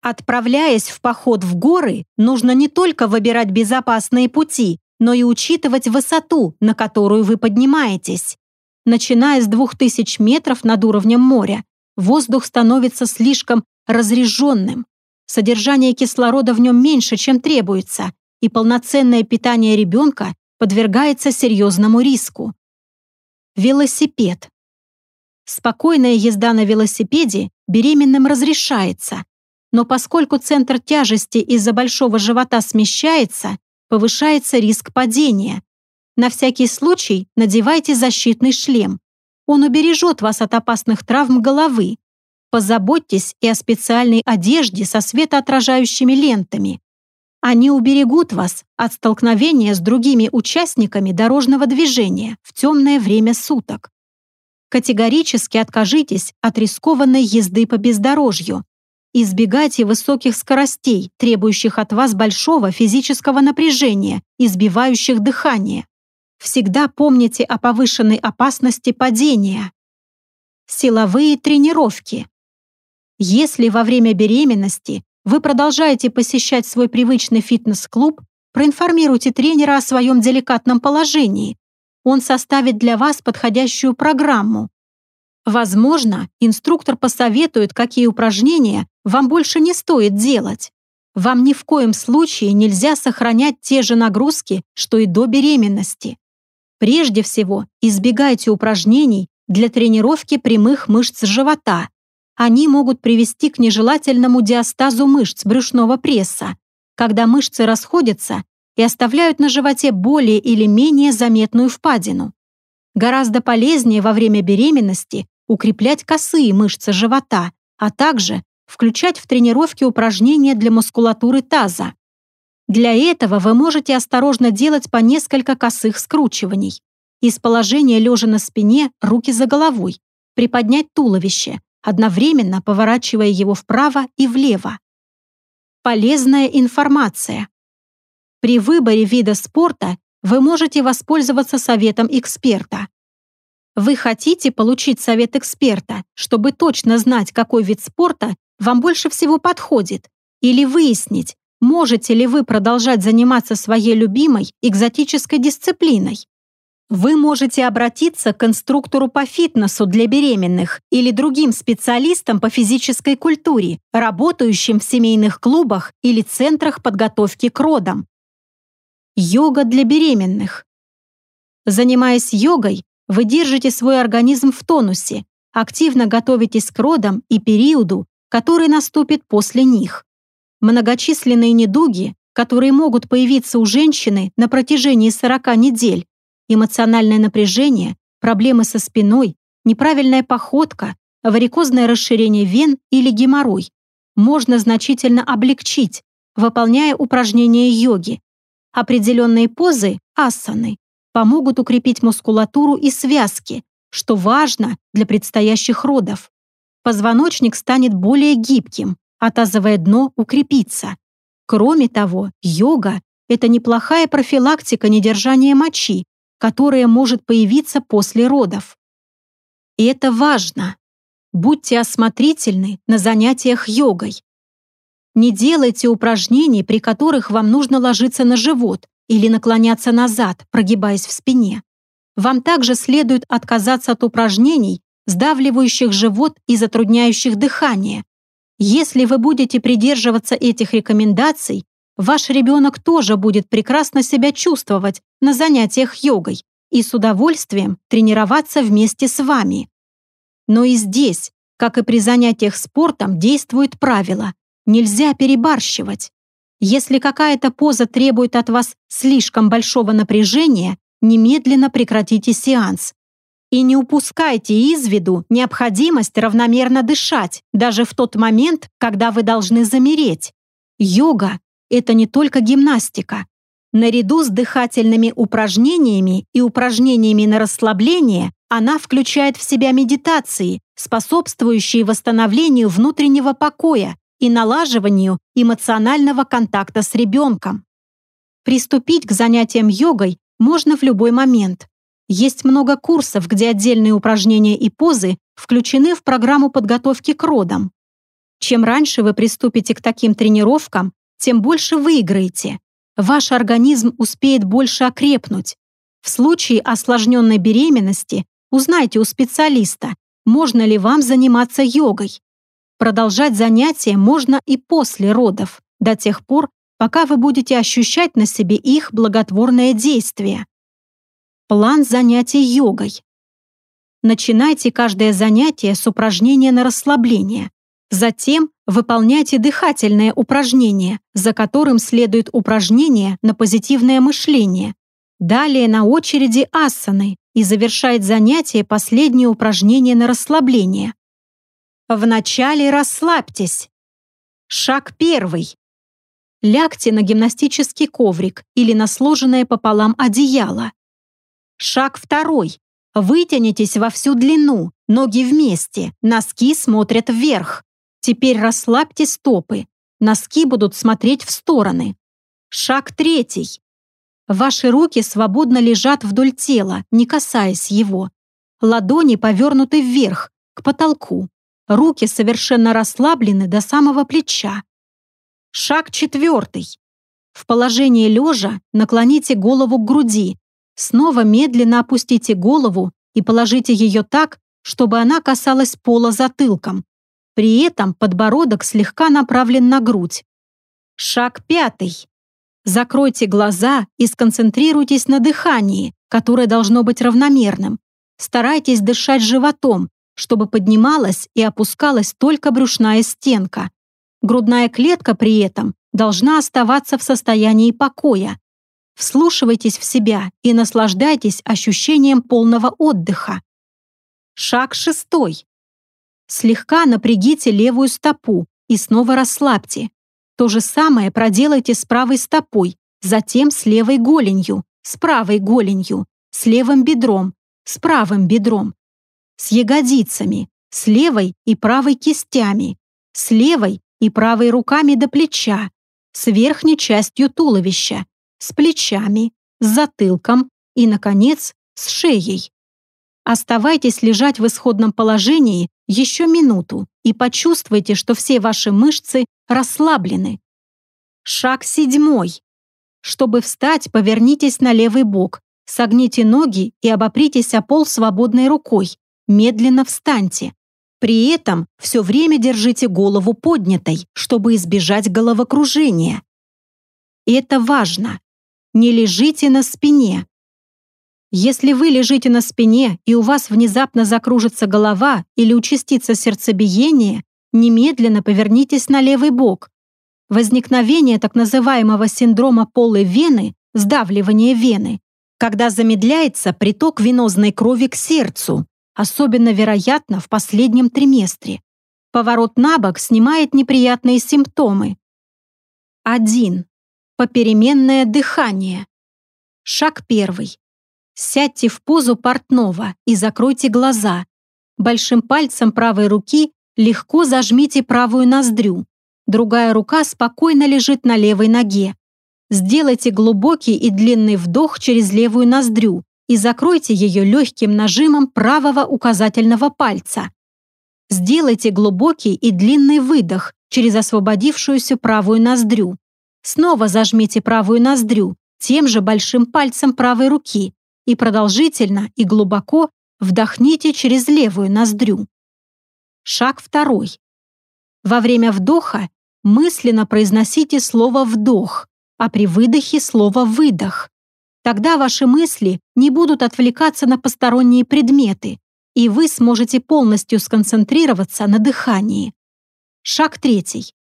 Отправляясь в поход в горы, нужно не только выбирать безопасные пути, но и учитывать высоту, на которую вы поднимаетесь. Начиная с 2000 метров над уровнем моря, воздух становится слишком разреженным. Содержание кислорода в нем меньше, чем требуется, и полноценное питание ребенка подвергается серьезному риску. Велосипед. Спокойная езда на велосипеде беременным разрешается, но поскольку центр тяжести из-за большого живота смещается, повышается риск падения. На всякий случай надевайте защитный шлем. Он убережет вас от опасных травм головы. Позаботьтесь и о специальной одежде со светоотражающими лентами. Они уберегут вас от столкновения с другими участниками дорожного движения в темное время суток. Категорически откажитесь от рискованной езды по бездорожью. Избегайте высоких скоростей, требующих от вас большого физического напряжения и сбивающих дыхание. Всегда помните о повышенной опасности падения. Силовые тренировки. Если во время беременности вы продолжаете посещать свой привычный фитнес-клуб, проинформируйте тренера о своем деликатном положении. Он составит для вас подходящую программу. Возможно, инструктор посоветует, какие упражнения вам больше не стоит делать. Вам ни в коем случае нельзя сохранять те же нагрузки, что и до беременности. Прежде всего, избегайте упражнений для тренировки прямых мышц живота. Они могут привести к нежелательному диастазу мышц брюшного пресса, когда мышцы расходятся и оставляют на животе более или менее заметную впадину. Гораздо полезнее во время беременности укреплять косые мышцы живота, а также включать в тренировки упражнения для мускулатуры таза. Для этого вы можете осторожно делать по несколько косых скручиваний. Из положения лежа на спине, руки за головой, приподнять туловище, одновременно поворачивая его вправо и влево. Полезная информация. При выборе вида спорта вы можете воспользоваться советом эксперта. Вы хотите получить совет эксперта, чтобы точно знать, какой вид спорта вам больше всего подходит, или выяснить, можете ли вы продолжать заниматься своей любимой экзотической дисциплиной. Вы можете обратиться к инструктору по фитнесу для беременных или другим специалистам по физической культуре, работающим в семейных клубах или центрах подготовки к родам. Йога для беременных. Занимаясь йогой, вы держите свой организм в тонусе, активно готовитесь к родам и периоду, который наступит после них. Многочисленные недуги, которые могут появиться у женщины на протяжении 40 недель, эмоциональное напряжение, проблемы со спиной, неправильная походка, варикозное расширение вен или геморрой, можно значительно облегчить, выполняя упражнения йоги. Определенные позы, асаны, помогут укрепить мускулатуру и связки, что важно для предстоящих родов. Позвоночник станет более гибким, а тазовое дно укрепится. Кроме того, йога – это неплохая профилактика недержания мочи, которая может появиться после родов. И это важно. Будьте осмотрительны на занятиях йогой. Не делайте упражнений, при которых вам нужно ложиться на живот или наклоняться назад, прогибаясь в спине. Вам также следует отказаться от упражнений, сдавливающих живот и затрудняющих дыхание. Если вы будете придерживаться этих рекомендаций, ваш ребенок тоже будет прекрасно себя чувствовать на занятиях йогой, и с удовольствием тренироваться вместе с вами. Но и здесь, как и при занятиях спортом, действует правило – нельзя перебарщивать. Если какая-то поза требует от вас слишком большого напряжения, немедленно прекратите сеанс. И не упускайте из виду необходимость равномерно дышать, даже в тот момент, когда вы должны замереть. Йога – это не только гимнастика. Наряду с дыхательными упражнениями и упражнениями на расслабление она включает в себя медитации, способствующие восстановлению внутреннего покоя и налаживанию эмоционального контакта с ребенком. Приступить к занятиям йогой можно в любой момент. Есть много курсов, где отдельные упражнения и позы включены в программу подготовки к родам. Чем раньше вы приступите к таким тренировкам, тем больше выиграете. Ваш организм успеет больше окрепнуть. В случае осложненной беременности узнайте у специалиста, можно ли вам заниматься йогой. Продолжать занятия можно и после родов, до тех пор, пока вы будете ощущать на себе их благотворное действие. План занятий йогой. Начинайте каждое занятие с упражнения на расслабление. Затем выполняйте дыхательное упражнение, за которым следует упражнение на позитивное мышление. Далее на очереди асаны и завершает занятие последнее упражнение на расслабление. Вначале расслабьтесь. Шаг первый. Лягте на гимнастический коврик или на сложенное пополам одеяло. Шаг второй. Вытянитесь во всю длину, ноги вместе, носки смотрят вверх. Теперь расслабьте стопы. Носки будут смотреть в стороны. Шаг третий. Ваши руки свободно лежат вдоль тела, не касаясь его. Ладони повернуты вверх, к потолку. Руки совершенно расслаблены до самого плеча. Шаг четвертый. В положении лежа наклоните голову к груди. Снова медленно опустите голову и положите ее так, чтобы она касалась пола затылком. При этом подбородок слегка направлен на грудь. Шаг пятый. Закройте глаза и сконцентрируйтесь на дыхании, которое должно быть равномерным. Старайтесь дышать животом, чтобы поднималась и опускалась только брюшная стенка. Грудная клетка при этом должна оставаться в состоянии покоя. Вслушивайтесь в себя и наслаждайтесь ощущением полного отдыха. Шаг шестой. Слегка напрягите левую стопу и снова расслабьте. То же самое проделайте с правой стопой, затем с левой голенью, с правой голенью, с левым бедром, с правым бедром, с ягодицами, с левой и правой кистями, с левой и правой руками до плеча, с верхней частью туловища, с плечами, с затылком и, наконец, с шеей. Оставайтесь лежать в исходном положении еще минуту и почувствуйте, что все ваши мышцы расслаблены. Шаг седьмой. Чтобы встать, повернитесь на левый бок, согните ноги и обопритесь о пол свободной рукой, медленно встаньте. При этом все время держите голову поднятой, чтобы избежать головокружения. это важно. Не лежите на спине. Если вы лежите на спине и у вас внезапно закружится голова или участится сердцебиение, немедленно повернитесь на левый бок. Возникновение так называемого синдрома полой вены, сдавливания вены, когда замедляется приток венозной крови к сердцу, особенно вероятно в последнем триместре. Поворот на бок снимает неприятные симптомы. 1. Попеременное дыхание. Шаг первый. Сядьте в позу портного и закройте глаза. Большим пальцем правой руки легко зажмите правую ноздрю. Другая рука спокойно лежит на левой ноге. Сделайте глубокий и длинный вдох через левую ноздрю и закройте ее легким нажимом правого указательного пальца. Сделайте глубокий и длинный выдох через освободившуюся правую ноздрю. Снова зажмите правую ноздрю тем же большим пальцем правой руки и продолжительно и глубоко вдохните через левую ноздрю. Шаг второй. Во время вдоха мысленно произносите слово «вдох», а при выдохе слово «выдох». Тогда ваши мысли не будут отвлекаться на посторонние предметы, и вы сможете полностью сконцентрироваться на дыхании. Шаг третий.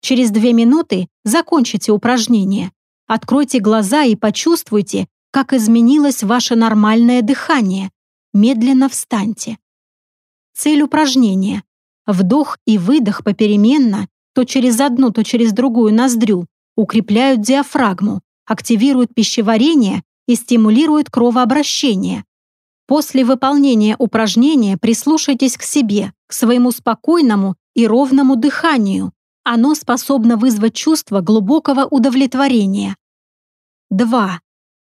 Через две минуты закончите упражнение. Откройте глаза и почувствуйте, как изменилось ваше нормальное дыхание. Медленно встаньте. Цель упражнения. Вдох и выдох попеременно, то через одну, то через другую ноздрю, укрепляют диафрагму, активируют пищеварение и стимулируют кровообращение. После выполнения упражнения прислушайтесь к себе, к своему спокойному и ровному дыханию. Оно способно вызвать чувство глубокого удовлетворения. 2.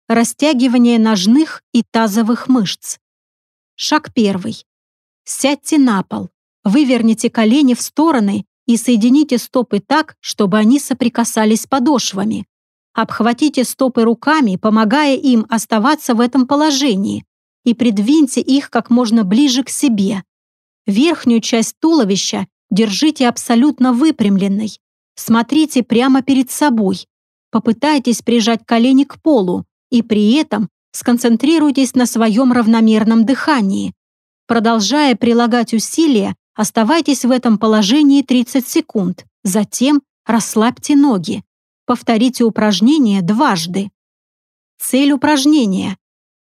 Растягивание ножных и тазовых мышц. Шаг первый. Сядьте на пол, выверните колени в стороны и соедините стопы так, чтобы они соприкасались подошвами. Обхватите стопы руками, помогая им оставаться в этом положении, и придвиньте их как можно ближе к себе. Верхнюю часть туловища держите абсолютно выпрямленной. Смотрите прямо перед собой. Попытайтесь прижать колени к полу и при этом сконцентрируйтесь на своем равномерном дыхании. Продолжая прилагать усилия, Оставайтесь в этом положении 30 секунд. Затем расслабьте ноги. Повторите упражнение дважды. Цель упражнения.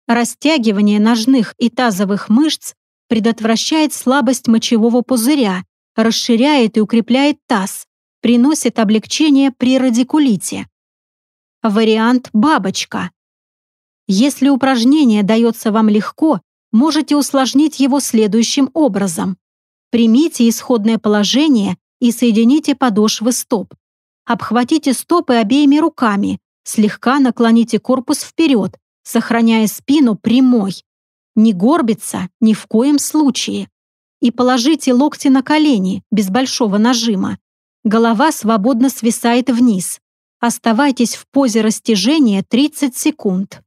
Растягивание ножных и тазовых мышц предотвращает слабость мочевого пузыря, расширяет и укрепляет таз, приносит облегчение при радикулите. Вариант «бабочка». Если упражнение дается вам легко, можете усложнить его следующим образом. Примите исходное положение и соедините подошвы стоп. Обхватите стопы обеими руками, слегка наклоните корпус вперед, сохраняя спину прямой. Не горбиться ни в коем случае. И положите локти на колени без большого нажима. Голова свободно свисает вниз. Оставайтесь в позе растяжения 30 секунд.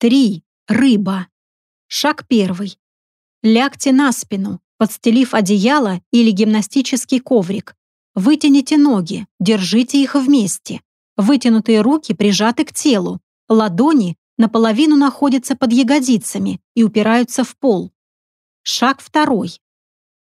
3. Рыба. Шаг первый. Лягте на спину, подстелив одеяло или гимнастический коврик. Вытяните ноги, держите их вместе. Вытянутые руки прижаты к телу. Ладони наполовину находятся под ягодицами и упираются в пол. Шаг второй.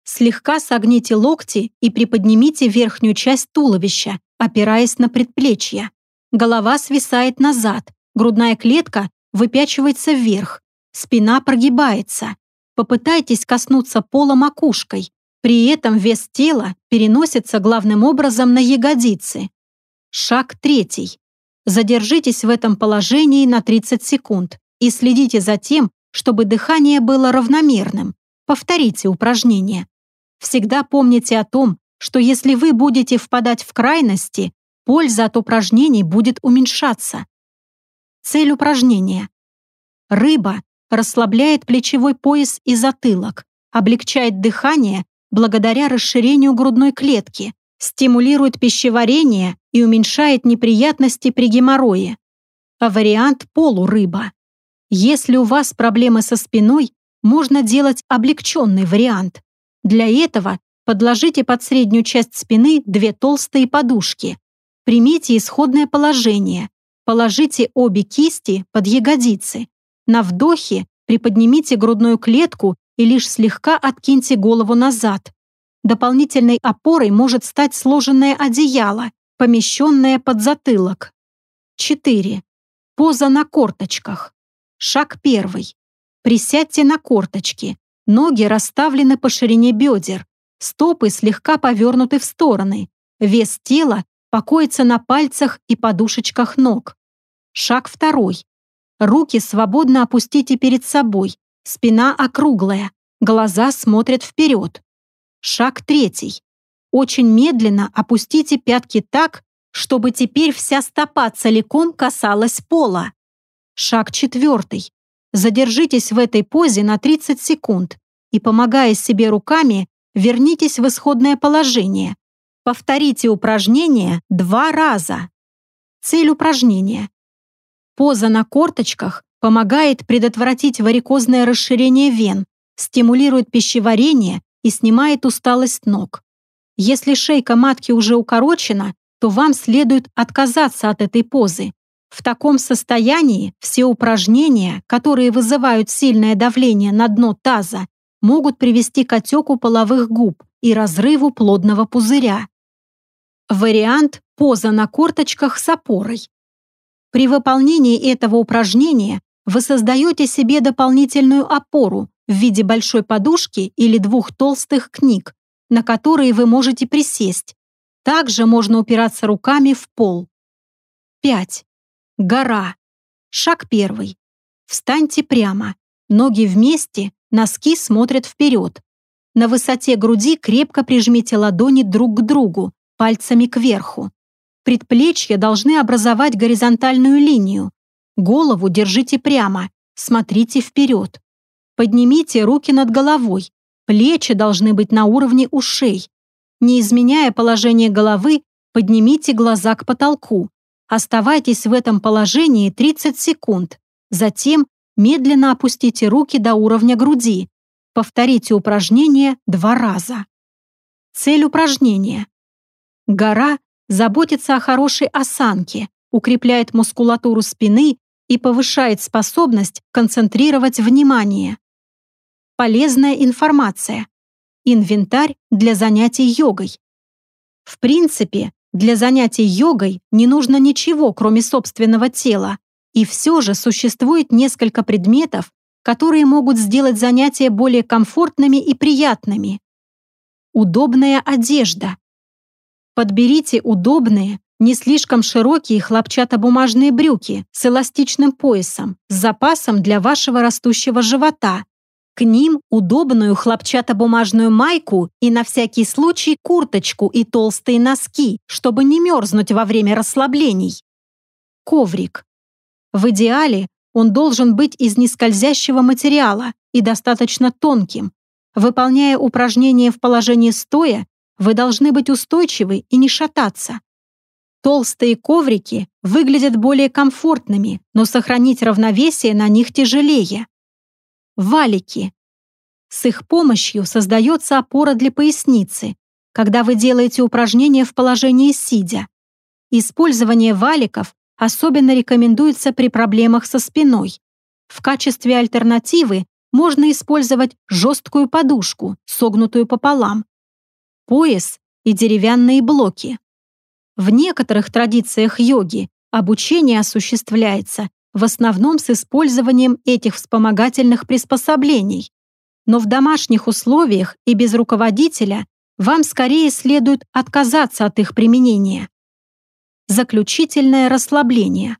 Слегка согните локти и приподнимите верхнюю часть туловища, опираясь на предплечья. Голова свисает назад, грудная клетка выпячивается вверх, спина прогибается. Попытайтесь коснуться пола макушкой. При этом вес тела переносится главным образом на ягодицы. Шаг третий. Задержитесь в этом положении на 30 секунд и следите за тем, чтобы дыхание было равномерным. Повторите упражнение. Всегда помните о том, что если вы будете впадать в крайности, польза от упражнений будет уменьшаться. Цель упражнения. Рыба расслабляет плечевой пояс и затылок, облегчает дыхание благодаря расширению грудной клетки, стимулирует пищеварение и уменьшает неприятности при геморрое. А вариант полурыба. Если у вас проблемы со спиной, можно делать облегченный вариант. Для этого подложите под среднюю часть спины две толстые подушки. Примите исходное положение. Положите обе кисти под ягодицы на вдохе приподнимите грудную клетку и лишь слегка откиньте голову назад. Дополнительной опорой может стать сложенное одеяло, помещенное под затылок. 4. Поза на корточках. Шаг первый. Присядьте на корточки. Ноги расставлены по ширине бедер. Стопы слегка повернуты в стороны. Вес тела покоится на пальцах и подушечках ног. Шаг второй. Руки свободно опустите перед собой, спина округлая, глаза смотрят вперед. Шаг третий. Очень медленно опустите пятки так, чтобы теперь вся стопа целиком касалась пола. Шаг четвертый. Задержитесь в этой позе на 30 секунд и, помогая себе руками, вернитесь в исходное положение. Повторите упражнение два раза. Цель упражнения Поза на корточках помогает предотвратить варикозное расширение вен, стимулирует пищеварение и снимает усталость ног. Если шейка матки уже укорочена, то вам следует отказаться от этой позы. В таком состоянии все упражнения, которые вызывают сильное давление на дно таза, могут привести к отеку половых губ и разрыву плодного пузыря. Вариант «поза на корточках с опорой». При выполнении этого упражнения вы создаете себе дополнительную опору в виде большой подушки или двух толстых книг, на которые вы можете присесть. Также можно упираться руками в пол. 5. Гора. Шаг первый. Встаньте прямо. Ноги вместе, носки смотрят вперед. На высоте груди крепко прижмите ладони друг к другу, пальцами кверху. Предплечья должны образовать горизонтальную линию. Голову держите прямо, смотрите вперед. Поднимите руки над головой. Плечи должны быть на уровне ушей. Не изменяя положение головы, поднимите глаза к потолку. Оставайтесь в этом положении 30 секунд. Затем медленно опустите руки до уровня груди. Повторите упражнение два раза. Цель упражнения. Гора заботится о хорошей осанке, укрепляет мускулатуру спины и повышает способность концентрировать внимание. Полезная информация. Инвентарь для занятий йогой. В принципе, для занятий йогой не нужно ничего, кроме собственного тела, и все же существует несколько предметов, которые могут сделать занятия более комфортными и приятными. Удобная одежда. Подберите удобные, не слишком широкие хлопчатобумажные брюки с эластичным поясом, с запасом для вашего растущего живота к ним удобную хлопчатобумажную майку и на всякий случай курточку и толстые носки, чтобы не мерзнуть во время расслаблений. Коврик. В идеале он должен быть из нескользящего материала и достаточно тонким. Выполняя упражнения в положении стоя, вы должны быть устойчивы и не шататься. Толстые коврики выглядят более комфортными, но сохранить равновесие на них тяжелее валики. С их помощью создается опора для поясницы, когда вы делаете упражнения в положении сидя. Использование валиков особенно рекомендуется при проблемах со спиной. В качестве альтернативы можно использовать жесткую подушку, согнутую пополам, пояс и деревянные блоки. В некоторых традициях йоги обучение осуществляется в основном с использованием этих вспомогательных приспособлений. Но в домашних условиях и без руководителя вам скорее следует отказаться от их применения. Заключительное расслабление.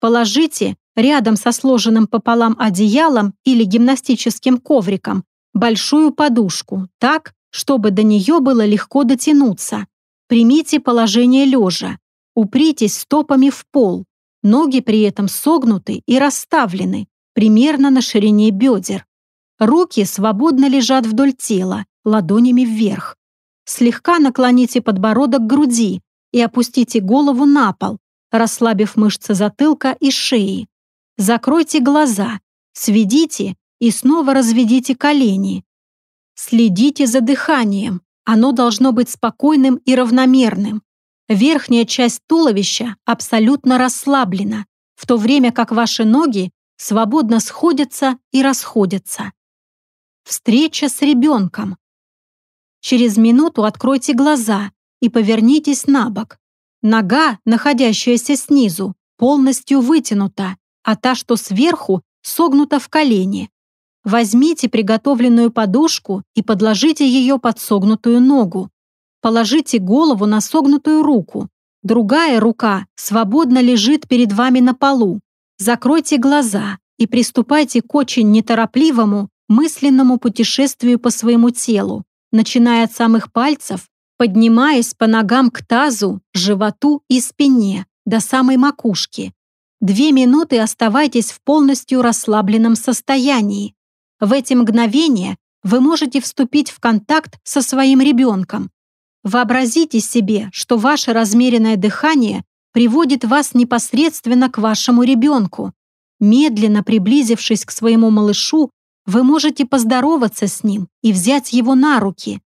Положите рядом со сложенным пополам одеялом или гимнастическим ковриком большую подушку так, чтобы до нее было легко дотянуться. Примите положение лежа. Упритесь стопами в пол. Ноги при этом согнуты и расставлены, примерно на ширине бедер. Руки свободно лежат вдоль тела, ладонями вверх. Слегка наклоните подбородок к груди и опустите голову на пол, расслабив мышцы затылка и шеи. Закройте глаза, сведите и снова разведите колени. Следите за дыханием. Оно должно быть спокойным и равномерным. Верхняя часть туловища абсолютно расслаблена, в то время как ваши ноги свободно сходятся и расходятся. Встреча с ребенком. Через минуту откройте глаза и повернитесь на бок. Нога, находящаяся снизу, полностью вытянута, а та, что сверху, согнута в колени. Возьмите приготовленную подушку и подложите ее под согнутую ногу. Положите голову на согнутую руку. Другая рука свободно лежит перед вами на полу. Закройте глаза и приступайте к очень неторопливому мысленному путешествию по своему телу, начиная от самых пальцев, поднимаясь по ногам к тазу, животу и спине до самой макушки. Две минуты оставайтесь в полностью расслабленном состоянии. В эти мгновения вы можете вступить в контакт со своим ребенком, Вообразите себе, что ваше размеренное дыхание приводит вас непосредственно к вашему ребенку. Медленно приблизившись к своему малышу, вы можете поздороваться с ним и взять его на руки.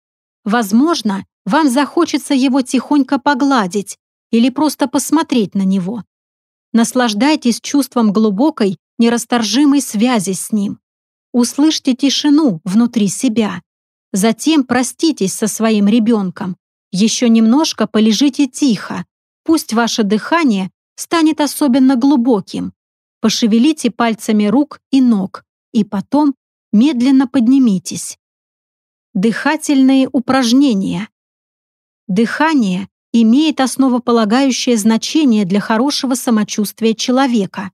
Возможно, вам захочется его тихонько погладить или просто посмотреть на него. Наслаждайтесь чувством глубокой, нерасторжимой связи с ним. Услышьте тишину внутри себя. Затем проститесь со своим ребенком. Еще немножко полежите тихо. Пусть ваше дыхание станет особенно глубоким. Пошевелите пальцами рук и ног, и потом медленно поднимитесь. Дыхательные упражнения. Дыхание имеет основополагающее значение для хорошего самочувствия человека.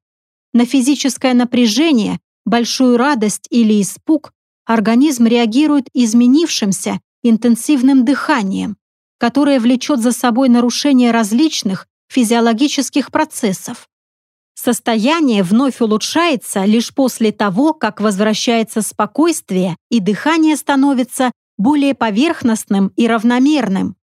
На физическое напряжение, большую радость или испуг организм реагирует изменившимся интенсивным дыханием, которое влечет за собой нарушение различных физиологических процессов. Состояние вновь улучшается лишь после того, как возвращается спокойствие и дыхание становится более поверхностным и равномерным.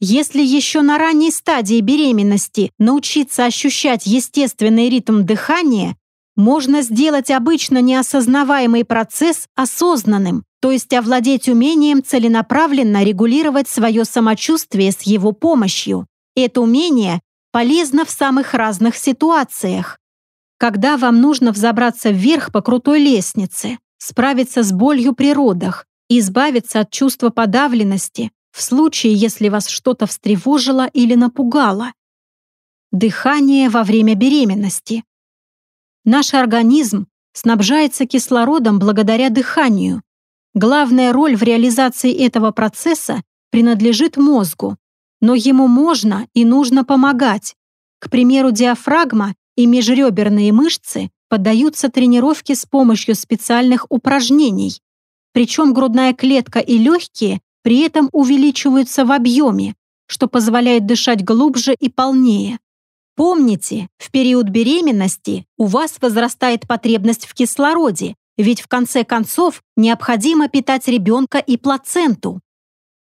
Если еще на ранней стадии беременности научиться ощущать естественный ритм дыхания, можно сделать обычно неосознаваемый процесс осознанным, то есть овладеть умением целенаправленно регулировать свое самочувствие с его помощью. Это умение полезно в самых разных ситуациях. Когда вам нужно взобраться вверх по крутой лестнице, справиться с болью при родах, избавиться от чувства подавленности, в случае, если вас что-то встревожило или напугало. Дыхание во время беременности. Наш организм снабжается кислородом благодаря дыханию. Главная роль в реализации этого процесса принадлежит мозгу, но ему можно и нужно помогать. К примеру, диафрагма и межреберные мышцы поддаются тренировке с помощью специальных упражнений. Причем грудная клетка и легкие при этом увеличиваются в объеме, что позволяет дышать глубже и полнее. Помните, в период беременности у вас возрастает потребность в кислороде, ведь в конце концов необходимо питать ребенка и плаценту.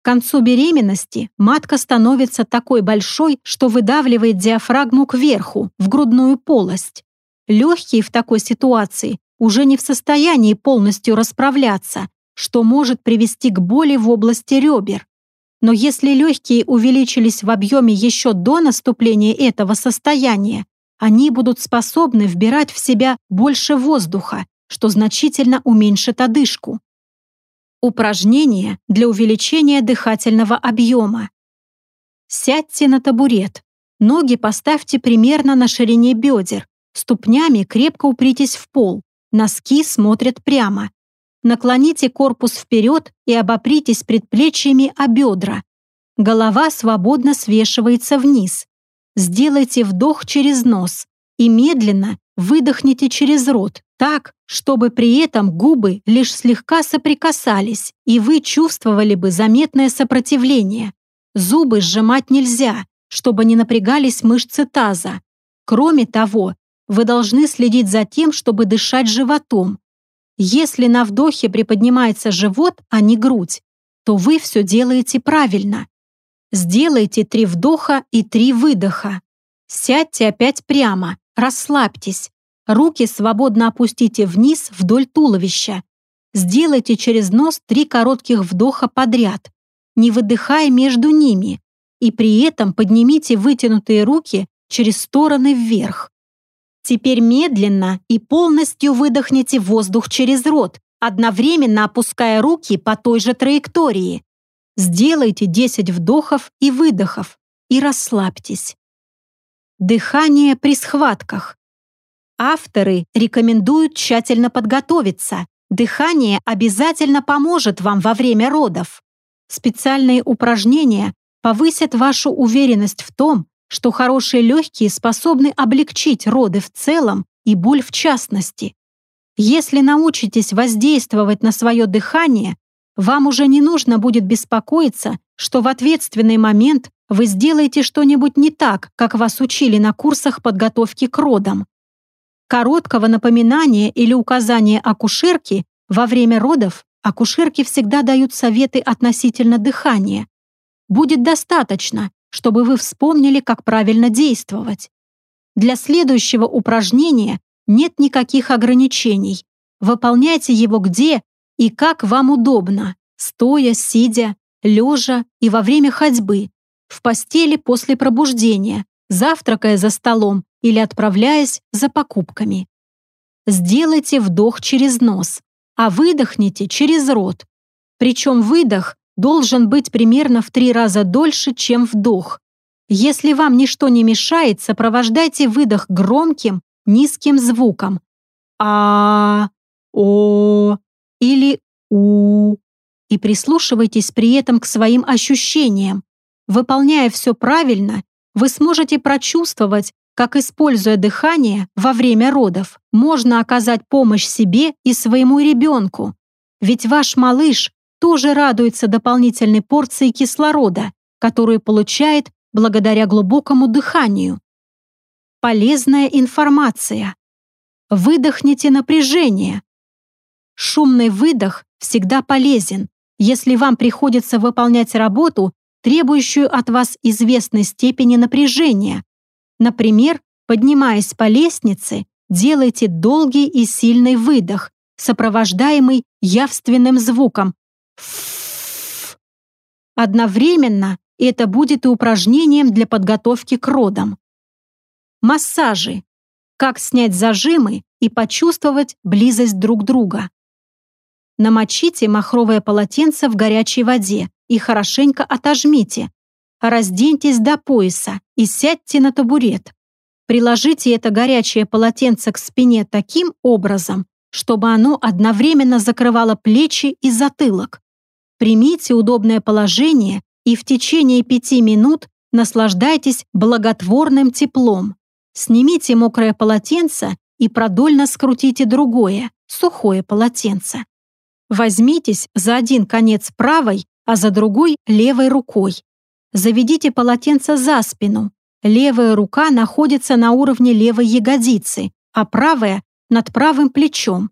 К концу беременности матка становится такой большой, что выдавливает диафрагму кверху, в грудную полость. Легкие в такой ситуации уже не в состоянии полностью расправляться, что может привести к боли в области ребер. Но если легкие увеличились в объеме еще до наступления этого состояния, они будут способны вбирать в себя больше воздуха, что значительно уменьшит одышку. Упражнение для увеличения дыхательного объема. Сядьте на табурет. Ноги поставьте примерно на ширине бедер. Ступнями крепко упритесь в пол. Носки смотрят прямо. Наклоните корпус вперед и обопритесь предплечьями о бедра. Голова свободно свешивается вниз. Сделайте вдох через нос и медленно выдохните через рот, так, чтобы при этом губы лишь слегка соприкасались, и вы чувствовали бы заметное сопротивление. Зубы сжимать нельзя, чтобы не напрягались мышцы таза. Кроме того, вы должны следить за тем, чтобы дышать животом. Если на вдохе приподнимается живот, а не грудь, то вы все делаете правильно. Сделайте три вдоха и три выдоха. Сядьте опять прямо, расслабьтесь, Руки свободно опустите вниз вдоль туловища. Сделайте через нос три коротких вдоха подряд, не выдыхая между ними, и при этом поднимите вытянутые руки через стороны вверх. Теперь медленно и полностью выдохните воздух через рот, одновременно опуская руки по той же траектории. Сделайте 10 вдохов и выдохов и расслабьтесь. Дыхание при схватках. Авторы рекомендуют тщательно подготовиться. Дыхание обязательно поможет вам во время родов. Специальные упражнения повысят вашу уверенность в том, что хорошие легкие способны облегчить роды в целом и боль в частности. Если научитесь воздействовать на свое дыхание, вам уже не нужно будет беспокоиться, что в ответственный момент вы сделаете что-нибудь не так, как вас учили на курсах подготовки к родам. Короткого напоминания или указания акушерки во время родов акушерки всегда дают советы относительно дыхания. Будет достаточно, чтобы вы вспомнили, как правильно действовать. Для следующего упражнения нет никаких ограничений. Выполняйте его где и как вам удобно, стоя, сидя, лежа и во время ходьбы, в постели после пробуждения, завтракая за столом или отправляясь за покупками. Сделайте вдох через нос, а выдохните через рот. Причем выдох должен быть примерно в три раза дольше, чем вдох. Если вам ничто не мешает, сопровождайте выдох громким, низким звуком. А, О или У. И прислушивайтесь при этом к своим ощущениям. Выполняя все правильно, вы сможете прочувствовать, как, используя дыхание во время родов, можно оказать помощь себе и своему ребенку. Ведь ваш малыш тоже радуется дополнительной порции кислорода, которую получает благодаря глубокому дыханию. Полезная информация. Выдохните напряжение. Шумный выдох всегда полезен, если вам приходится выполнять работу, требующую от вас известной степени напряжения, Например, поднимаясь по лестнице, делайте долгий и сильный выдох, сопровождаемый явственным звуком. Одновременно это будет и упражнением для подготовки к родам. Массажи. Как снять зажимы и почувствовать близость друг друга. Намочите махровое полотенце в горячей воде и хорошенько отожмите, разденьтесь до пояса и сядьте на табурет. Приложите это горячее полотенце к спине таким образом, чтобы оно одновременно закрывало плечи и затылок. Примите удобное положение и в течение пяти минут наслаждайтесь благотворным теплом. Снимите мокрое полотенце и продольно скрутите другое, сухое полотенце. Возьмитесь за один конец правой, а за другой левой рукой Заведите полотенце за спину. Левая рука находится на уровне левой ягодицы, а правая — над правым плечом.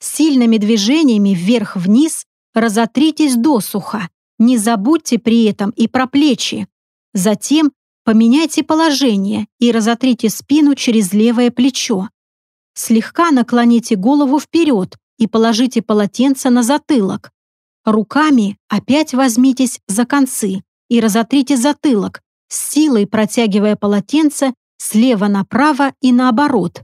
Сильными движениями вверх-вниз разотритесь досуха. Не забудьте при этом и про плечи. Затем поменяйте положение и разотрите спину через левое плечо. Слегка наклоните голову вперед и положите полотенце на затылок. Руками опять возьмитесь за концы и разотрите затылок, с силой протягивая полотенце слева направо и наоборот.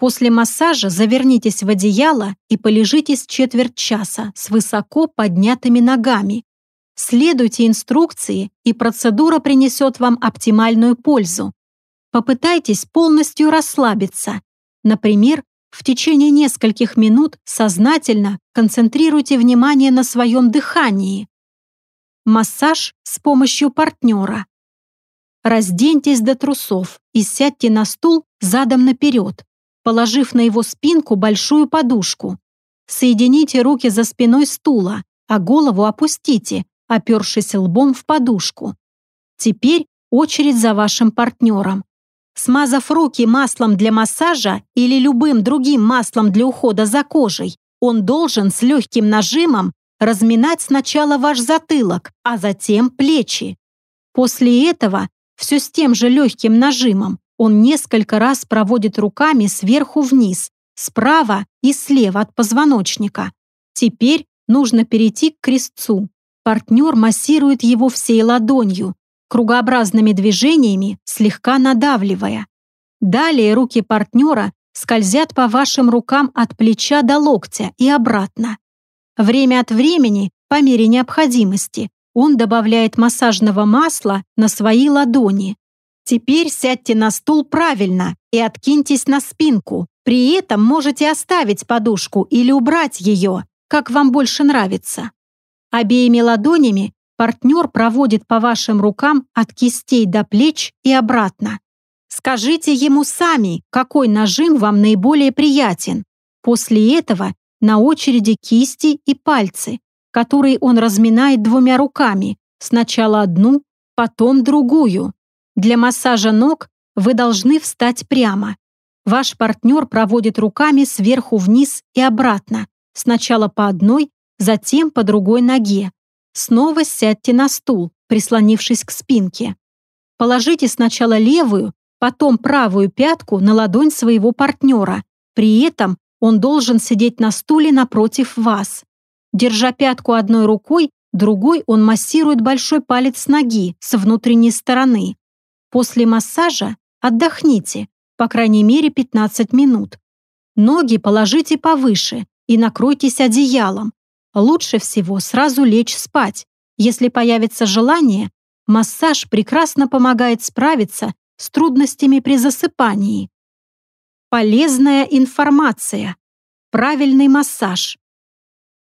После массажа завернитесь в одеяло и полежите с четверть часа с высоко поднятыми ногами. Следуйте инструкции, и процедура принесет вам оптимальную пользу. Попытайтесь полностью расслабиться. Например, в течение нескольких минут сознательно концентрируйте внимание на своем дыхании. Массаж с помощью партнера. Разденьтесь до трусов и сядьте на стул задом наперед, положив на его спинку большую подушку. Соедините руки за спиной стула, а голову опустите, опершись лбом в подушку. Теперь очередь за вашим партнером. Смазав руки маслом для массажа или любым другим маслом для ухода за кожей, он должен с легким нажимом разминать сначала ваш затылок, а затем плечи. После этого все с тем же легким нажимом он несколько раз проводит руками сверху вниз, справа и слева от позвоночника. Теперь нужно перейти к крестцу. Партнер массирует его всей ладонью, кругообразными движениями, слегка надавливая. Далее руки партнера скользят по вашим рукам от плеча до локтя и обратно. Время от времени, по мере необходимости, он добавляет массажного масла на свои ладони. Теперь сядьте на стул правильно и откиньтесь на спинку. При этом можете оставить подушку или убрать ее, как вам больше нравится. Обеими ладонями партнер проводит по вашим рукам от кистей до плеч и обратно. Скажите ему сами, какой нажим вам наиболее приятен. После этого на очереди кисти и пальцы, которые он разминает двумя руками, сначала одну, потом другую. Для массажа ног вы должны встать прямо. Ваш партнер проводит руками сверху вниз и обратно, сначала по одной, затем по другой ноге. Снова сядьте на стул, прислонившись к спинке. Положите сначала левую, потом правую пятку на ладонь своего партнера. При этом он должен сидеть на стуле напротив вас. Держа пятку одной рукой, другой он массирует большой палец ноги с внутренней стороны. После массажа отдохните, по крайней мере 15 минут. Ноги положите повыше и накройтесь одеялом. Лучше всего сразу лечь спать. Если появится желание, массаж прекрасно помогает справиться с трудностями при засыпании. Полезная информация. Правильный массаж.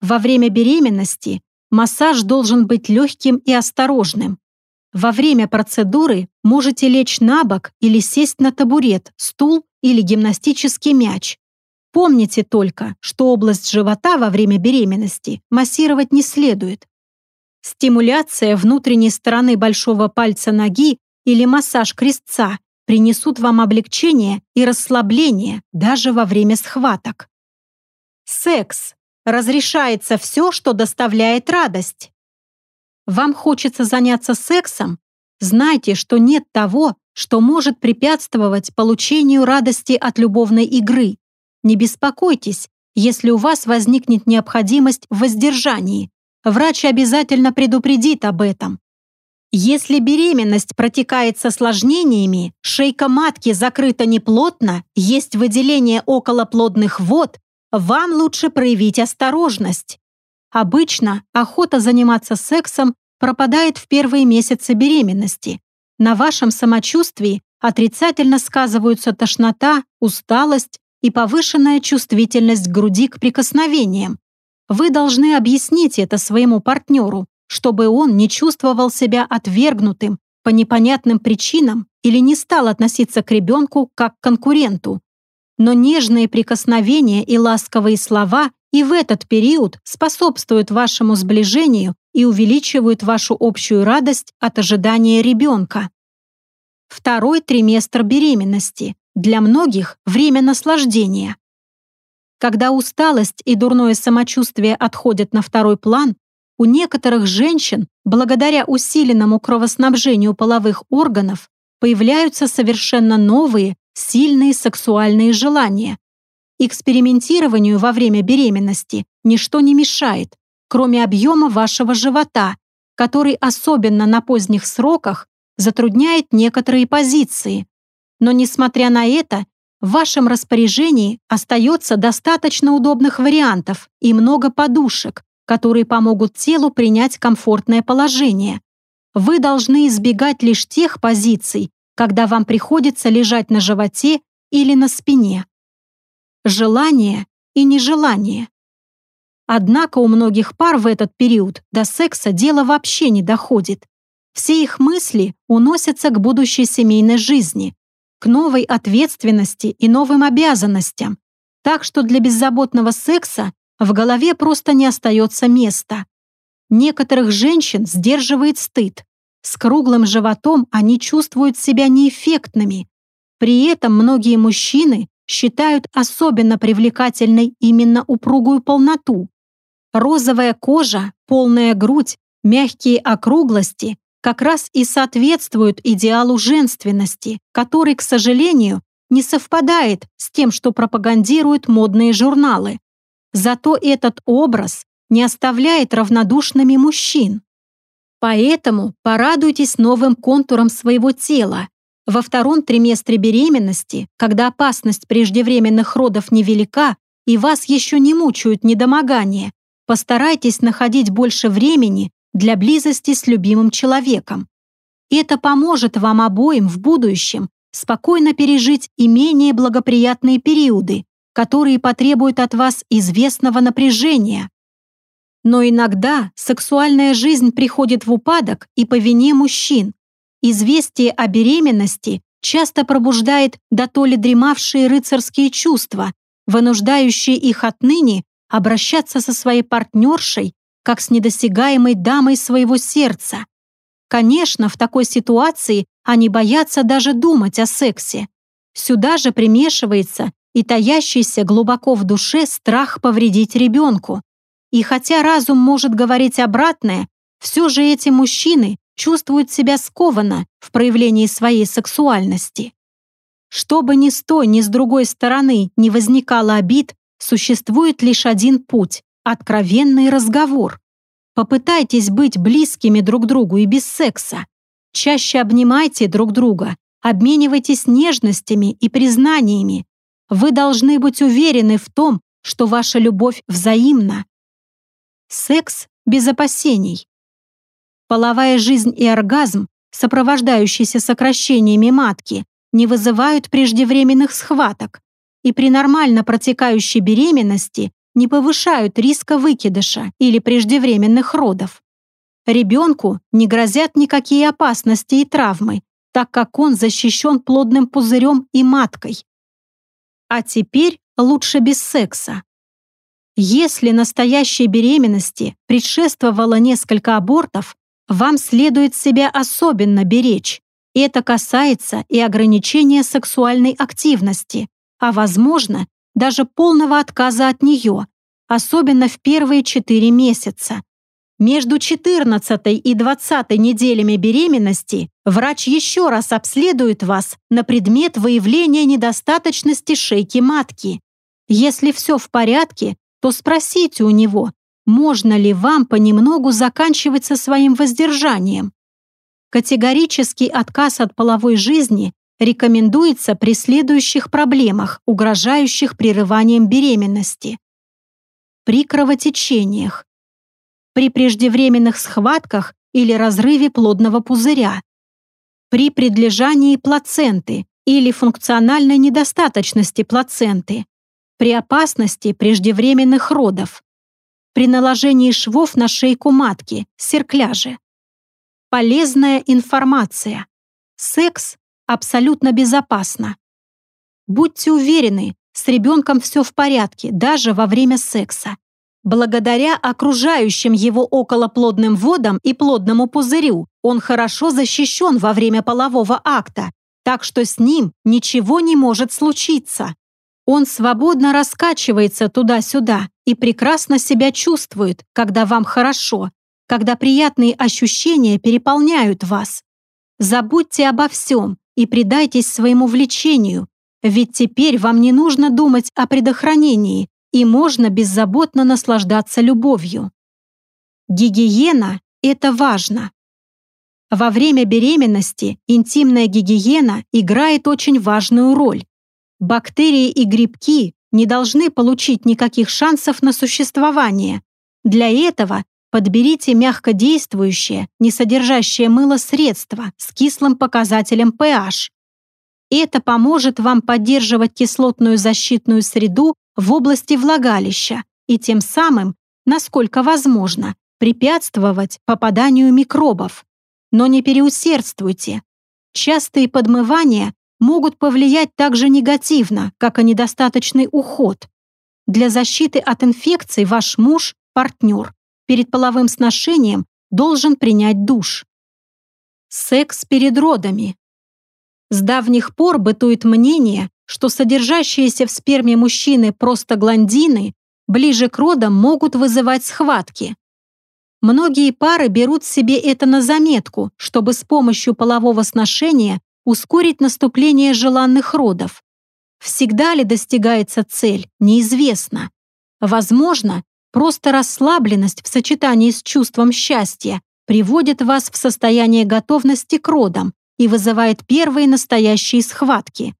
Во время беременности массаж должен быть легким и осторожным. Во время процедуры можете лечь на бок или сесть на табурет, стул или гимнастический мяч. Помните только, что область живота во время беременности массировать не следует. Стимуляция внутренней стороны большого пальца ноги или массаж крестца принесут вам облегчение и расслабление даже во время схваток. Секс. Разрешается все, что доставляет радость. Вам хочется заняться сексом? Знайте, что нет того, что может препятствовать получению радости от любовной игры. Не беспокойтесь, если у вас возникнет необходимость в воздержании. Врач обязательно предупредит об этом. Если беременность протекает с осложнениями, шейка матки закрыта неплотно, есть выделение околоплодных вод, вам лучше проявить осторожность. Обычно охота заниматься сексом пропадает в первые месяцы беременности. На вашем самочувствии отрицательно сказываются тошнота, усталость и повышенная чувствительность груди к прикосновениям. Вы должны объяснить это своему партнеру, чтобы он не чувствовал себя отвергнутым по непонятным причинам или не стал относиться к ребенку как к конкуренту. Но нежные прикосновения и ласковые слова и в этот период способствуют вашему сближению и увеличивают вашу общую радость от ожидания ребенка. Второй триместр беременности. Для многих – время наслаждения. Когда усталость и дурное самочувствие отходят на второй план, у некоторых женщин, благодаря усиленному кровоснабжению половых органов, появляются совершенно новые, сильные сексуальные желания. Экспериментированию во время беременности ничто не мешает, кроме объема вашего живота, который особенно на поздних сроках затрудняет некоторые позиции. Но несмотря на это, в вашем распоряжении остается достаточно удобных вариантов и много подушек, которые помогут телу принять комфортное положение. Вы должны избегать лишь тех позиций, когда вам приходится лежать на животе или на спине. Желание и нежелание. Однако у многих пар в этот период до секса дело вообще не доходит. Все их мысли уносятся к будущей семейной жизни, к новой ответственности и новым обязанностям. Так что для беззаботного секса в голове просто не остается места. Некоторых женщин сдерживает стыд. С круглым животом они чувствуют себя неэффектными. При этом многие мужчины считают особенно привлекательной именно упругую полноту. Розовая кожа, полная грудь, мягкие округлости как раз и соответствуют идеалу женственности, который, к сожалению, не совпадает с тем, что пропагандируют модные журналы. Зато этот образ не оставляет равнодушными мужчин. Поэтому порадуйтесь новым контуром своего тела. Во втором триместре беременности, когда опасность преждевременных родов невелика и вас еще не мучают недомогания, постарайтесь находить больше времени для близости с любимым человеком. Это поможет вам обоим в будущем спокойно пережить и менее благоприятные периоды, которые потребуют от вас известного напряжения. Но иногда сексуальная жизнь приходит в упадок и по вине мужчин. Известие о беременности часто пробуждает дотоле дремавшие рыцарские чувства, вынуждающие их отныне обращаться со своей партнершей как с недосягаемой дамой своего сердца. Конечно, в такой ситуации они боятся даже думать о сексе. Сюда же примешивается и таящийся глубоко в душе страх повредить ребенку. И хотя разум может говорить обратное, все же эти мужчины чувствуют себя скованно в проявлении своей сексуальности. Что бы ни с той, ни с другой стороны не возникало обид, существует лишь один путь – откровенный разговор. Попытайтесь быть близкими друг другу и без секса. Чаще обнимайте друг друга, обменивайтесь нежностями и признаниями. Вы должны быть уверены в том, что ваша любовь взаимна. Секс без опасений. Половая жизнь и оргазм, сопровождающиеся сокращениями матки, не вызывают преждевременных схваток и при нормально протекающей беременности не повышают риска выкидыша или преждевременных родов. Ребенку не грозят никакие опасности и травмы, так как он защищен плодным пузырем и маткой. А теперь лучше без секса. Если настоящей беременности предшествовало несколько абортов, вам следует себя особенно беречь. Это касается и ограничения сексуальной активности, а, возможно, даже полного отказа от нее, особенно в первые 4 месяца. Между 14 и 20 неделями беременности врач еще раз обследует вас на предмет выявления недостаточности шейки матки. Если все в порядке, то спросите у него, можно ли вам понемногу заканчивать со своим воздержанием. Категорический отказ от половой жизни рекомендуется при следующих проблемах, угрожающих прерыванием беременности. При кровотечениях, при преждевременных схватках или разрыве плодного пузыря, при предлежании плаценты или функциональной недостаточности плаценты, при опасности преждевременных родов, при наложении швов на шейку матки, серкляже. Полезная информация. Секс абсолютно безопасно. Будьте уверены, с ребенком все в порядке, даже во время секса. Благодаря окружающим его околоплодным водам и плодному пузырю он хорошо защищен во время полового акта, так что с ним ничего не может случиться. Он свободно раскачивается туда-сюда и прекрасно себя чувствует, когда вам хорошо, когда приятные ощущения переполняют вас. Забудьте обо всем и предайтесь своему влечению, ведь теперь вам не нужно думать о предохранении, и можно беззаботно наслаждаться любовью. Гигиена – это важно. Во время беременности интимная гигиена играет очень важную роль. Бактерии и грибки не должны получить никаких шансов на существование. Для этого подберите мягкодействующее, не содержащее мыло средство с кислым показателем pH. Это поможет вам поддерживать кислотную защитную среду в области влагалища и тем самым, насколько возможно, препятствовать попаданию микробов. Но не переусердствуйте. Частые подмывания могут повлиять также негативно, как и недостаточный уход. Для защиты от инфекций ваш муж, партнер, перед половым сношением должен принять душ. Секс перед родами. С давних пор бытует мнение, что содержащиеся в сперме мужчины просто гландины ближе к родам могут вызывать схватки. Многие пары берут себе это на заметку, чтобы с помощью полового сношения ускорить наступление желанных родов. Всегда ли достигается цель, неизвестно. Возможно, просто расслабленность в сочетании с чувством счастья приводит вас в состояние готовности к родам и вызывает первые настоящие схватки.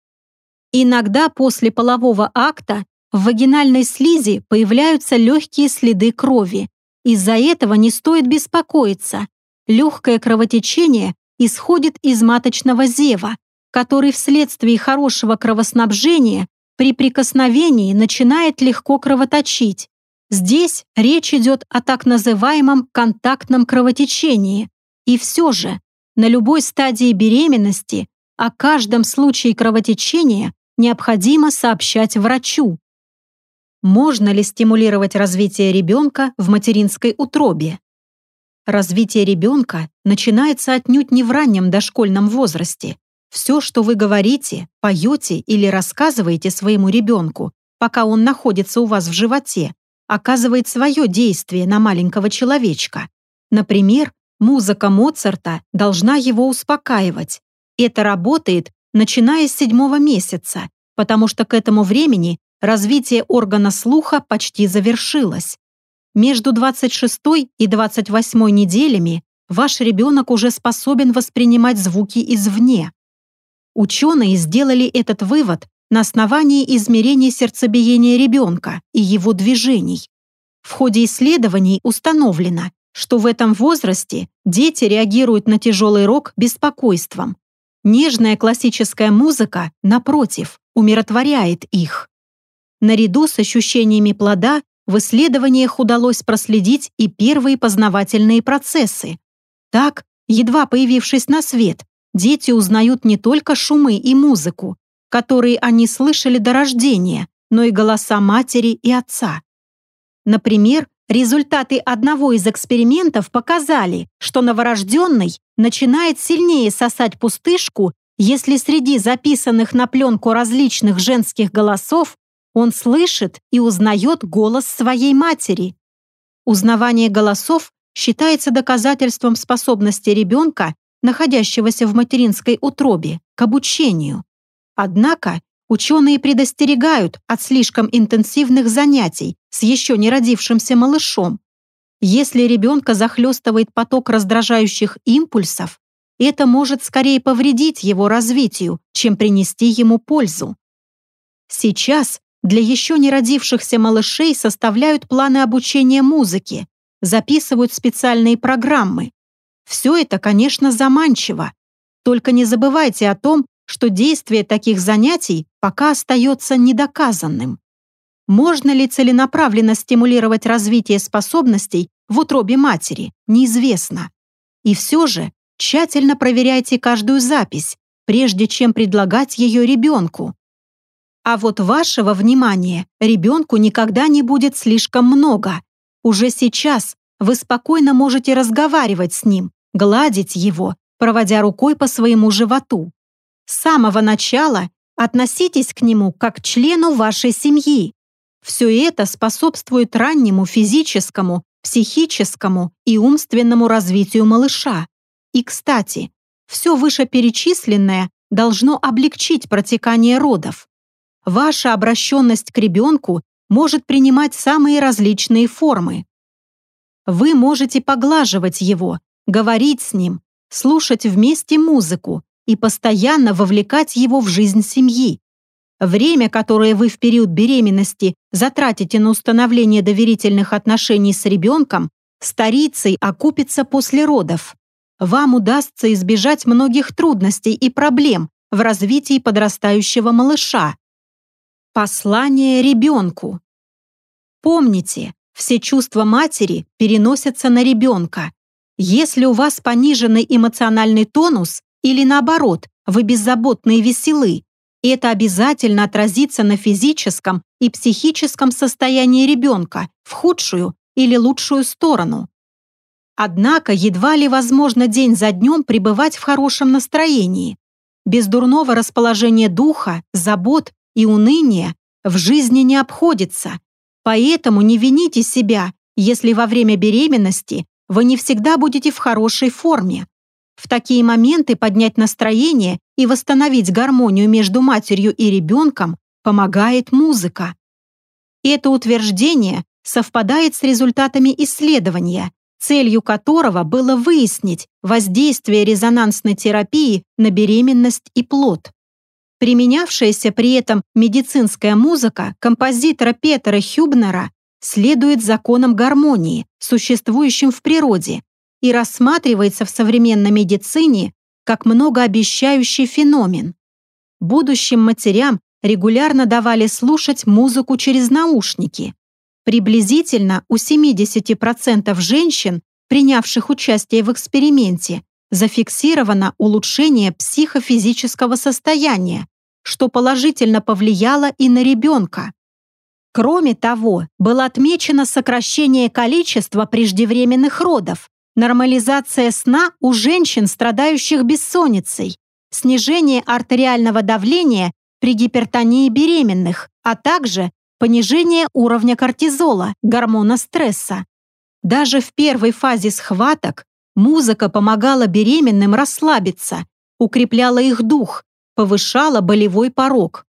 Иногда после полового акта в вагинальной слизи появляются легкие следы крови. Из-за этого не стоит беспокоиться. Легкое кровотечение исходит из маточного зева, который вследствие хорошего кровоснабжения при прикосновении начинает легко кровоточить. Здесь речь идет о так называемом контактном кровотечении. И все же, на любой стадии беременности о каждом случае кровотечения необходимо сообщать врачу. Можно ли стимулировать развитие ребенка в материнской утробе? Развитие ребенка начинается отнюдь не в раннем дошкольном возрасте. Все, что вы говорите, поете или рассказываете своему ребенку, пока он находится у вас в животе, оказывает свое действие на маленького человечка. Например, музыка Моцарта должна его успокаивать. Это работает начиная с седьмого месяца, потому что к этому времени развитие органа слуха почти завершилось. Между 26 и 28 неделями ваш ребенок уже способен воспринимать звуки извне. Ученые сделали этот вывод на основании измерений сердцебиения ребенка и его движений. В ходе исследований установлено, что в этом возрасте дети реагируют на тяжелый рок беспокойством. Нежная классическая музыка, напротив, умиротворяет их. Наряду с ощущениями плода в исследованиях удалось проследить и первые познавательные процессы. Так, едва появившись на свет, дети узнают не только шумы и музыку, которые они слышали до рождения, но и голоса матери и отца. Например, результаты одного из экспериментов показали, что новорожденный начинает сильнее сосать пустышку, если среди записанных на пленку различных женских голосов он слышит и узнает голос своей матери. Узнавание голосов считается доказательством способности ребенка находящегося в материнской утробе, к обучению. Однако ученые предостерегают от слишком интенсивных занятий с еще не родившимся малышом. Если ребенка захлестывает поток раздражающих импульсов, это может скорее повредить его развитию, чем принести ему пользу. Сейчас для еще не родившихся малышей составляют планы обучения музыке, записывают специальные программы, все это, конечно, заманчиво. Только не забывайте о том, что действие таких занятий пока остается недоказанным. Можно ли целенаправленно стимулировать развитие способностей в утробе матери, неизвестно. И все же тщательно проверяйте каждую запись, прежде чем предлагать ее ребенку. А вот вашего внимания ребенку никогда не будет слишком много. Уже сейчас вы спокойно можете разговаривать с ним, гладить его, проводя рукой по своему животу. С самого начала относитесь к нему как к члену вашей семьи. Все это способствует раннему физическому, психическому и умственному развитию малыша. И, кстати, все вышеперечисленное должно облегчить протекание родов. Ваша обращенность к ребенку может принимать самые различные формы. Вы можете поглаживать его, говорить с ним, слушать вместе музыку и постоянно вовлекать его в жизнь семьи. Время, которое вы в период беременности затратите на установление доверительных отношений с ребенком, старицей окупится после родов. Вам удастся избежать многих трудностей и проблем в развитии подрастающего малыша. Послание ребенку. Помните, все чувства матери переносятся на ребенка, если у вас пониженный эмоциональный тонус или наоборот, вы беззаботны и веселы, это обязательно отразится на физическом и психическом состоянии ребенка в худшую или лучшую сторону. Однако едва ли возможно день за днем пребывать в хорошем настроении. Без дурного расположения духа, забот и уныния в жизни не обходится. Поэтому не вините себя, если во время беременности вы не всегда будете в хорошей форме. В такие моменты поднять настроение и восстановить гармонию между матерью и ребенком помогает музыка. Это утверждение совпадает с результатами исследования, целью которого было выяснить воздействие резонансной терапии на беременность и плод. Применявшаяся при этом медицинская музыка композитора Петера Хюбнера следует законам гармонии, существующим в природе, и рассматривается в современной медицине как многообещающий феномен. Будущим матерям регулярно давали слушать музыку через наушники. Приблизительно у 70% женщин, принявших участие в эксперименте, зафиксировано улучшение психофизического состояния, что положительно повлияло и на ребенка. Кроме того, было отмечено сокращение количества преждевременных родов, нормализация сна у женщин, страдающих бессонницей, снижение артериального давления при гипертонии беременных, а также понижение уровня кортизола, гормона стресса. Даже в первой фазе схваток музыка помогала беременным расслабиться, укрепляла их дух, повышала болевой порог.